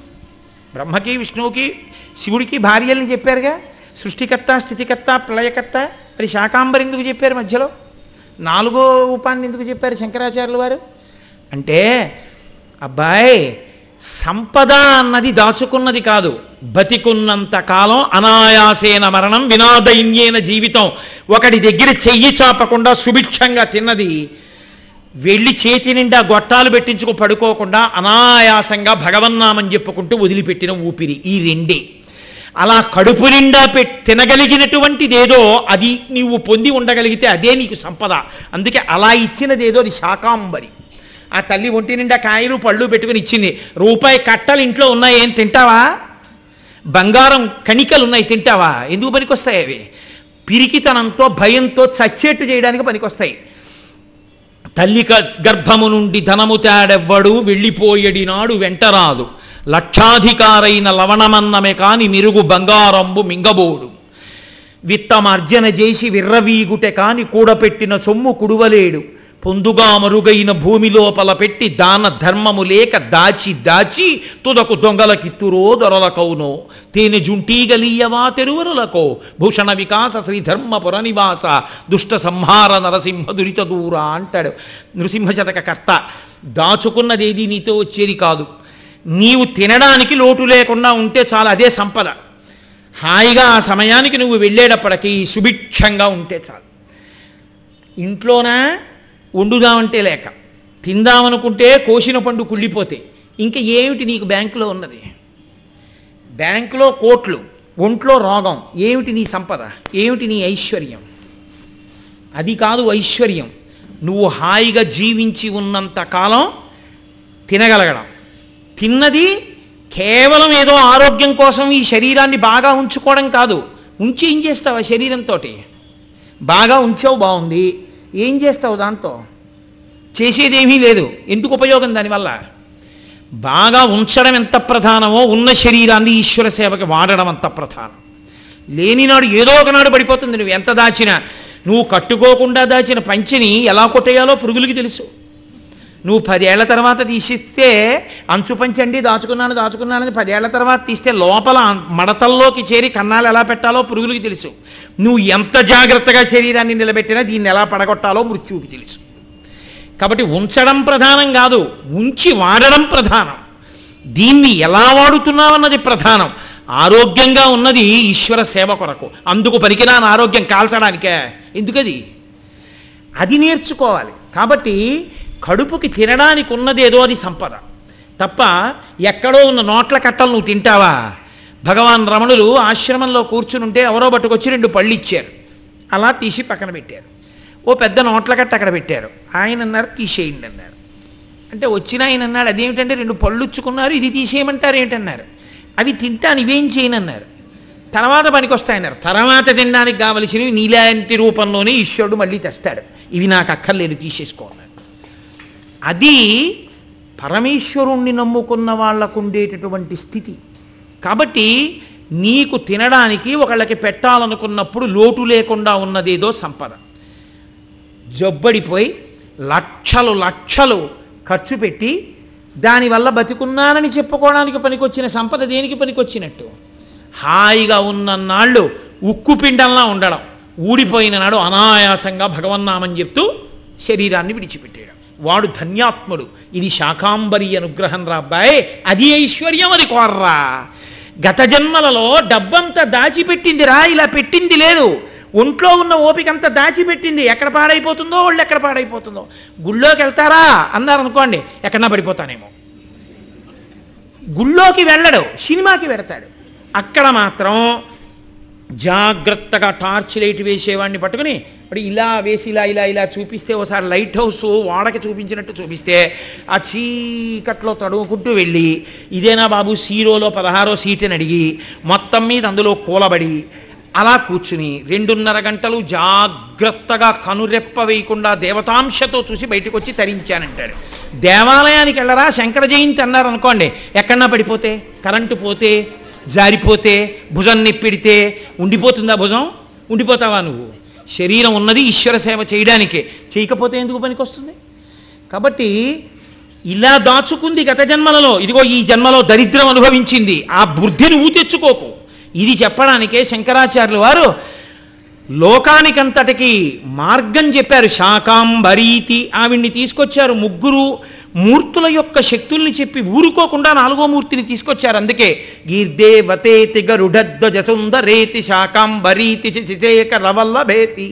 బ్రహ్మకి విష్ణువుకి శివుడికి భార్యల్ని చెప్పారుగా? సృష్టికర్త స్థితికర్త ప్రళయకర్త మరి శాకాంబరి ఎందుకు చెప్పారు మధ్యలో? నాలుగో రూపాన్ని ఎందుకు చెప్పారు శంకరాచార్యులు వారు? అంటే అబ్బాయి సంపద అన్నది దాచుకున్నది కాదు. బతికున్నంత కాలం అనాయాసేన మరణం వినాదైన్యేన జీవితం. ఒకటి దగ్గర చెయ్యి చాపకుండా సుభిక్షంగా తిన్నది వెళ్ళి చేతి నిండా గొట్టాలు పెట్టించుకు పడుకోకుండా అనాయాసంగా భగవన్నామం చెప్పుకుంటూ వదిలిపెట్టిన ఊపిరి ఈ రెండే. అలా కడుపు నిండా పెట్ తినగలిగినటువంటిదేదో అది నీవు పొంది ఉండగలిగితే అదే నీకు సంపద. అందుకే అలా ఇచ్చినదేదో అది శాకాంబరి. ఆ తల్లి ఒంటి నిండా కాయలు పళ్ళు పెట్టుకుని ఇచ్చింది. రూపాయి కట్టలు ఇంట్లో ఉన్నాయి ఏం తింటావా? బంగారం కణికలు ఉన్నాయి తింటావా? ఎందుకు పనికొస్తాయి అవి? పిరికితనంతో భయంతో చచ్చేట్టు చేయడానికి పనికొస్తాయి. తల్లి గర్భము నుండి ధనము తేడెవ్వడు వెళ్ళిపోయడి నాడు వెంటరాదు. లక్షాధికారైన లవణమన్నమే కాని మిరుగు బంగారంబు మింగబోడు. విత్తమార్జన చేసి విర్రవీగుటె కాని కూడపెట్టిన సొమ్ము కుడువలేడు. పొందుగా మరుగైన భూమి లోపల పెట్టి దాన ధర్మము లేక దాచి దాచి తుదకు దొంగలకిత్తురో దొరలకౌనో తేనె జుంటీగలీయవా తెరువరులకో. భూషణ వికాస శ్రీధర్మపుర నివాస. దుష్ట సంహార నరసింహ దురిత దూర అంటాడు. నృసింహ శతక కర్త దాచుకున్నదేది నీతో వచ్చేది కాదు. నీవు తినడానికి లోటు లేకుండా ఉంటే చాలు అదే సంపద. హాయిగా ఆ సమయానికి నువ్వు వెళ్ళేటప్పటికీ సుభిక్షంగా ఉంటే చాలు. ఇంట్లోనా? వండుదామంటే లేక తిందామనుకుంటే కోసిన పండు కుళ్ళిపోతే ఇంకా ఏమిటి నీకు బ్యాంకులో ఉన్నది? బ్యాంకులో కోట్లు ఒంట్లో రోగం ఏమిటి నీ సంపద? ఏమిటి నీ ఐశ్వర్యం? అది కాదు ఐశ్వర్యం. నువ్వు హాయిగా జీవించి ఉన్నంత కాలం తినగలగడం. తిన్నది కేవలం ఏదో ఆరోగ్యం కోసం ఈ శరీరాన్ని బాగా ఉంచుకోవడం కాదు. ఉంచి ఏం చేస్తావు ఆ శరీరంతో బాగా ఉంచావు బాగుంది. ఏం చేస్తావు దాంతో? చేసేదేమీ లేదు. ఎందుకు ఉపయోగం దానివల్ల బాగా ఉంచడం ఎంత ప్రధానమో ఉన్న శరీరాన్ని ఈశ్వర సేవకి వాడడం అంత ప్రధానం. లేనినాడు ఏదో ఒకనాడు పడిపోతుంది. నువ్వు ఎంత దాచినా నువ్వు కట్టుకోకుండా దాచిన పంచిని ఎలా కొట్టేయాలో పురుగులకి తెలుసు. నువ్వు పదేళ్ళ తర్వాత తీసిస్తే అంచు పంచండి దాచుకున్నాను దాచుకున్నానని పదేళ్ళ తర్వాత తీస్తే లోపల మడతల్లోకి చేరి కన్నాలు ఎలా పెట్టాలో పురుగులకి తెలుసు. నువ్వు ఎంత జాగ్రత్తగా శరీరాన్ని నిలబెట్టినా దీన్ని ఎలా పడగొట్టాలో మృత్యువుకి తెలుసు. కాబట్టి ఉంచడం ప్రధానం కాదు ఉంచి వాడడం ప్రధానం. దీన్ని ఎలా వాడుతున్నావన్నది ప్రధానం. ఆరోగ్యంగా ఉన్నది ఈశ్వర సేవ కొరకు. అందుకు పనికిరాని ఆరోగ్యం కాల్చడానికే. ఎందుకది? అది నేర్చుకోవాలి. కాబట్టి కడుపుకి తినడానికి ఉన్నదేదో అది సంపద. తప్ప ఎక్కడో ఉన్న నోట్ల కట్టలు నువ్వు తింటావా? భగవాన్ రమణులు ఆశ్రమంలో కూర్చుని ఉంటే ఎవరో పట్టుకొచ్చి రెండు పళ్ళు ఇచ్చారు అలా తీసి పక్కన పెట్టారు. ఓ పెద్ద నోట్ల కట్ట అక్కడ పెట్టారు. ఆయన అన్నారు తీసేయండి అన్నారు. అంటే వచ్చిన ఆయన అన్నాడు అదేమిటంటే రెండు పళ్ళు ఇచ్చుకున్నారు ఇది తీసేయమంటారు ఏంటన్నారు? అవి తింటాను ఇవేం చేయనన్నారు? తర్వాత పనికొస్తాయన్నారు. తర్వాత తినడానికి కావలసినవి నీలాంటి రూపంలోనే ఈశ్వరుడు మళ్ళీ తెస్తాడు. ఇవి నాకు అక్కర్లేదు తీసేసుకోన్నారు అది పరమేశ్వరుణ్ణి నమ్ముకున్న వాళ్ళకు ఉండేటటువంటి స్థితి. కాబట్టి నీకు తినడానికి ఒకళ్ళకి పెట్టాలనుకున్నప్పుడు లోటు లేకుండా ఉన్నదేదో సంపద. జబ్బడిపోయి లక్షలు లక్షలు ఖర్చు పెట్టి దానివల్ల బతికున్నానని చెప్పుకోవడానికి పనికొచ్చిన సంపద దేనికి పనికొచ్చినట్టు? హాయిగా ఉన్నన్నాళ్ళు ఉక్కు పిండంలా ఉండడం. ఊడిపోయిన నాడు అనాయాసంగా భగవన్నామని చెప్తూ శరీరాన్ని విడిచిపెట్టేయడం. వాడు ధన్యాత్ముడు. ఇది శాకాంబరి అనుగ్రహం రా అబ్బాయి. అది ఐశ్వర్యం అది కోర్రా. గత జన్మలలో డబ్బంతా దాచిపెట్టింది రా ఇలా పెట్టింది లేదు. ఒంట్లో ఉన్న ఓపికంతా దాచిపెట్టింది. ఎక్కడ పాడైపోతుందో వాళ్ళు ఎక్కడ పాడైపోతుందో. గుళ్ళోకి వెళ్తారా? అన్నారు అనుకోండి ఎక్కడన్నా పడిపోతానేమో. గుళ్ళోకి వెళ్ళడు సినిమాకి వెడతాడు. అక్కడ మాత్రం జాగ్రత్తగా టార్చ్ లైట్ వేసేవాడిని పట్టుకుని ఇప్పుడు ఇలా వేసి ఇలా ఇలా ఇలా చూపిస్తే ఒకసారి లైట్ హౌస్ వాడకి చూపించినట్టు చూపిస్తే ఆ చీకట్లో తడుముకుంటూ వెళ్ళి ఇదేనా బాబు సీరోలో పదహారో సీటుని అడిగి మొత్తం మీద అందులో కూలబడి అలా కూర్చుని రెండున్నర గంటలు జాగ్రత్తగా కనురెప్ప వేయకుండా దేవతాంశతో చూసి బయటకు వచ్చి తరించానంటారు. దేవాలయానికి వెళ్ళరా? శంకర జయంతి అన్నారు అనుకోండి. ఎక్కడన్నా పడిపోతే కరెంటు పోతే జారిపోతే భుజం నిప్పిడితే ఉండిపోతుందా భుజం? ఉండిపోతావా నువ్వు? శరీరం ఉన్నది ఈశ్వర సేవ చేయడానికే. చేయకపోతే ఎందుకు పనికొస్తుంది? కాబట్టి ఇలా దాచుకుంది గత జన్మలలో. ఇదిగో ఈ జన్మలో దరిద్రం అనుభవించింది. ఆ బుద్ధిని ఊ తెచ్చుకోకు. ఇది చెప్పడానికే శంకరాచార్యులు వారు లోకానికంతటికి మార్గం చెప్పారు శాకాంబరీతి ఆవిడ్ని తీసుకొచ్చారు ముగ్గురు మూర్తుల యొక్క శక్తుల్ని చెప్పి ఊరుకోకుండా నాలుగో మూర్తిని తీసుకొచ్చారు. అందుకే గీర్దేవతేతి గరుడధ్వజసుందరేతి శాకాంబరీతి చిచేక రవల్లభేతి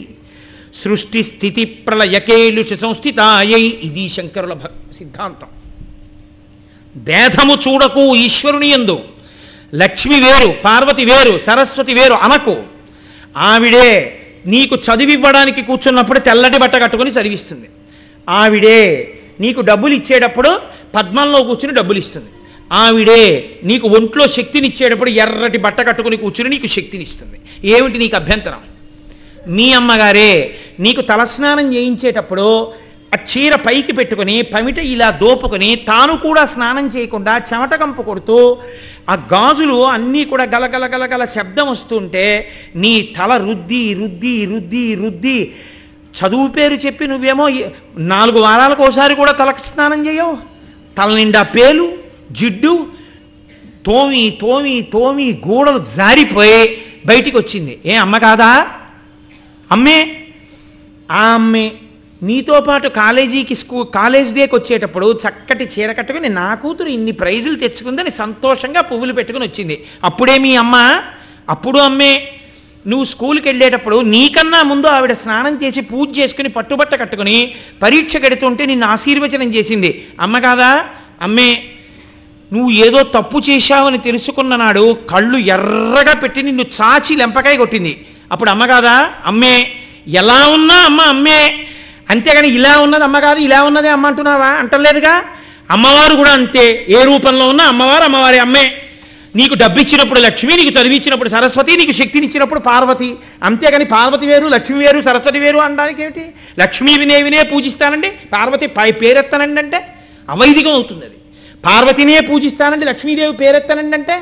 సృష్టి స్థితి ప్రళయకేలు సంస్థితాయై. ఇది శంకరుల భక్ సిద్ధాంతం. భేదము చూడకు ఈశ్వరుని ఎందు లక్ష్మి వేరు పార్వతి వేరు సరస్వతి వేరు అనకు. ఆవిడే నీకు చదివివ్వడానికి కూర్చున్నప్పుడు తెల్లటి బట్ట కట్టుకొని చదివిస్తుంది. ఆవిడే నీకు డబ్బులు ఇచ్చేటప్పుడు పద్మంలో కూర్చుని డబ్బులు ఇస్తుంది. ఆవిడే నీకు ఒంట్లో శక్తిని ఇచ్చేటప్పుడు ఎర్రటి బట్ట కట్టుకుని కూర్చుని నీకు శక్తిని ఇస్తుంది. ఏమిటి నీకు అభ్యంతరం? మీ అమ్మగారే నీకు తలస్నానం చేయించేటప్పుడు ఆ చీర పైకి పెట్టుకుని పమిట ఇలా దోపుకొని తాను కూడా స్నానం చేయకుండా చెమట కంపు కొడుతూ ఆ గాజులు అన్నీ కూడా గలగల గలగల శబ్దం వస్తుంటే నీ తల రుద్ది రుద్ది రుద్ది రుద్ది చదువు పేరు చెప్పి నువ్వేమో నాలుగు వారాలకు ఒకసారి కూడా తలకు స్నానం చేయవు. తల నిండా పేలు జిడ్డు తోమి తోమి తోమి గూడలు జారిపోయి బయటికి వచ్చింది. ఏ అమ్మ కాదా? అమ్మే ఆ అమ్మే నీతో పాటు కాలేజీకి స్కూ కాలేజ్ డేకి వచ్చేటప్పుడు చక్కటి చీర కట్టుకుని నా కూతురు ఇన్ని ప్రైజులు తెచ్చుకుందని సంతోషంగా పువ్వులు పెట్టుకుని వచ్చింది. అప్పుడే మీ అమ్మ అప్పుడు అమ్మే నువ్వు స్కూల్కి వెళ్ళేటప్పుడు నీకన్నా ముందు ఆవిడ స్నానం చేసి పూజ చేసుకుని పట్టుబట్ట కట్టుకుని పరీక్ష కడుతుంటే నిన్ను ఆశీర్వచనం చేసింది. అమ్మ కాదా? అమ్మే నువ్వు ఏదో తప్పు చేశావని తెలుసుకున్న నాడు కళ్ళు ఎర్రగా పెట్టి నిన్ను చాచి లెంపకాయ కొట్టింది. అప్పుడు అమ్మ కాదా? అమ్మే ఎలా ఉన్నా అమ్మ అమ్మే. అంతేగాని ఇలా ఉన్నది అమ్మ కాదు ఇలా ఉన్నదే అమ్మ అంటున్నావా? అంటలేదుగా? అమ్మవారు కూడా అంతే. ఏ రూపంలో ఉన్నా అమ్మవారు అమ్మవారి. అమ్మే నీకు డబ్బు ఇచ్చినప్పుడు లక్ష్మి నీకు చదివించినప్పుడు సరస్వతి నీకు శక్తినిచ్చినప్పుడు పార్వతి. అంతేగాని పార్వతి వేరు లక్ష్మి వేరు సరస్వతి వేరు అనడానికి ఏమిటి? లక్ష్మీ వినే వినే పూజిస్తానండి పార్వతి పై పేరెత్తనండి అంటే అవైదికం అవుతుంది అది. పార్వతినే పూజిస్తానండి లక్ష్మీదేవి పేరెత్తనండి అంటే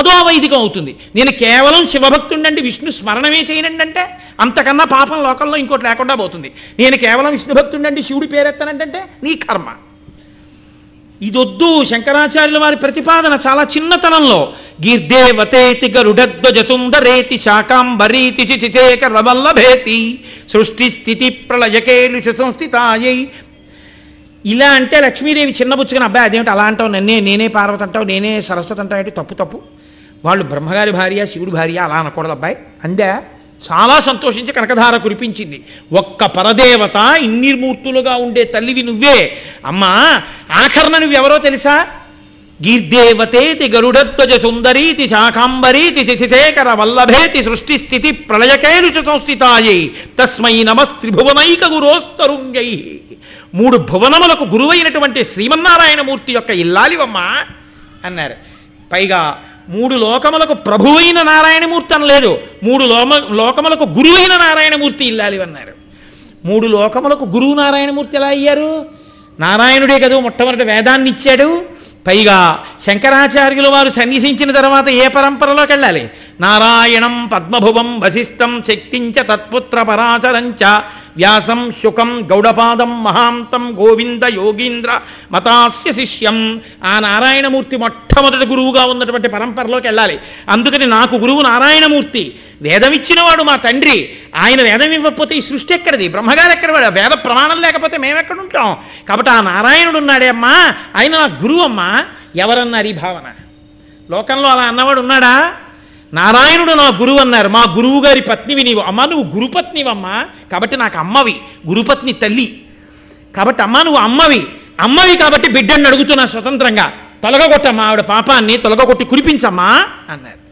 అదో అవైదికం అవుతుంది. నేను కేవలం శివభక్తుండండి విష్ణు స్మరణమే చేయనండి అంటే అంతకన్నా పాపం లోకంలో ఇంకోటి లేకుండా పోతుంది. నేను కేవలం విష్ణు భక్తుండండి శివుడి పేరెత్తనండి అంటే నీ కర్మ. ఇదొద్దు. శంకరాచార్యుల వారి ప్రతిపాదన చాలా చిన్నతనంలో. గీర్దేవతేతి గరుడధ్వజసుందరేతి శాకాంబరీతి చిచేక రవల్లభేతి సృష్టి స్థితి ప్రళయకేలు సంస్థితాయై ఇలా అంటే లక్ష్మీదేవి చిన్నబుచ్చుకుని అబ్బాయి అదేమిటి అలా అంటావు? నన్నే నేనే పార్వతి అంటావు నేనే సరస్వతి అంటావు ఏంటి తప్పు తప్పు? వాళ్ళు బ్రహ్మగారి భార్య శివుడి భార్య అలా అనకూడదు అబ్బాయి. అందే? చాలా సంతోషించి కనకధార కురిపించింది. ఒక్క పరదేవత ఇన్ని మూర్తులుగా ఉండే తల్లివి నువ్వే. అమ్మా ఆఖరణ నువ్వెవరో తెలుసా? గీర్దేవతేతి గరుడధ్వజ సుందరీతి శాకాంబరీతి శశిశేఖర వల్లభేతి సృష్టి స్థితి ప్రళయకేలు సంస్థితాయై తస్మై నమస్త్రిభువనైక గురోస్తరుంగై. మూడు భువనములకు గురువైనటువంటి శ్రీమన్నారాయణమూర్తి యొక్క ఇల్లాలివమ్మా అన్నారు. పైగా మూడు లోకములకు ప్రభువైన నారాయణమూర్తి అనలేదు మూడు లోమ లోకములకు గురువైన నారాయణమూర్తి ఇల్లాలివన్నారు మూడు లోకములకు గురువు నారాయణమూర్తి ఎలా అయ్యారు? నారాయణుడే కదా మొట్టమొదటి వేదాన్ని ఇచ్చాడు. పైగా శంకరాచార్యులు వారు సన్నిసించిన తర్వాత ఏ పరంపరలోకి వెళ్ళాలి? నారాయణం పద్మభువం వశిష్టం శక్తించ తత్పుత్ర పరాచరంచ వ్యాసం శుకం గౌడపాదం మహాంతం గోవింద యోగీంద్ర మతాస్య శిష్యం. ఆ నారాయణమూర్తి మొట్టమొదటి గురువుగా ఉన్నటువంటి పరంపరలోకి వెళ్ళాలి. అందుకని నాకు గురువు నారాయణమూర్తి. వేదం ఇచ్చినవాడు మా తండ్రి. ఆయన వేదం ఇవ్వకపోతే ఈ సృష్టి ఎక్కడిది? బ్రహ్మగారు ఎక్కడ వాడు? వేద ప్రమాణం లేకపోతే మేము ఎక్కడ ఉంటాం కాబట్టి ఆ నారాయణుడు ఉన్నాడే అమ్మా. ఆయన నా గురువు అమ్మా ఎవరన్నారు ఈ భావన? లోకంలో అలా అన్నవాడు ఉన్నాడా? నారాయణుడు నా గురువు అన్నారు. మా గురువు గారి పత్నివి నీవు. అమ్మ నువ్వు గురుపత్నివమ్మా. కాబట్టి నాకు అమ్మవి. గురుపత్ని తల్లి. కాబట్టి అమ్మా నువ్వు అమ్మవి. అమ్మవి కాబట్టి బిడ్డని అడుగుతున్నా స్వతంత్రంగా. తొలగొట్టమ్మా ఆవిడ పాపాన్ని తొలగొట్టి కురిపించమ్మా అన్నారు.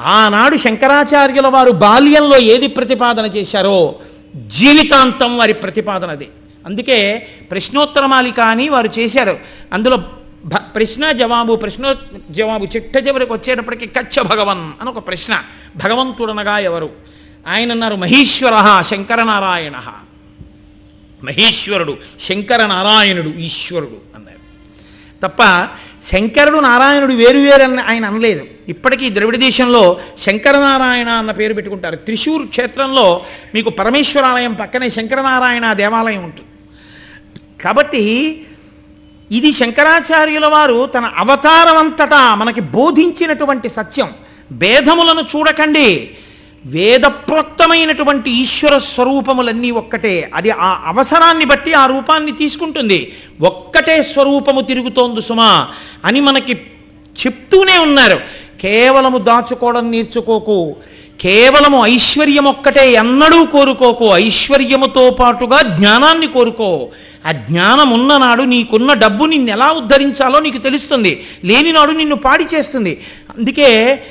ఆనాడు శంకరాచార్యుల వారు బాల్యంలో ఏది ప్రతిపాదన చేశారో జీవితాంతం వారి ప్రతిపాదన అదే. అందుకే ప్రశ్నోత్తరమాలిక అని వారు చేశారు. అందులో ప్రశ్న జవాబు ప్రశ్నో జవాబు చిట్ట చివరికి వచ్చేటప్పటికి కచ్చ భగవన్ అని ఒక ప్రశ్న. భగవంతుడనగా ఎవరు? ఆయన అన్నారు మహేశ్వర శంకరనారాయణ. మహేశ్వరుడు శంకరనారాయణుడు ఈశ్వరుడు అన్నారు. తప్ప శంకరుడు నారాయణుడు వేరు వేరు అని ఆయన అనలేదు. ఇప్పటికీ ద్రవిడ దేశంలో శంకరనారాయణ అన్న పేరు పెట్టుకుంటారు. త్రిశూర్ క్షేత్రంలో మీకు పరమేశ్వరాలయం పక్కనే శంకరనారాయణ దేవాలయం ఉంటుంది. కాబట్టి ఇది శంకరాచార్యుల వారు తన అవతారమంతటా మనకి బోధించినటువంటి సత్యం. భేదములను చూడకండి. వేదప్రోక్తమైనటువంటి ఈశ్వర స్వరూపములన్నీ ఒక్కటే. అది ఆ అవసరాన్ని బట్టి ఆ రూపాన్ని తీసుకుంటుంది. ఒక్కటే స్వరూపము తిరుగుతోంది సుమా అని మనకి చెప్తూనే ఉన్నారు. కేవలము దాచుకోవడం నేర్చుకోకు. కేవలము ఐశ్వర్యం ఒక్కటే ఎన్నడూ కోరుకోకు. ఐశ్వర్యముతో పాటుగా జ్ఞానాన్ని కోరుకో. ఆ జ్ఞానం ఉన్ననాడు నీకున్న డబ్బు నిన్ను ఎలా ఉద్ధరించాలో నీకు తెలుస్తుంది. లేనినాడు నిన్ను పాడి చేస్తుంది. అందుకే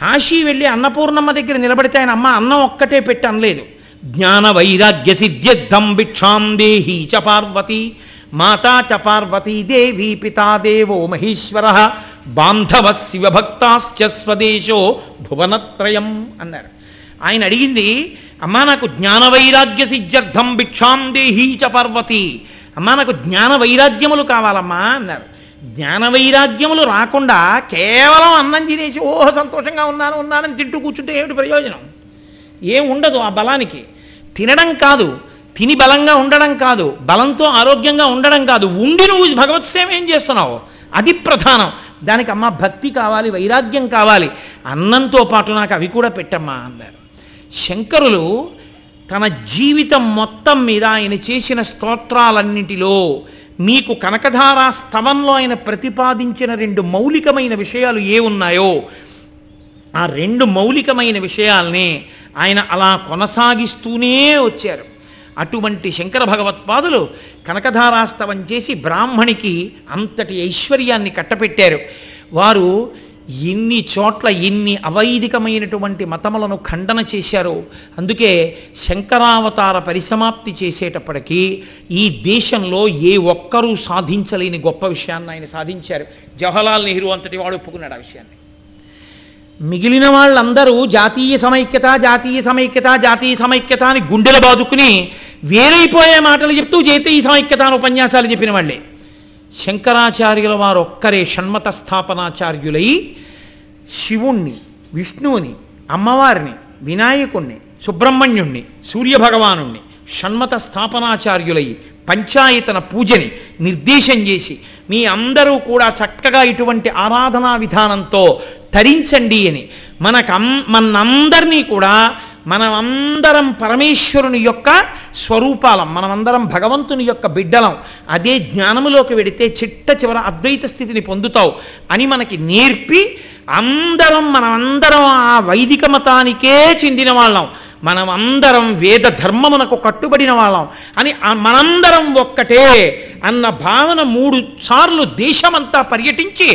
కాశీ వెళ్ళి అన్నపూర్ణమ్మ దగ్గర నిలబడితే ఆయన అమ్మ అన్నం ఒక్కటే పెట్టి అనలేదు. జ్ఞాన వైరాగ్య సిద్ధ్యర్థం భిక్షాం దేహి చ పార్వతి మాతా చ పార్వతీ దేవి పితా దేవో మహేశ్వర బాంధవ శివభక్తాశ్చ స్వదేశో భువనత్రయం అన్నారు. ఆయన అడిగింది అమ్మా నాకు జ్ఞాన వైరాగ్య సిద్ధ్యర్థం భిక్షాం దేహీ చ పార్వతి. అమ్మా నాకు జ్ఞాన వైరాగ్యములు కావాలమ్మా అన్నారు. జ్ఞాన వైరాగ్యములు రాకుండా కేవలం అన్నం తినేసి ఓహో సంతోషంగా ఉన్నాను ఉన్నానని తింటూ కూర్చుంటే ఏమిటి ప్రయోజనం? ఏం ఉండదు ఆ బలానికి. తినడం కాదు తిని బలంగా ఉండడం కాదు బలంతో ఆరోగ్యంగా ఉండడం కాదు. ఉండి నువ్వు భగవత్ సేవ ఏం చేస్తున్నావు? అది ప్రధానం. దానికి అమ్మ భక్తి కావాలి వైరాగ్యం కావాలి. అన్నంతో పాటు నాకు అవి కూడా పెట్టమ్మా అన్నారు. శంకరులు తన జీవితం మొత్తం మీద ఆయన చేసిన స్తోత్రాలన్నింటిలో మీకు కనకధారా స్తవంలో ఆయన ప్రతిపాదించిన రెండు మౌలికమైన విషయాలు ఏ ఉన్నాయో ఆ రెండు మౌలికమైన విషయాల్ని ఆయన అలా కొనసాగిస్తూనే వచ్చారు. అటువంటి శంకర భగవత్పాదులు కనకధారాస్తవం చేసి బ్రాహ్మణికి అంతటి ఐశ్వర్యాన్ని కట్టపెట్టారు. వారు ఎన్ని చోట్ల ఎన్ని అవైదికమైనటువంటి మతములను ఖండన చేశారు. అందుకే శంకరావతార పరిసమాప్తి చేసేటప్పటికీ ఈ దేశంలో ఏ ఒక్కరూ సాధించలేని గొప్ప విషయాన్ని ఆయన సాధించారు. జవహర్లాల్ నెహ్రూ అంతటి వాడు ఒప్పుకున్నాడు ఆ విషయాన్ని. మిగిలిన వాళ్ళందరూ జాతీయ సమైక్యత జాతీయ సమైక్యత జాతీయ సమైక్యత అని గుండెలు బాదుకుని వేరైపోయే మాటలు చెప్తూ జాతీయ సమైక్యత అని ఉపన్యాసాలు చెప్పిన వాళ్ళే. శంకరాచార్యుల వారు ఒక్కరే షణ్మత స్థాపనాచార్యులై శివుణ్ణి విష్ణువుని అమ్మవారిని వినాయకుణ్ణి సుబ్రహ్మణ్యుణ్ణి సూర్యభగవానుణ్ణి షణ్మత స్థాపనాచార్యులై పంచాయతన పూజని నిర్దేశం చేసి మీ అందరూ కూడా చక్కగా ఇటువంటి ఆరాధనా విధానంతో తరించండి అని మనకం మనందరినీ కూడా మనమందరం పరమేశ్వరుని యొక్క స్వరూపాలం మనమందరం భగవంతుని యొక్క బిడ్డలం అదే జ్ఞానములోకి వెడితే చిట్ట చివర అద్వైత స్థితిని పొందుతావు అని మనకి నేర్పి అందరం మనమందరం ఆ వైదిక మతానికే చెందిన వాళ్ళం. మనమందరం వేద ధర్మమునకు కట్టుబడిన వాళ్ళం. అని మనందరం ఒక్కటే అన్న భావన మూడు సార్లు దేశమంతా పర్యటించి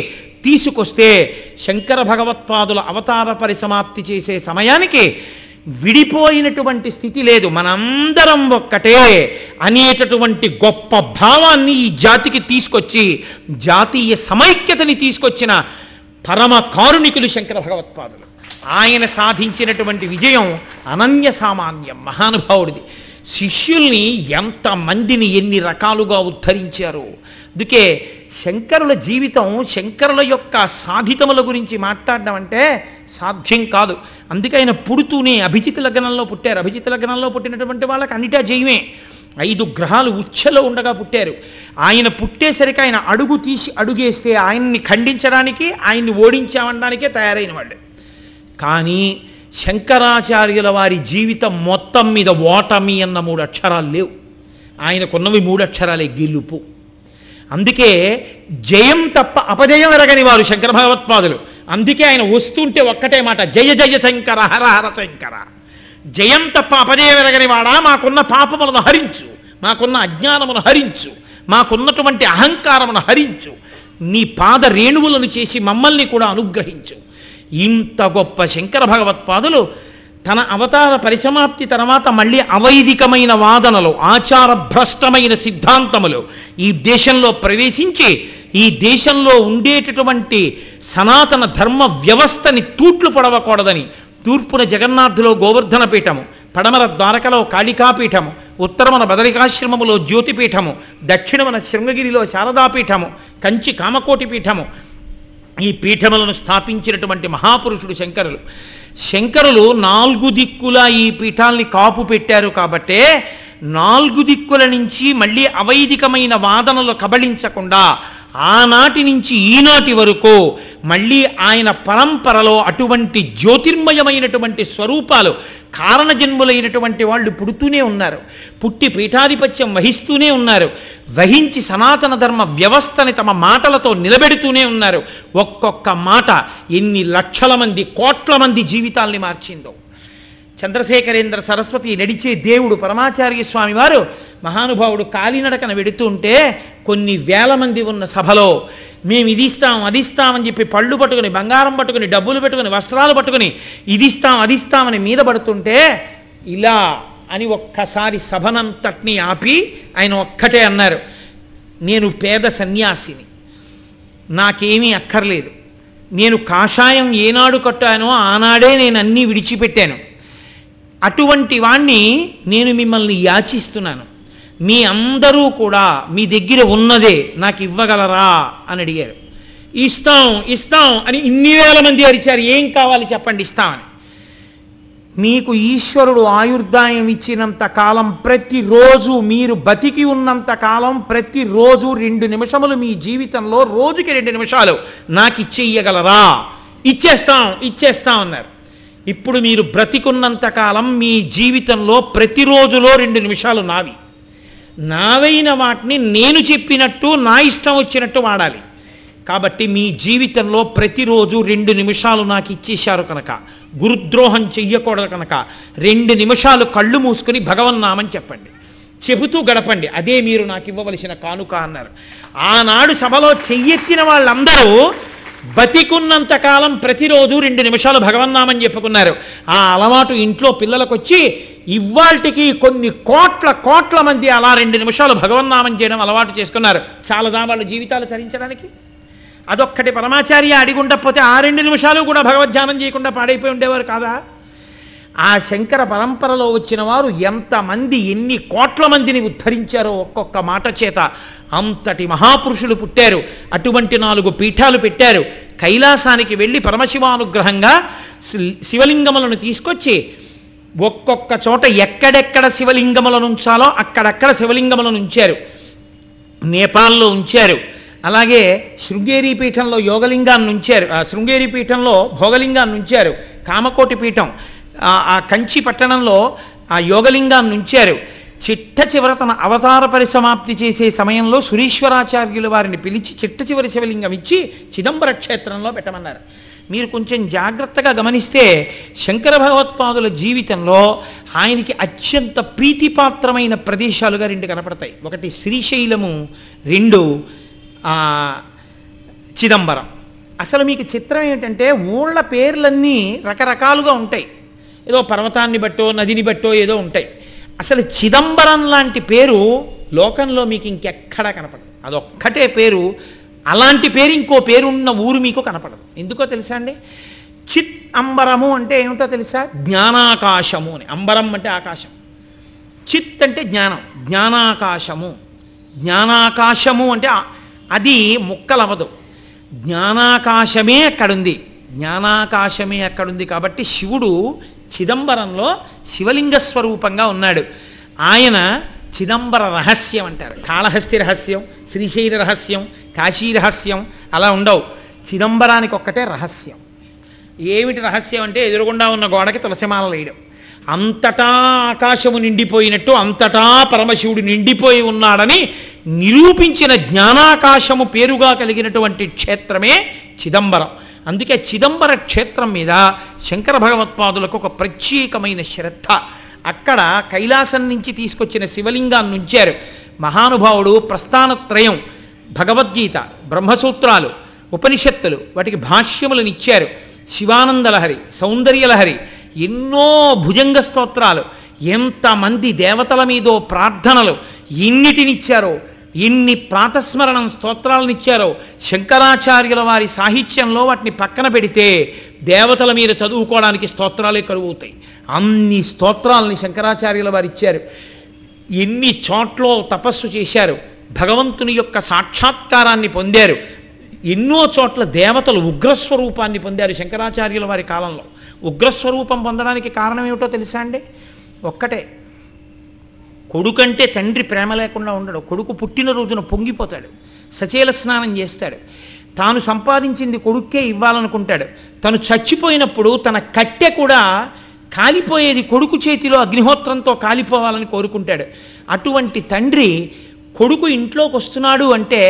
తీసుకొస్తే శంకర భగవత్పాదుల అవతార పరిసమాప్తి చేసే సమయానికి విడిపోయినటువంటి స్థితి లేదు. మనందరం ఒక్కటే అనేటటువంటి గొప్ప భావాన్ని ఈ జాతికి తీసుకొచ్చి జాతీయ సమైక్యతని తీసుకొచ్చిన పరమ కారుణికులు శంకర భగవత్పాదులు. ఆయన సాధించినటువంటి విజయం అనన్య సామాన్యం మహానుభావుడిది. శిష్యుల్ని ఎంతమందిని ఎన్ని రకాలుగా ఉద్ధరించారు. అందుకే శంకరుల జీవితం శంకరుల యొక్క సాధితముల గురించి మాట్లాడడం అంటే సాధ్యం కాదు. అందుకే ఆయన పుడుతూనే అభిజిత్ లగ్నంలో పుట్టారు. అభిజిత్ లగ్నంలో పుట్టినటువంటి వాళ్ళకి అన్నిటా జయమే. ఐదు గ్రహాలు ఉచ్ఛలో ఉండగా పుట్టారు. ఆయన పుట్టేసరికి ఆయన అడుగు తీసి అడుగేస్తే ఆయన్ని ఖండించడానికి ఆయన్ని ఓడించామనడానికే తయారైన వాళ్ళు. కానీ శంకరాచార్యుల వారి జీవితం మొత్తం మీద ఓటమి అన్న మూడు అక్షరాలు లేవు. ఆయనకున్నవి మూడు అక్షరాలే గెలుపు. అందుకే జయం తప్ప అపజయం ఎరగని వారు శంకర భగవత్పాదులు. అందుకే ఆయన వస్తుంటే ఒక్కటే మాట జయ జయ శంకర హర హర శంకర. జయం తప్ప అపజయం ఎరగని వాడా? మాకున్న పాపములను హరించు. మాకున్న అజ్ఞానమును హరించు. మాకున్నటువంటి అహంకారమును హరించు. నీ పాద రేణువులను చేసి మమ్మల్ని కూడా అనుగ్రహించు. ఇంత గొప్ప శంకర భగవత్పాదులు తన అవతార పరిసమాప్తి తర్వాత మళ్ళీ అవైదికమైన వాదనలు ఆచార భ్రష్టమైన సిద్ధాంతములు ఈ దేశంలో ప్రవేశించి ఈ దేశంలో ఉండేటటువంటి సనాతన ధర్మ వ్యవస్థని తూట్లు పడవకూడదని తూర్పున జగన్నాథులో గోవర్ధన పీఠము పడమర ద్వారకలో కాళికాపీఠము ఉత్తరమున బదరికాశ్రమములో జ్యోతిపీఠము దక్షిణమున శృంగగిరిలో శారదాపీఠము కంచి కామకోటి పీఠము ఈ పీఠములను స్థాపించినటువంటి మహాపురుషుడు శంకరులు. శంకరులు నాలుగు దిక్కుల ఈ పీఠాల్ని కాపు పెట్టారు కాబట్టే నాలుగు దిక్కుల నుంచి మళ్ళీ అవైదికమైన వాదనలు కబళించకుండా ఆనాటి నుంచి ఈనాటి వరకు మళ్ళీ ఆయన పరంపరలో అటువంటి జ్యోతిర్మయమైనటువంటి స్వరూపాలు కారణజన్ములైనటువంటి వాళ్ళు పుడుతూనే ఉన్నారు. పుట్టి పీఠాధిపత్యం వహిస్తూనే ఉన్నారు. వహించి సనాతన ధర్మ వ్యవస్థని తమ మాటలతో నిలబెడుతూనే ఉన్నారు. ఒక్కొక్క మాట ఎన్ని లక్షల మంది కోట్ల మంది జీవితాల్ని మార్చిందో. చంద్రశేఖరేంద్ర సరస్వతి నడిచే దేవుడు పరమాచార్య స్వామి వారు మహానుభావుడు కాలినడకన వెడుతుంటే కొన్ని వేల మంది ఉన్న సభలో మేము ఇది ఇస్తాం అది ఇస్తామని చెప్పి పళ్ళు పట్టుకుని బంగారం పట్టుకుని డబ్బులు పెట్టుకుని వస్త్రాలు పట్టుకుని ఇది ఇస్తాం అది ఇస్తామని మీద పడుతుంటే ఇలా అని ఒక్కసారి సభనంతటిని ఆపి ఆయన ఒక్కటే అన్నారు నేను పేద సన్యాసిని నాకేమీ అక్కర్లేదు. నేను కాషాయం ఏనాడు కట్టానో ఆనాడే నేను అన్నీ విడిచిపెట్టాను. అటువంటి వాణ్ణి నేను మిమ్మల్ని యాచిస్తున్నాను. మీ అందరూ కూడా మీ దగ్గర ఉన్నదే నాకు ఇవ్వగలరా అని అడిగారు. ఇస్తాం ఇస్తాం అని ఇన్ని వేల మంది అరిచారు. ఏం కావాలి చెప్పండి ఇస్తామని మీకు ఈశ్వరుడు ఆయుర్దాయం ఇచ్చినంత కాలం ప్రతిరోజు మీరు బతికి ఉన్నంత కాలం ప్రతిరోజు రెండు నిమిషములు మీ జీవితంలో రోజుకి రెండు నిమిషాలు నాకు ఇచ్చేయగలరా? ఇచ్చేస్తాం ఇచ్చేస్తాం అన్నారు. ఇప్పుడు మీరు బ్రతికున్నంత కాలం మీ జీవితంలో ప్రతిరోజులో రెండు నిమిషాలు నావి. నావైన వాటిని నేను చెప్పినట్టు నా ఇష్టం వచ్చినట్టు వాడాలి. కాబట్టి మీ జీవితంలో ప్రతిరోజు రెండు నిమిషాలు నాకు ఇచ్చేశారు కనుక గురుద్రోహం చెయ్యకూడదు కనుక రెండు నిమిషాలు కళ్ళు మూసుకుని భగవన్నామని చెప్పండి. చెబుతూ గడపండి. అదే మీరు నాకు ఇవ్వవలసిన కానుక అన్నారు. ఆనాడు సభలో చెయ్యెత్తిన వాళ్ళందరూ బతికున్నంత కాలం ప్రతిరోజు రెండు నిమిషాలు భగవన్నామని చెప్పుకున్నారు. ఆ అలవాటు ఇంట్లో పిల్లలకు వచ్చి ఇవాల్టికి కొన్ని కోట్ల కోట్ల మంది అలా రెండు నిమిషాలు భగవన్నామం చేయడం అలవాటు చేసుకున్నారు. చాలదా వాళ్ళ జీవితాలు చరించడానికి? అదొక్కటి పరమాచార్య అడిగుండకపోతే ఆ రెండు నిమిషాలు కూడా భగవద్ధ్యానం చేయకుండా పాడైపోయి ఉండేవారు కాదా? ఆ శంకర పరంపరలో వచ్చిన వారు ఎంతమంది ఎన్ని కోట్ల మందిని ఉద్ధరించారో ఒక్కొక్క మాట చేత. అంతటి మహాపురుషులు పుట్టారు. అటువంటి నాలుగు పీఠాలు పెట్టారు. కైలాసానికి వెళ్ళి పరమశివానుగ్రహంగా శి- శివలింగములను తీసుకొచ్చి ఒక్కొక్క చోట ఎక్కడెక్కడ శివలింగములను ఉంచాలో అక్కడక్కడ శివలింగములను ఉంచారు. నేపాల్లో ఉంచారు. అలాగే శృంగేరి పీఠంలో యోగలింగాన్ని ఉంచారు. ఆ శృంగేరి పీఠంలో భోగలింగాన్ని ఉంచారు. కామకోటి పీఠం. ఆ ఆ కంచి పట్టణంలో ఆ యోగలింగాన్ని ఉంచారు. చిట్ట చివర తన అవతార పరిసమాప్తి చేసే సమయంలో సురీశ్వరాచార్యుల వారిని పిలిచి చిట్ట చివరి శివలింగం ఇచ్చి చిదంబర క్షేత్రంలో పెట్టమన్నారు. మీరు కొంచెం జాగ్రత్తగా గమనిస్తే శంకర భగవత్పాదుల జీవితంలో ఆయనకి అత్యంత ప్రీతిపాత్రమైన ప్రదేశాలుగా రెండు కనపడతాయి. ఒకటి శ్రీశైలము రెండు చిదంబరం. అసలు మీకు చిత్రం ఏంటంటే ఊళ్ళ పేర్లన్నీ రకరకాలుగా ఉంటాయి. ఏదో పర్వతాన్ని బట్టో నదిని బట్టో ఏదో ఉంటాయి. అసలు చిదంబరం లాంటి పేరు లోకంలో మీకు ఇంకెక్కడా కనపడదు. అదొక్కటే పేరు అలాంటి పేరు ఇంకో పేరున్న ఊరు మీకు కనపడదు. ఎందుకో తెలుసా అండి? చిత్ అంబరము అంటే ఏమిటో తెలుసా? జ్ఞానాకాశము అని. అంబరం అంటే ఆకాశం. చిత్ అంటే జ్ఞానం. జ్ఞానాకాశము. జ్ఞానాకాశము అంటే అది ముక్కలవదు జ్ఞానాకాశమే అక్కడుంది. జ్ఞానాకాశమే అక్కడుంది కాబట్టి శివుడు చిదంబరంలో శివలింగ స్వరూపంగా ఉన్నాడు. ఆయన చిదంబర రహస్యం అంటారు. కాళహస్తి రహస్యం శ్రీశైల రహస్యం కాశీ రహస్యం అలా ఉండవు. చిదంబరానికి ఒక్కటే రహస్యం. ఏమిటి రహస్యం అంటే ఎదురుగుండా ఉన్న గోడకి తులసిమాల వేయడం. అంతటా ఆకాశము నిండిపోయినట్టు అంతటా పరమశివుడు నిండిపోయి ఉన్నాడని నిరూపించిన జ్ఞానాకాశము పేరుగా కలిగినటువంటి క్షేత్రమే చిదంబరం. అందుకే చిదంబర క్షేత్రం మీద శంకర భగవత్పాదులకు ఒక ప్రత్యేకమైన శ్రద్ధ. అక్కడ కైలాసం నుంచి తీసుకొచ్చిన శివలింగాన్ని ఉంచారు మహానుభావుడు ప్రస్థానత్రయం భగవద్గీత బ్రహ్మసూత్రాలు ఉపనిషత్తులు వాటికి భాష్యములను ఇచ్చారు శివానందలహరి సౌందర్యలహరి ఎన్నో భుజంగ స్తోత్రాలు ఎంతమంది దేవతల మీదో ప్రార్థనలు ఎన్నిటినిచ్చారో ఎన్ని ప్రాతస్మరణం స్తోత్రాలను ఇచ్చారో శంకరాచార్యుల వారి సాహిత్యంలో వాటిని పక్కన పెడితే దేవతల మీద చదువుకోవడానికి స్తోత్రాలే కరువవుతాయి. అన్ని స్తోత్రాలని శంకరాచార్యుల వారు ఇచ్చారు. ఎన్ని చోట్ల తపస్సు చేశారు. భగవంతుని యొక్క సాక్షాత్కారాన్ని పొందారు. ఎన్నో చోట్ల దేవతలు ఉగ్రస్వరూపాన్ని పొందారు శంకరాచార్యుల వారి కాలంలో. ఉగ్రస్వరూపం పొందడానికి కారణం ఏమిటో తెలుసా అండి? ఒక్కటే. కొడుకంటే తండ్రి ప్రేమ లేకుండా ఉండడు. కొడుకు పుట్టినరోజున పొంగిపోతాడు. సచేల స్నానం చేస్తాడు. తాను సంపాదించింది కొడుక్కే ఇవ్వాలనుకుంటాడు. తను చచ్చిపోయినప్పుడు తన కట్టె కూడా కాలిపోయేది కొడుకు చేతిలో అగ్నిహోత్రంతో కాలిపోవాలని కోరుకుంటాడు. అటువంటి తండ్రి కొడుకు ఇంట్లోకి వస్తున్నాడు అంటే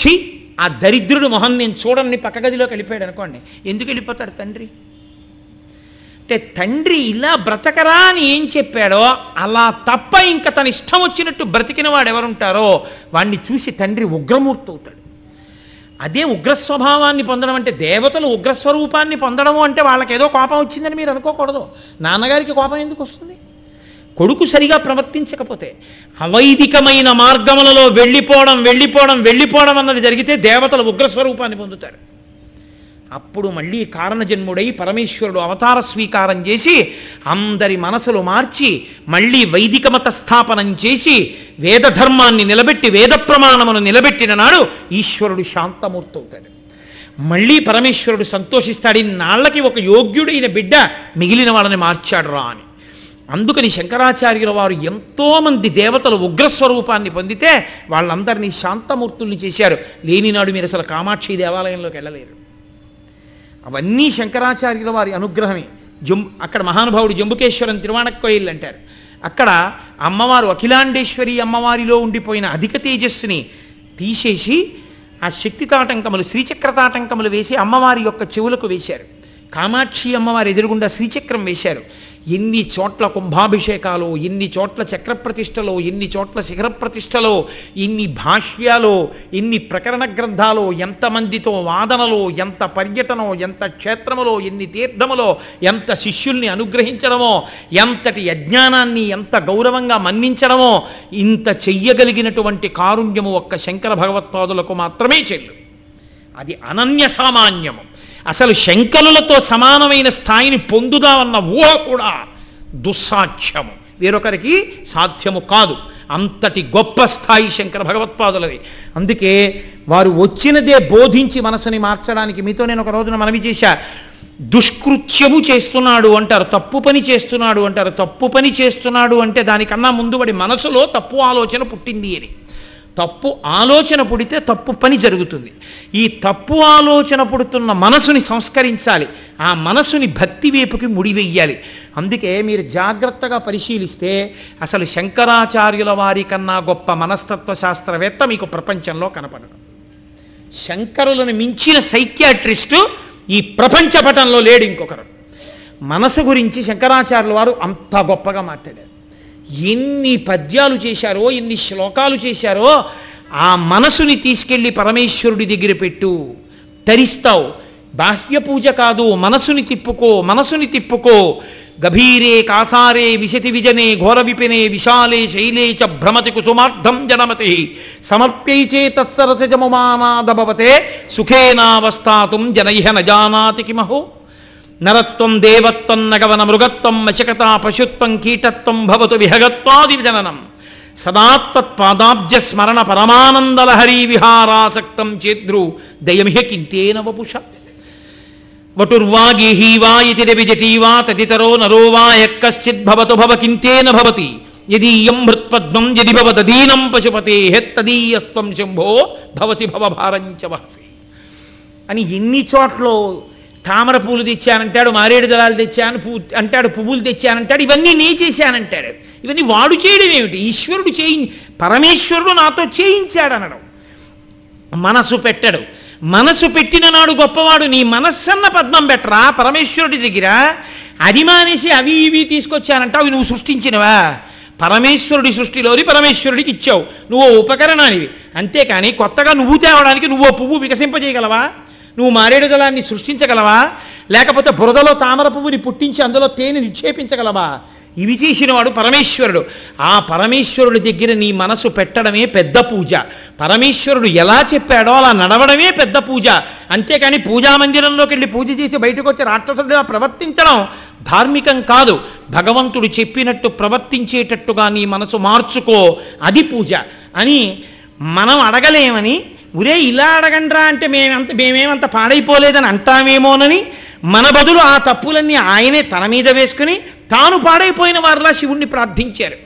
ఛీ! ఆ దరిద్రుడు మొహం నేను చూడని పక్క గదిలోకి వెళ్ళిపోయాడు అనుకోండి. ఎందుకు వెళ్ళిపోతాడు తండ్రి? అంటే తండ్రి ఇలా బ్రతకరా అని ఏం చెప్పాడో అలా తప్ప ఇంకా తన ఇష్టం వచ్చినట్టు బ్రతికిన వాడు ఎవరుంటారో వాడిని చూసి తండ్రి ఉగ్రమూర్తి అవుతాడు. అదే ఉగ్ర స్వభావాన్ని పొందడం అంటే దేవతలు ఉగ్రస్వరూపాన్ని పొందడము అంటే వాళ్ళకి ఏదో కోపం వచ్చిందని మీరు అనుకోకూడదు. నాన్నగారికి కోపం ఎందుకు వస్తుంది? కొడుకు సరిగా ప్రవర్తించకపోతే అవైదికమైన మార్గములలో వెళ్ళిపోవడం వెళ్ళిపోవడం వెళ్ళిపోవడం అన్నది జరిగితే దేవతలు ఉగ్రస్వరూపాన్ని పొందుతారు. అప్పుడు మళ్ళీ కారణజన్ముడై పరమేశ్వరుడు అవతార స్వీకారం చేసి అందరి మనసులు మార్చి మళ్ళీ వైదిక మత స్థాపనం చేసి వేదధర్మాన్ని నిలబెట్టి వేద ప్రమాణమును నిలబెట్టిన నాడు ఈశ్వరుడు శాంతమూర్తవుతాడు. మళ్ళీ పరమేశ్వరుడు సంతోషిస్తాడు నాళ్ళకి ఒక యోగ్యుడైన బిడ్డ మిగిలిన వాళ్ళని మార్చాడు రా అని. అందుకని శంకరాచార్యుల వారు ఎంతోమంది దేవతలు ఉగ్రస్వరూపాన్ని పొందితే వాళ్ళందరినీ శాంతమూర్తుల్ని చేశారు. లేనినాడు మీరు అసలు కామాక్షి దేవాలయంలోకి వెళ్ళలేరు. అవన్నీ శంకరాచార్యుల వారి అనుగ్రహమే. జం అక్కడ మహానుభావుడు జంబుకేశ్వరం తిరువాణక్కోయిల్ అంటారు. అక్కడ అమ్మవారు అఖిలాండేశ్వరి అమ్మవారిలో ఉండిపోయిన అధిక తేజస్సుని తీసేసి ఆ శక్తి తాటంకములు శ్రీచక్ర తాటంకములు వేసి అమ్మవారి యొక్క చెవులకు వేశారు. కామాక్షి అమ్మవారి ఎదురుగుండా శ్రీచక్రం వేశారు. ఎన్ని చోట్ల కుంభాభిషేకాలు ఎన్ని చోట్ల చక్ర ఇన్ని ఎన్ని చోట్ల శిఖర ప్రతిష్టలో ఇన్ని భాష్యాలో ఇన్ని ప్రకరణ గ్రంథాలు ఎంతమందితో వాదనలో ఎంత పర్యటనో ఎంత క్షేత్రములో ఎన్ని తీర్థములో ఎంత శిష్యుల్ని అనుగ్రహించడమో ఎంతటి యజ్ఞానాన్ని ఎంత గౌరవంగా మన్నించడమో ఇంత చెయ్యగలిగినటువంటి కారుణ్యము ఒక్క శంకర భగవత్పాదులకు మాత్రమే చెల్లు. అది అనన్య సామాన్యము. అసలు శంకరులతో సమానమైన స్థాయిని పొందుదామన్న ఊహ కూడా దుస్సాధ్యము. వేరొకరికి సాధ్యము కాదు. అంతటి గొప్ప స్థాయి శంకర భగవత్పాదులది. అందుకే వారు వచ్చినదే బోధించి మనసుని మార్చడానికి మీతో నేను ఒక రోజున మనవి చేశా. దుష్కృత్యము చేస్తున్నాడు అంటారు తప్పు పని చేస్తున్నాడు అంటారు తప్పు పని చేస్తున్నాడు అంటే దానికన్నా ముందు వాడి మనసులో తప్పు ఆలోచన పుట్టింది అని. తప్పు ఆలోచన పుడితే తప్పు పని జరుగుతుంది. ఈ తప్పు ఆలోచన పుడుతున్న మనసుని సంస్కరించాలి. ఆ మనసుని భక్తి వైపుకి ముడివెయ్యాలి అందుకే మీరు జాగ్రత్తగా పరిశీలిస్తే అసలు శంకరాచార్యుల వారి కన్నా గొప్ప మనస్తత్వ శాస్త్రవేత్త మీకు ప్రపంచంలో కనపడడం శంకరులను మించిన సైక్యాట్రిస్టు ఈ ప్రపంచ పటంలో లేడు ఇంకొకరు. మనసు గురించి శంకరాచార్యుల వారు అంత గొప్పగా మాట్లాడారు. ఎన్ని పద్యాలు చేశారో ఎన్ని శ్లోకాలు చేశారో ఆ మనసుని తీసుకెళ్ళి పరమేశ్వరుడి దగ్గర పెట్టు. తరిస్తావు. బాహ్య పూజ కాదు మనసుని తిప్పుకో మనసుని తిప్పుకో. గభీరే కాసారే విశతి విజనే ఘోర విపినే విశాలే శైలే చ భ్రమతి కుసుమార్థం జనమతి. సమర్ప్యైచే తత్సరసజముమానాదభవతే సుఖేనావస్థాతుం జనైహ నజానాతి కిమహో. నరత్వం దేవత్వం నగవన మృగత్వం మశకత పశుత్వం కీటత్వం భవతు విహగత్వాది జననం సదాత్వత్పాదాబ్జ స్మరణ పరమానందలహరీ విహారాసక్తం చేద్రు. దయమిహ కింతేన వపుష. వటుర్వాగీహీ వా ఇతి రవిజటీ వా తదితరో నరో వా యక్కశ్చిద్భవతు భవ కింతేన భవతి. యదీయం హృత్పద్మం యది భవదీనం పశుపతే హెత్తదీయస్వం శంభో భవసి భవభారంచ వహసి. అని ఎన్ని చోట్ల తామర పూలు తెచ్చానంటాడు మారేడు దళాలు తెచ్చాను పూ అంటాడు పువ్వులు తెచ్చానంటాడు ఇవన్నీ నే చేశానంటాడు. ఇవన్నీ వాడు చేయడం ఏమిటి? ఈశ్వరుడు చేయి పరమేశ్వరుడు నాతో చేయించాడు అనడం మనసు పెట్టడు. మనసు పెట్టిన నాడు గొప్పవాడు నీ మనస్సన్న పద్మం పెట్టరా పరమేశ్వరుడి దగ్గర? అది మానేసి అవి ఇవి తీసుకొచ్చానంట అవి నువ్వు సృష్టించినవా? పరమేశ్వరుడి సృష్టిలోని పరమేశ్వరుడికి ఇచ్చావు. నువ్వు ఉపకరణానివి అంతేకాని కొత్తగా నువ్వు తేవడానికి నువ్వు పువ్వు వికసింపజేయగలవా? నువ్వు మారేడు దళాన్ని సృష్టించగలవా? లేకపోతే బురదలో తామర పువ్వుని పుట్టించి అందులో తేనె నిక్షేపించగలవా? ఇవి చేసినవాడు పరమేశ్వరుడు. ఆ పరమేశ్వరుడి దగ్గర నీ మనసు పెట్టడమే పెద్ద పూజ. పరమేశ్వరుడు ఎలా చెప్పాడో అలా నడవడమే పెద్ద పూజ. అంతేకాని పూజా మందిరంలోకి వెళ్ళి పూజ చేసి బయటకు వచ్చి రాక్షసుడిగా ప్రవర్తించడం ధార్మికం కాదు. భగవంతుడు చెప్పినట్టు ప్రవర్తించేటట్టుగా నీ మనసు మార్చుకో. అది పూజ. అని మనం అడగలేమని ఉరే ఇలా అడగండ్రా అంటే మేమంత మేమేమంత పాడైపోలేదని అంటామేమోనని మన బదులు ఆ తప్పులన్నీ ఆయనే తన మీద వేసుకుని తాను పాడైపోయిన వారిలా శివుణ్ణి ప్రార్థించారు.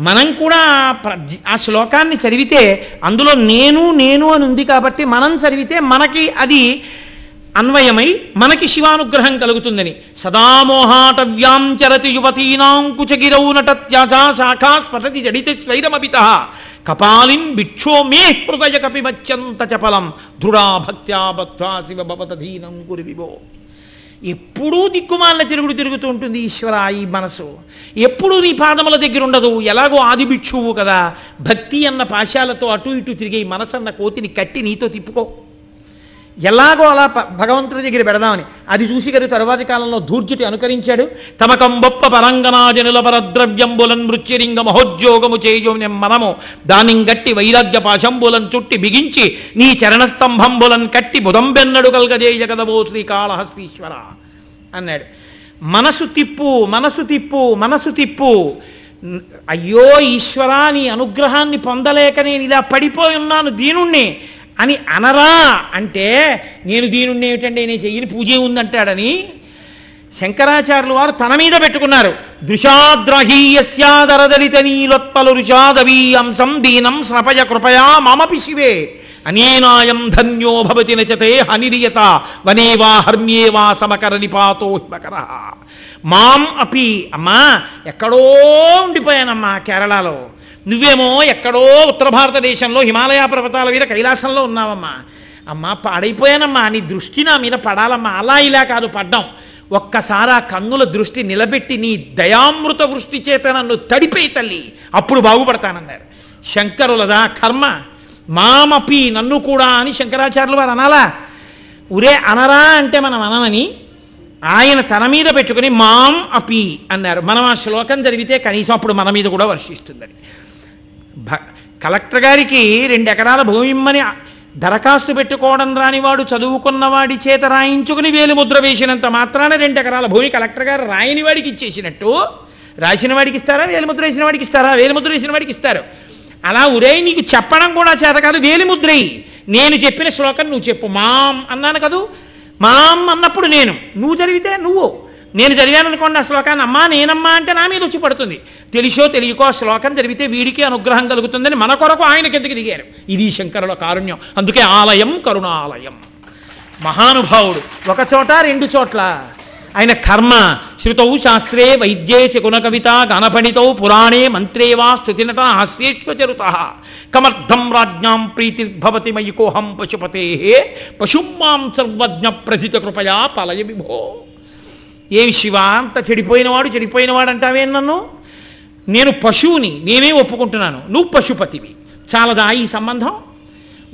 మనం కూడా ఆ ఆ శ్లోకాన్ని చదివితే అందులో నేను నేను అని ఉంది కాబట్టి మనం చదివితే మనకి అది అన్వయమై మనకి శివానుగ్రహం కలుగుతుందని. సదామోహాటవ్యాం చరతి యువతీనాం కుచగిరౌ నటత్యాజా శాఖా స్ఫటతి జడిత స్వైరమపిత కపాలిం భిక్షో మే హృదయ కపిమత్యంత చపలం. దృఢా భక్త్యా బద్ధ్వా శివ భవతధీనం కురి విభో ఎప్పుడూ దిక్కుమాలిన తిరుగుడు తిరుగుతూ ఉంటుంది ఈశ్వర ఈ మనసు. ఎప్పుడూ నీ పాదముల దగ్గర ఉండదు. ఎలాగో ఆది భిక్షువు కదా. భక్తి అన్న పాశాలతో అటు ఇటు తిరిగే ఈ మనసు అన్న కోతిని కట్టి నీతో తిప్పుకో. ఎలాగో అలా భగవంతుడి దగ్గర పెడదామని. అది చూసి గారు తరువాతి కాలంలో ధూర్జుటి అనుకరించాడు. తమకం బొప్ప పరంగనాజనుల పరద్రవ్యంబులన్ మృత్యురింగ మహోద్యోగము చేయు మనము. దానిం గట్టి వైరాగ్య పాశంబులన్ చుట్టి బిగించి నీ చరణస్తంభంబులన్ కట్టి బుధంబెన్నడు కల్గజేయ శ్రీ శ్రీకాళహస్తీశ్వర అన్నాడు. మనసు తిప్పు మనసు తిప్పు మనసు తిప్పు. అయ్యో ఈశ్వరా నీ అనుగ్రహాన్ని పొందలేక నేను ఇలా పడిపోయి ఉన్నాను దీనుణ్ణి. అని అనరా అంటే నేను దీనుణ్ణి ఏమిటండి? నేను చెయ్యని పూజ ఉందంటాడని శంకరాచార్యులు వారు తన మీద పెట్టుకున్నారు. దృశాద్రహీయస్యాదరదలిత నీలోత్పలు రుచాదవీయంసం దీనం స్నపయ కృపయా మమపి శివే. అనేనాయం ధన్యో భవతి నచతే హనిరియత. వనేవా హర్మ్యేవా సమకర నిపాతో హిమకర. మాం అపి అమ్మా ఎక్కడో ఉండిపోయానమ్మా కేరళలో. నువ్వేమో ఎక్కడో ఉత్తర భారతదేశంలో హిమాలయ పర్వతాల మీద కైలాసంలో ఉన్నావమ్మా. అమ్మా పాడైపోయానమ్మా. నీ దృష్టి నా మీద పడాలమ్మా. అలా ఇలా కాదు పడ్డాం. ఒక్కసారి ఆ కన్నుల దృష్టి నిలబెట్టి నీ దయామృత వృష్టి చేత నన్ను తడిపేయి తల్లి. అప్పుడు బాగుపడతానన్నారు. శంకరులదా కర్మ? మామపి నన్ను కూడా అని శంకరాచార్యులు వారు అనాలా? ఉరే అనరా అంటే మనం అనమని ఆయన తన మీద పెట్టుకుని మాం అపి అన్నారు. మనం ఆ శ్లోకం జరిగితే కనీసం అప్పుడు మన మీద కూడా వర్షిస్తుందని. భ కలెక్టర్ గారికి రెండు ఎకరాల భూమి ఇమ్మని దరఖాస్తు పెట్టుకోవడం రానివాడు చదువుకున్నవాడి చేత రాయించుకుని వేలిముద్ర వేసినంత మాత్రాన రెండు ఎకరాల భూమి కలెక్టర్ గారు రాయని వాడికి ఇచ్చేసినట్టు. రాసిన వాడికి ఇస్తారా? వేలిముద్ర వేసిన వాడికి ఇస్తారా? వేలిముద్ర వేసిన వాడికి ఇస్తారు. అలా ఉరే నీకు చెప్పడం కూడా చేత కాదు వేలిముద్రయి నేను చెప్పిన శ్లోకం నువ్వు చెప్పు. మాం అన్నాను కదూ? మాం అన్నప్పుడు నేను. నువ్వు చదివితే నువ్వు. నేను చదివాను అనుకోండి ఆ శ్లోకాన్ని అమ్మా నేనమ్మా అంటే నా మీద వచ్చి పడుతుంది. తెలిసో తెలియకో ఆ శ్లోకం చదివితే వీడికి అనుగ్రహం కలుగుతుందని మన కొరకు ఆయన కిందకి దిగారు? ఇది శంకరుల కారుణ్యం. అందుకే ఆలయం కరుణాలయం. మహానుభావుడు ఒక చోట రెండు చోట్ల. ఆయన కర్మ శృతౌ శాస్త్రే వైద్యే శకున కవిత గణపణితౌ పురాణే మంత్రే వా స్తుతినట హాస్యేష్వచరుత. కమర్థం రాజ్ఞాం ప్రీతిర్భవతి మయి కోహం పశుపతే. పశుమాం సర్వజ్ఞ ప్రథిత కృపయా పలయ విభో. ఏమి శివ? అంత చెడిపోయినవాడు చెడిపోయినవాడు అంటావేం నన్ను? నేను పశువుని నేనే ఒప్పుకుంటున్నాను. నువ్వు పశుపతివి. చాలదా ఈ సంబంధం?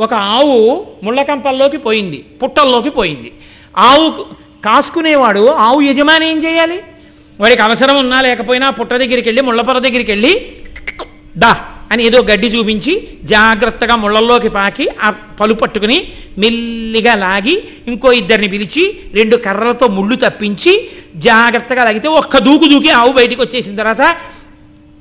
ఒక ఆవు ముళ్ళకంపల్లోకి పోయింది పుట్టల్లోకి పోయింది. ఆవు కాసుకునేవాడు ఆవు యజమాని ఏం చేయాలి? వాడికి అవసరం ఉన్నా లేకపోయినా పుట్ట దగ్గరికి వెళ్ళి ముళ్ళపొర దగ్గరికి వెళ్ళి దా అని ఏదో గడ్డి చూపించి జాగ్రత్తగా ముళ్ళల్లోకి పాకి ఆ పలు పట్టుకుని మెల్లిగా లాగి ఇంకో ఇద్దరిని పిలిచి రెండు కర్రలతో ముళ్ళు తప్పించి జాగ్రత్తగా లాగితే ఒక్క దూకు దూకి ఆవు బయటికి వచ్చేసిన తర్వాత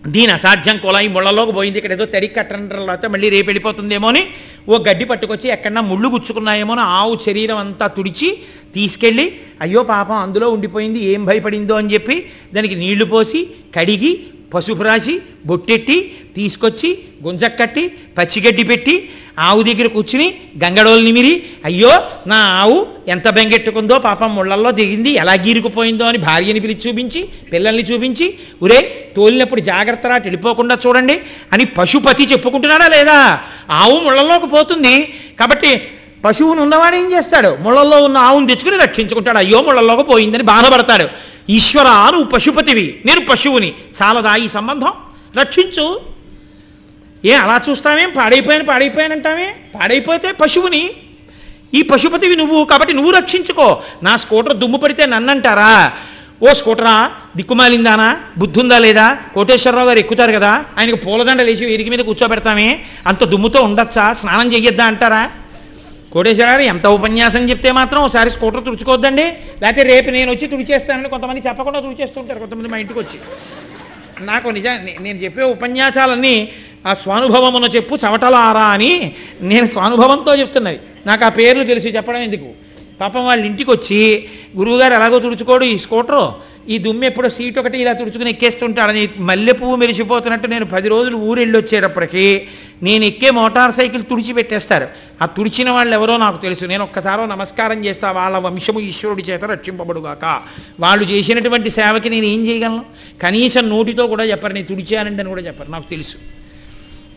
దీని అసాధ్యం కులాయి ముళ్ళలోకి పోయింది. ఇక్కడ ఏదో తడి కట్టడం తర్వాత మళ్ళీ రేపు వెళ్ళిపోతుందేమో అని ఓ గడ్డి పట్టుకొచ్చి ఎక్కడన్నా ముళ్ళు గుచ్చుకున్నాయేమో అని ఆవు శరీరం అంతా తుడిచి తీసుకెళ్ళి అయ్యో పాపం అందులో ఉండిపోయింది ఏం భయపడిందో అని చెప్పి దానికి నీళ్ళు పోసి కడిగి పసుపు రాసి బొట్టెట్టి తీసుకొచ్చి గుంజక్కట్టి పచ్చిగడ్డి పెట్టి ఆవు దగ్గర కూర్చుని గంగడోలు నిమిరి అయ్యో నా ఆవు ఎంత బెంగెట్టుకుందో పాపం ముళ్ళల్లో దిగింది ఎలా గీరుకుపోయిందో అని భార్యని పిలిచి చూపించి పిల్లల్ని చూపించి ఉరే తోలినప్పుడు జాగ్రత్తగా వెళ్ళిపోకుండా చూడండి అని పశుపతి చెప్పుకుంటున్నాడా లేదా? ఆవు ముళ్ళల్లోకి పోతుంది. కాబట్టి పశువును ఉన్నవాడు ఏం చేస్తాడు? ముళ్ళల్లో ఉన్న ఆవును తెచ్చుకుని రక్షించుకుంటాడు. అయ్యో ముళ్ళల్లోకి పోయిందని బాధపడతాడు. ఈశ్వర నువ్వు పశుపతివి నేను పశువుని. చాలదా ఈ సంబంధం? రక్షించు. ఏ అలా చూస్తామేం? పాడైపోయాను పాడైపోయానంటామే పాడైపోతే పశువుని. ఈ పశుపతివి నువ్వు కాబట్టి నువ్వు రక్షించుకో. నా స్కూటర్ దుమ్ము పడితే నన్నంటారా? ఓ స్కూటరా? దిక్కుమాలిందానా? బుద్ధుందా లేదా? కోటేశ్వరరావు గారు ఎక్కుతారు కదా? ఆయనకు పూలదండ లేచి వీరికి మీద కూర్చోబెడతామే. అంత దుమ్ముతో ఉండొచ్చా? స్నానం చెయ్యొద్దా అంటారా? కోటేశ్వరారు ఎంత ఉపన్యాసం చెప్తే మాత్రం ఒకసారి స్కూటర్ తుడుచుకోవద్దండి. లేకపోతే రేపు నేను వచ్చి తుడిచేస్తానని కొంతమంది చెప్పకుండా తుడిచేస్తుంటారు కొంతమంది మా ఇంటికి వచ్చి. నాకు నిజా నే- నేను చెప్పే ఉపన్యాసాలన్నీ ఆ స్వానుభవమున చెప్పు చవటలారా అని నేను స్వానుభవంతో చెప్తున్నది నాకు ఆ పేర్లు తెలిసి చెప్పడం ఎందుకు? పాపం వాళ్ళ ఇంటికి వచ్చి గురువుగారు ఎలాగో తుడుచుకోడు ఈ స్కూటరు. ఈ దుమ్ము ఎప్పుడో సీట్ ఒకటి ఇలా తుడుచుకుని ఎక్కేస్తుంటాడని మల్లె పువ్వు మెరిసిపోతున్నట్టు నేను పది రోజులు ఊరు వెళ్ళి వచ్చేటప్పటికి నేను ఎక్కే మోటార్ సైకిల్ తుడిచి పెట్టేస్తారు ఆ తుడిచిన వాళ్ళు ఎవరో నాకు తెలుసు. నేను ఒక్కసారో నమస్కారం చేస్తా వాళ్ళ వంశము ఈశ్వరుడి చేత రక్షింపబడుగాక. వాళ్ళు చేసినటువంటి సేవకి నేను ఏం చేయగలను? కనీసం నోటితో కూడా చెప్పరు నేను తుడిచానండి అని కూడా చెప్పరు నాకు తెలుసు.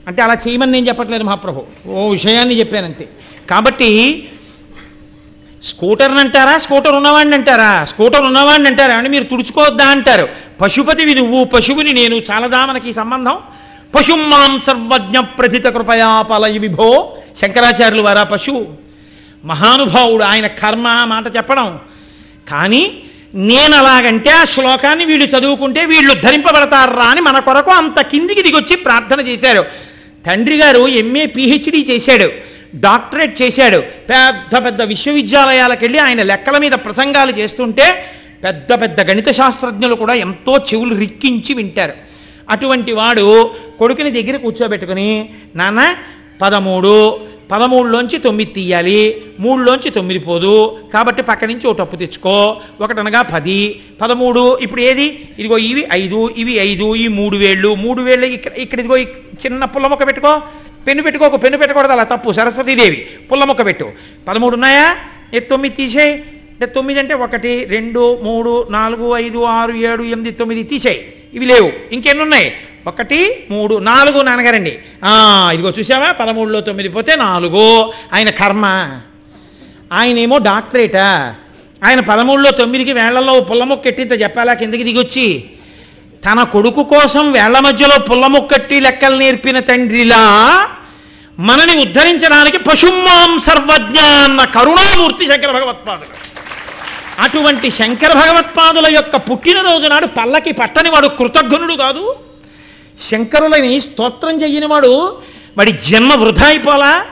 అంటే అలా చేయమని నేను చెప్పట్లేదు మహాప్రభు. ఓ విషయాన్ని చెప్పానంతే. కాబట్టి స్కూటర్ని అంటారా స్కూటర్ ఉన్నవాడిని అంటారా స్కూటర్ ఉన్నవాడిని అంటారా అని మీరు తుడుచుకోవద్దా అంటారు. పశుపతివి నువ్వు పశువుని నేను చాలదా మనకి సంబంధం? పశుమాం సర్వజ్ఞ ప్రథిత కృపయా పలయ విభో. శంకరాచార్యులు వారా పశువు. మహానుభావుడు ఆయన కర్మ మాట చెప్పడం. కానీ నేను అలాగంటే ఆ శ్లోకాన్ని వీళ్ళు చదువుకుంటే వీళ్ళు ధరింపబడతారా అని మన కొరకు అంత కిందికి దిగొచ్చి ప్రార్థన చేశారు. తండ్రి గారు ఎంఏ పిహెచ్డి చేశాడు. డాక్టరేట్ చేశాడు. పెద్ద పెద్ద విశ్వవిద్యాలయాలకు వెళ్ళి ఆయన లెక్కల మీద ప్రసంగాలు చేస్తుంటే పెద్ద పెద్ద గణిత శాస్త్రజ్ఞులు కూడా ఎంతో చెవులు రిక్కించి వింటారు. అటువంటి వాడు కొడుకుని దగ్గర కూర్చోబెట్టుకుని నాన్న పదమూడు పదమూడులోంచి తొమ్మిది తీయాలి మూడులోంచి తొమ్మిది పోదు కాబట్టి పక్క నుంచి ఒక తప్పు తెచ్చుకో ఒకటనగా పది పదమూడు ఇప్పుడు ఏది? ఇదిగో ఇవి ఐదు ఇవి ఐదు ఈ మూడు వేళ్ళు మూడు వేళ్ళు ఇక్కడ ఇక్కడ ఇదిగో చిన్న పుల్ల ఒక పెట్టుకో పెన్ను పెట్టుకోకు పెన్ను పెట్టకూడదు అలా తప్పు. సరస్వతీదేవి పుల్ల మొక్క పెట్టు. పదమూడు ఉన్నాయా? ఏ తొమ్మిది తీసేయి. అంటే తొమ్మిది అంటే ఒకటి రెండు మూడు నాలుగు ఐదు ఆరు ఏడు ఎనిమిది తొమ్మిది తీసేయి. ఇవి లేవు. ఇంకెన్ని ఉన్నాయి? ఒకటి మూడు నాలుగు నాన్నగారండి. ఇదిగో చూసావా? పదమూడులో తొమ్మిది పోతే నాలుగు. ఆయన కర్మ. ఆయనేమో డాక్టరేటా? ఆయన పదమూడులో తొమ్మిదికి వేళ్ళలో పుల్ల మొక్క ఎట్టింత చెప్పాలా? కిందకి దిగొచ్చి. తన కొడుకు కోసం వేళ్ళ మధ్యలో పుల్లముక్కట్టి లెక్కలు నేర్పిన తండ్రిలా మనని ఉద్ధరించడానికి పశుమాం సర్వజ్ఞ అన్న కరుణామూర్తి శంకర భగవత్పాదుడు అటువంటి శంకర భగవత్పాదుల యొక్క పుట్టినరోజు నాడు పల్లకి పట్టని వాడు కృతజ్ఞనుడు కాదు. శంకరులని స్తోత్రం చెయ్యనివాడు వాడి జన్మ వృధా అయిపోలా.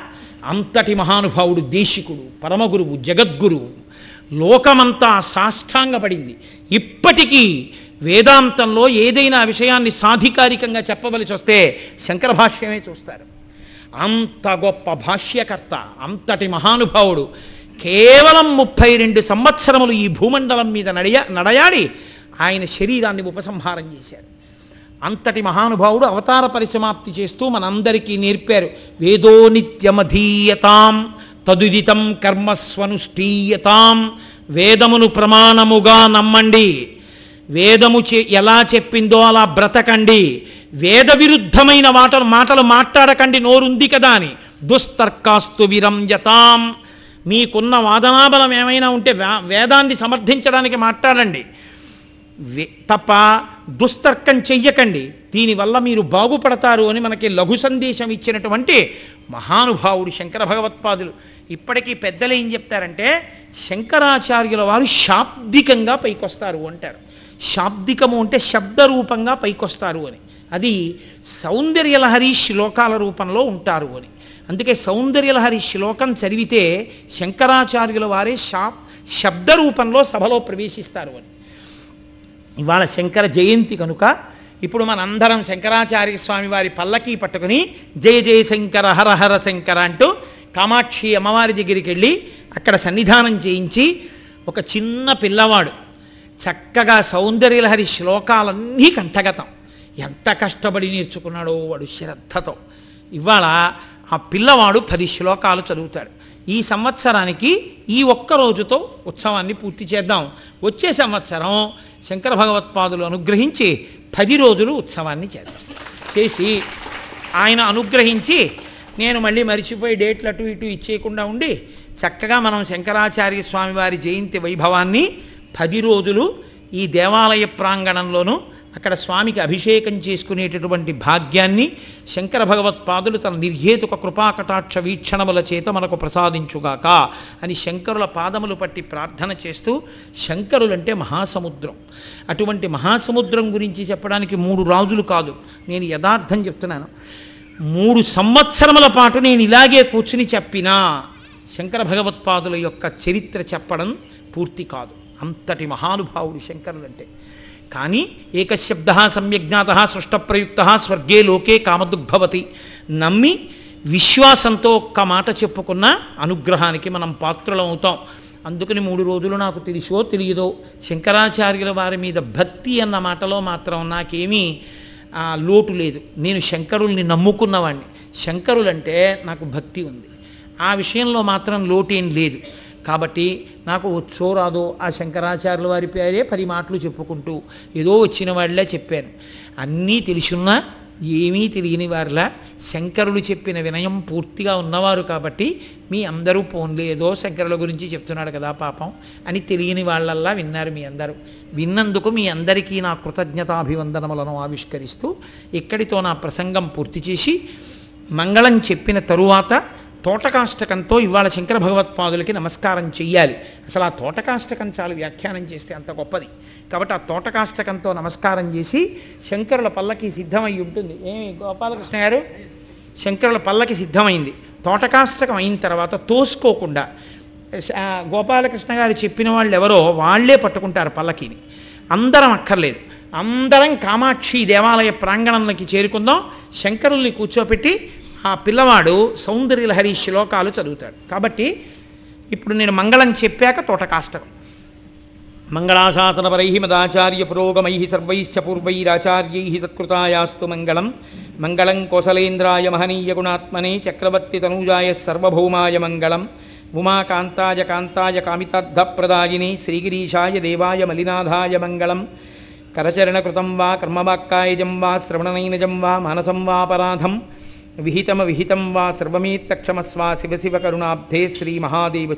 అంతటి మహానుభావుడు దేశికుడు పరమగురువు జగద్గురువు. లోకమంతా సాష్టాంగపడింది. ఇప్పటికీ వేదాంతంలో ఏదైనా విషయాన్ని సాధికారికంగా చెప్పవలసి వస్తే శంకర భాష్యమే చూస్తారు. అంత గొప్ప భాష్యకర్త అంతటి మహానుభావుడు కేవలం ముప్పై రెండు సంవత్సరములు ఈ భూమండలం మీద నడయ నడయాడి ఆయన శరీరాన్ని ఉపసంహారం చేశారు. అంతటి మహానుభావుడు అవతార పరిసమాప్తి చేస్తూ మనందరికీ నేర్పారు. వేదో నిత్యమధీయతాం తదుదితం కర్మస్వనుష్ఠీయతాం వేదమును ప్రమాణముగా నమ్మండి. వేదము చే ఎలా చెప్పిందో అలా బ్రతకండి. వేద విరుద్ధమైన మాటలు మాటలు మాట్లాడకండి నోరుంది కదా అని. దుస్తర్కాస్తు విరంజతాం. మీకున్న వాదనాబలం ఏమైనా ఉంటే వేదాన్ని సమర్థించడానికి మాట్లాడండి. తప్ప దుస్తర్కం చెయ్యకండి. దీనివల్ల మీరు బాగుపడతారు అని మనకి లఘు సందేశం ఇచ్చినటువంటి మహానుభావుడు శంకర భగవత్పాదులు. ఇప్పటికీ పెద్దలు ఏం చెప్తారంటే శంకరాచార్యుల వారు శాబ్దికంగా పైకొస్తారు అంటారు. శాబ్దికము అంటే శబ్దరూపంగా పైకొస్తారు అని. అది సౌందర్యలహరి శ్లోకాల రూపంలో ఉంటారు అని. అందుకే సౌందర్యలహరి శ్లోకం చదివితే శంకరాచార్యుల వారే శా శబ్ద రూపంలో సభలో ప్రవేశిస్తారు అని. ఇవాళ శంకర జయంతి కనుక ఇప్పుడు మనందరం శంకరాచార్య స్వామి వారి పల్లకి పట్టుకుని జయ జయ శంకర హర హర శంకర అంటూ కామాక్షి అమ్మవారి దగ్గరికి వెళ్ళి అక్కడ సన్నిధానం చేయించి ఒక చిన్న పిల్లవాడు చక్కగా సౌందర్యలహరి శ్లోకాలన్నీ కంఠగతం. ఎంత కష్టపడి నేర్చుకున్నాడో వాడు శ్రద్ధతో. ఇవాళ ఆ పిల్లవాడు పది శ్లోకాలు చదువుతాడు. ఈ సంవత్సరానికి ఈ ఒక్క రోజుతో ఉత్సవాన్ని పూర్తి చేద్దాం. వచ్చే సంవత్సరం శంకర భగవత్పాదులు అనుగ్రహించి పది రోజులు ఉత్సవాన్ని చేద్దాం. చేసి ఆయన అనుగ్రహించి నేను మళ్ళీ మరిచిపోయి డేట్లు అటు ఇటు ఇచ్చేయకుండా ఉండి చక్కగా మనం శంకరాచార్య స్వామి వారి జయంతి వైభవాన్ని పది రోజులు ఈ దేవాలయ ప్రాంగణంలోనూ అక్కడ స్వామికి అభిషేకం చేసుకునేటటువంటి భాగ్యాన్ని శంకర భగవత్పాదులు తన నిర్హేతుక కృపాకటాక్ష వీక్షణముల చేత మనకు ప్రసాదించుగాక అని శంకరుల పాదములు పట్టి ప్రార్థన చేస్తూ శంకరులంటే మహాసముద్రం. అటువంటి మహాసముద్రం గురించి చెప్పడానికి మూడు రాజులు కాదు. నేను యథార్థం చెప్తున్నాను. మూడు సంవత్సరముల పాటు నేను ఇలాగే కూర్చుని చెప్పినా శంకర భగవత్పాదుల యొక్క చరిత్ర చెప్పడం పూర్తి కాదు. అంతటి మహానుభావుడు శంకరులంటే కానీ ఏకశబ్ద సమ్యజ్ఞాత సృష్టప్రయుక్త స్వర్గే లోకే కామదుగ్భవతి. నమ్మి విశ్వాసంతో ఒక్క మాట చెప్పుకున్న అనుగ్రహానికి మనం పాత్రలం అవుతాం. అందుకని మూడు రోజులు నాకు తెలుసో తెలియదో శంకరాచార్యుల వారి మీద భక్తి అన్న మాటలో మాత్రం నాకేమీ లోటు లేదు. నేను శంకరుల్ని నమ్ముకున్నవాడిని శంకరులంటే నాకు భక్తి ఉంది. ఆ విషయంలో మాత్రం లోటేం లేదు. కాబట్టి నాకు వచ్చో రాదో ఆ శంకరాచార్యుల వారి పేరే పది మాటలు చెప్పుకుంటూ ఏదో వచ్చిన వాళ్ళే చెప్పాను అన్నీ తెలుసున్నా ఏమీ తెలియని వారిలా శంకరులు చెప్పిన వినయం పూర్తిగా ఉన్నవారు కాబట్టి మీ అందరూ పోన్లే ఏదో శంకరుల గురించి చెప్తున్నాడు కదా పాపం అని తెలియని వాళ్ళల్లా విన్నారు మీ అందరూ. విన్నందుకు మీ అందరికీ నా కృతజ్ఞతాభివందనములను ఆవిష్కరిస్తూ ఇక్కడితో నా ప్రసంగం పూర్తి చేసి మంగళం చెప్పిన తరువాత తోటకాష్టకంతో ఇవాళ శంకర భగవత్పాదులకి నమస్కారం చెయ్యాలి. అసలు ఆ తోటకాష్టకం చాలు వ్యాఖ్యానం చేస్తే అంత గొప్పది. కాబట్టి ఆ తోటకాష్టకంతో నమస్కారం చేసి శంకరుల పల్లకి సిద్ధమై ఉంటుంది. ఏమి గోపాలకృష్ణ గారు? శంకరుల పల్లకి సిద్ధమైంది. తోటకాష్టకం అయిన తర్వాత తోసుకోకుండా గోపాలకృష్ణ గారు చెప్పిన వాళ్ళు ఎవరో వాళ్ళే పట్టుకుంటారు పల్లకిని. అందరం అక్కర్లేదు. అందరం కామాక్షి దేవాలయ ప్రాంగణంలోకి చేరుకుందాం. శంకరుల్ని కూర్చోపెట్టి ఆ పిల్లవాడు సౌందర్యలహరి శ్లోకాలు చదువుతాడు. కాబట్టి ఇప్పుడు నేను మంగళం చెప్పాక తోటకాష్టకం. మంగళాశాసనపరై మదాచార్య పురోగమై సర్వైశ్చ పూర్వైరాచార్యై సత్కృతాయాస్తు మంగళం. మంగళం కోసలేంద్రాయ మహనీయ గుణాత్మనే చక్రవర్తి తనూజాయ సర్వభౌమాయ మంగళం. ఉమాకాంతాయ కాంతాయ కామితార్థప్రదాయిని శ్రీగిరీషాయ దేవాయ మలినాథాయ మంగళం. కరచరణకృతం వా కర్మవాక్కాయజం వా శ్రవణనైనజం వా మానసం వాపరాధం విహితమ విహితం వా సర్వమేత్తక్షమస్వా శివ శివ కరుణాబ్ధే శ్రీ మహాదేవ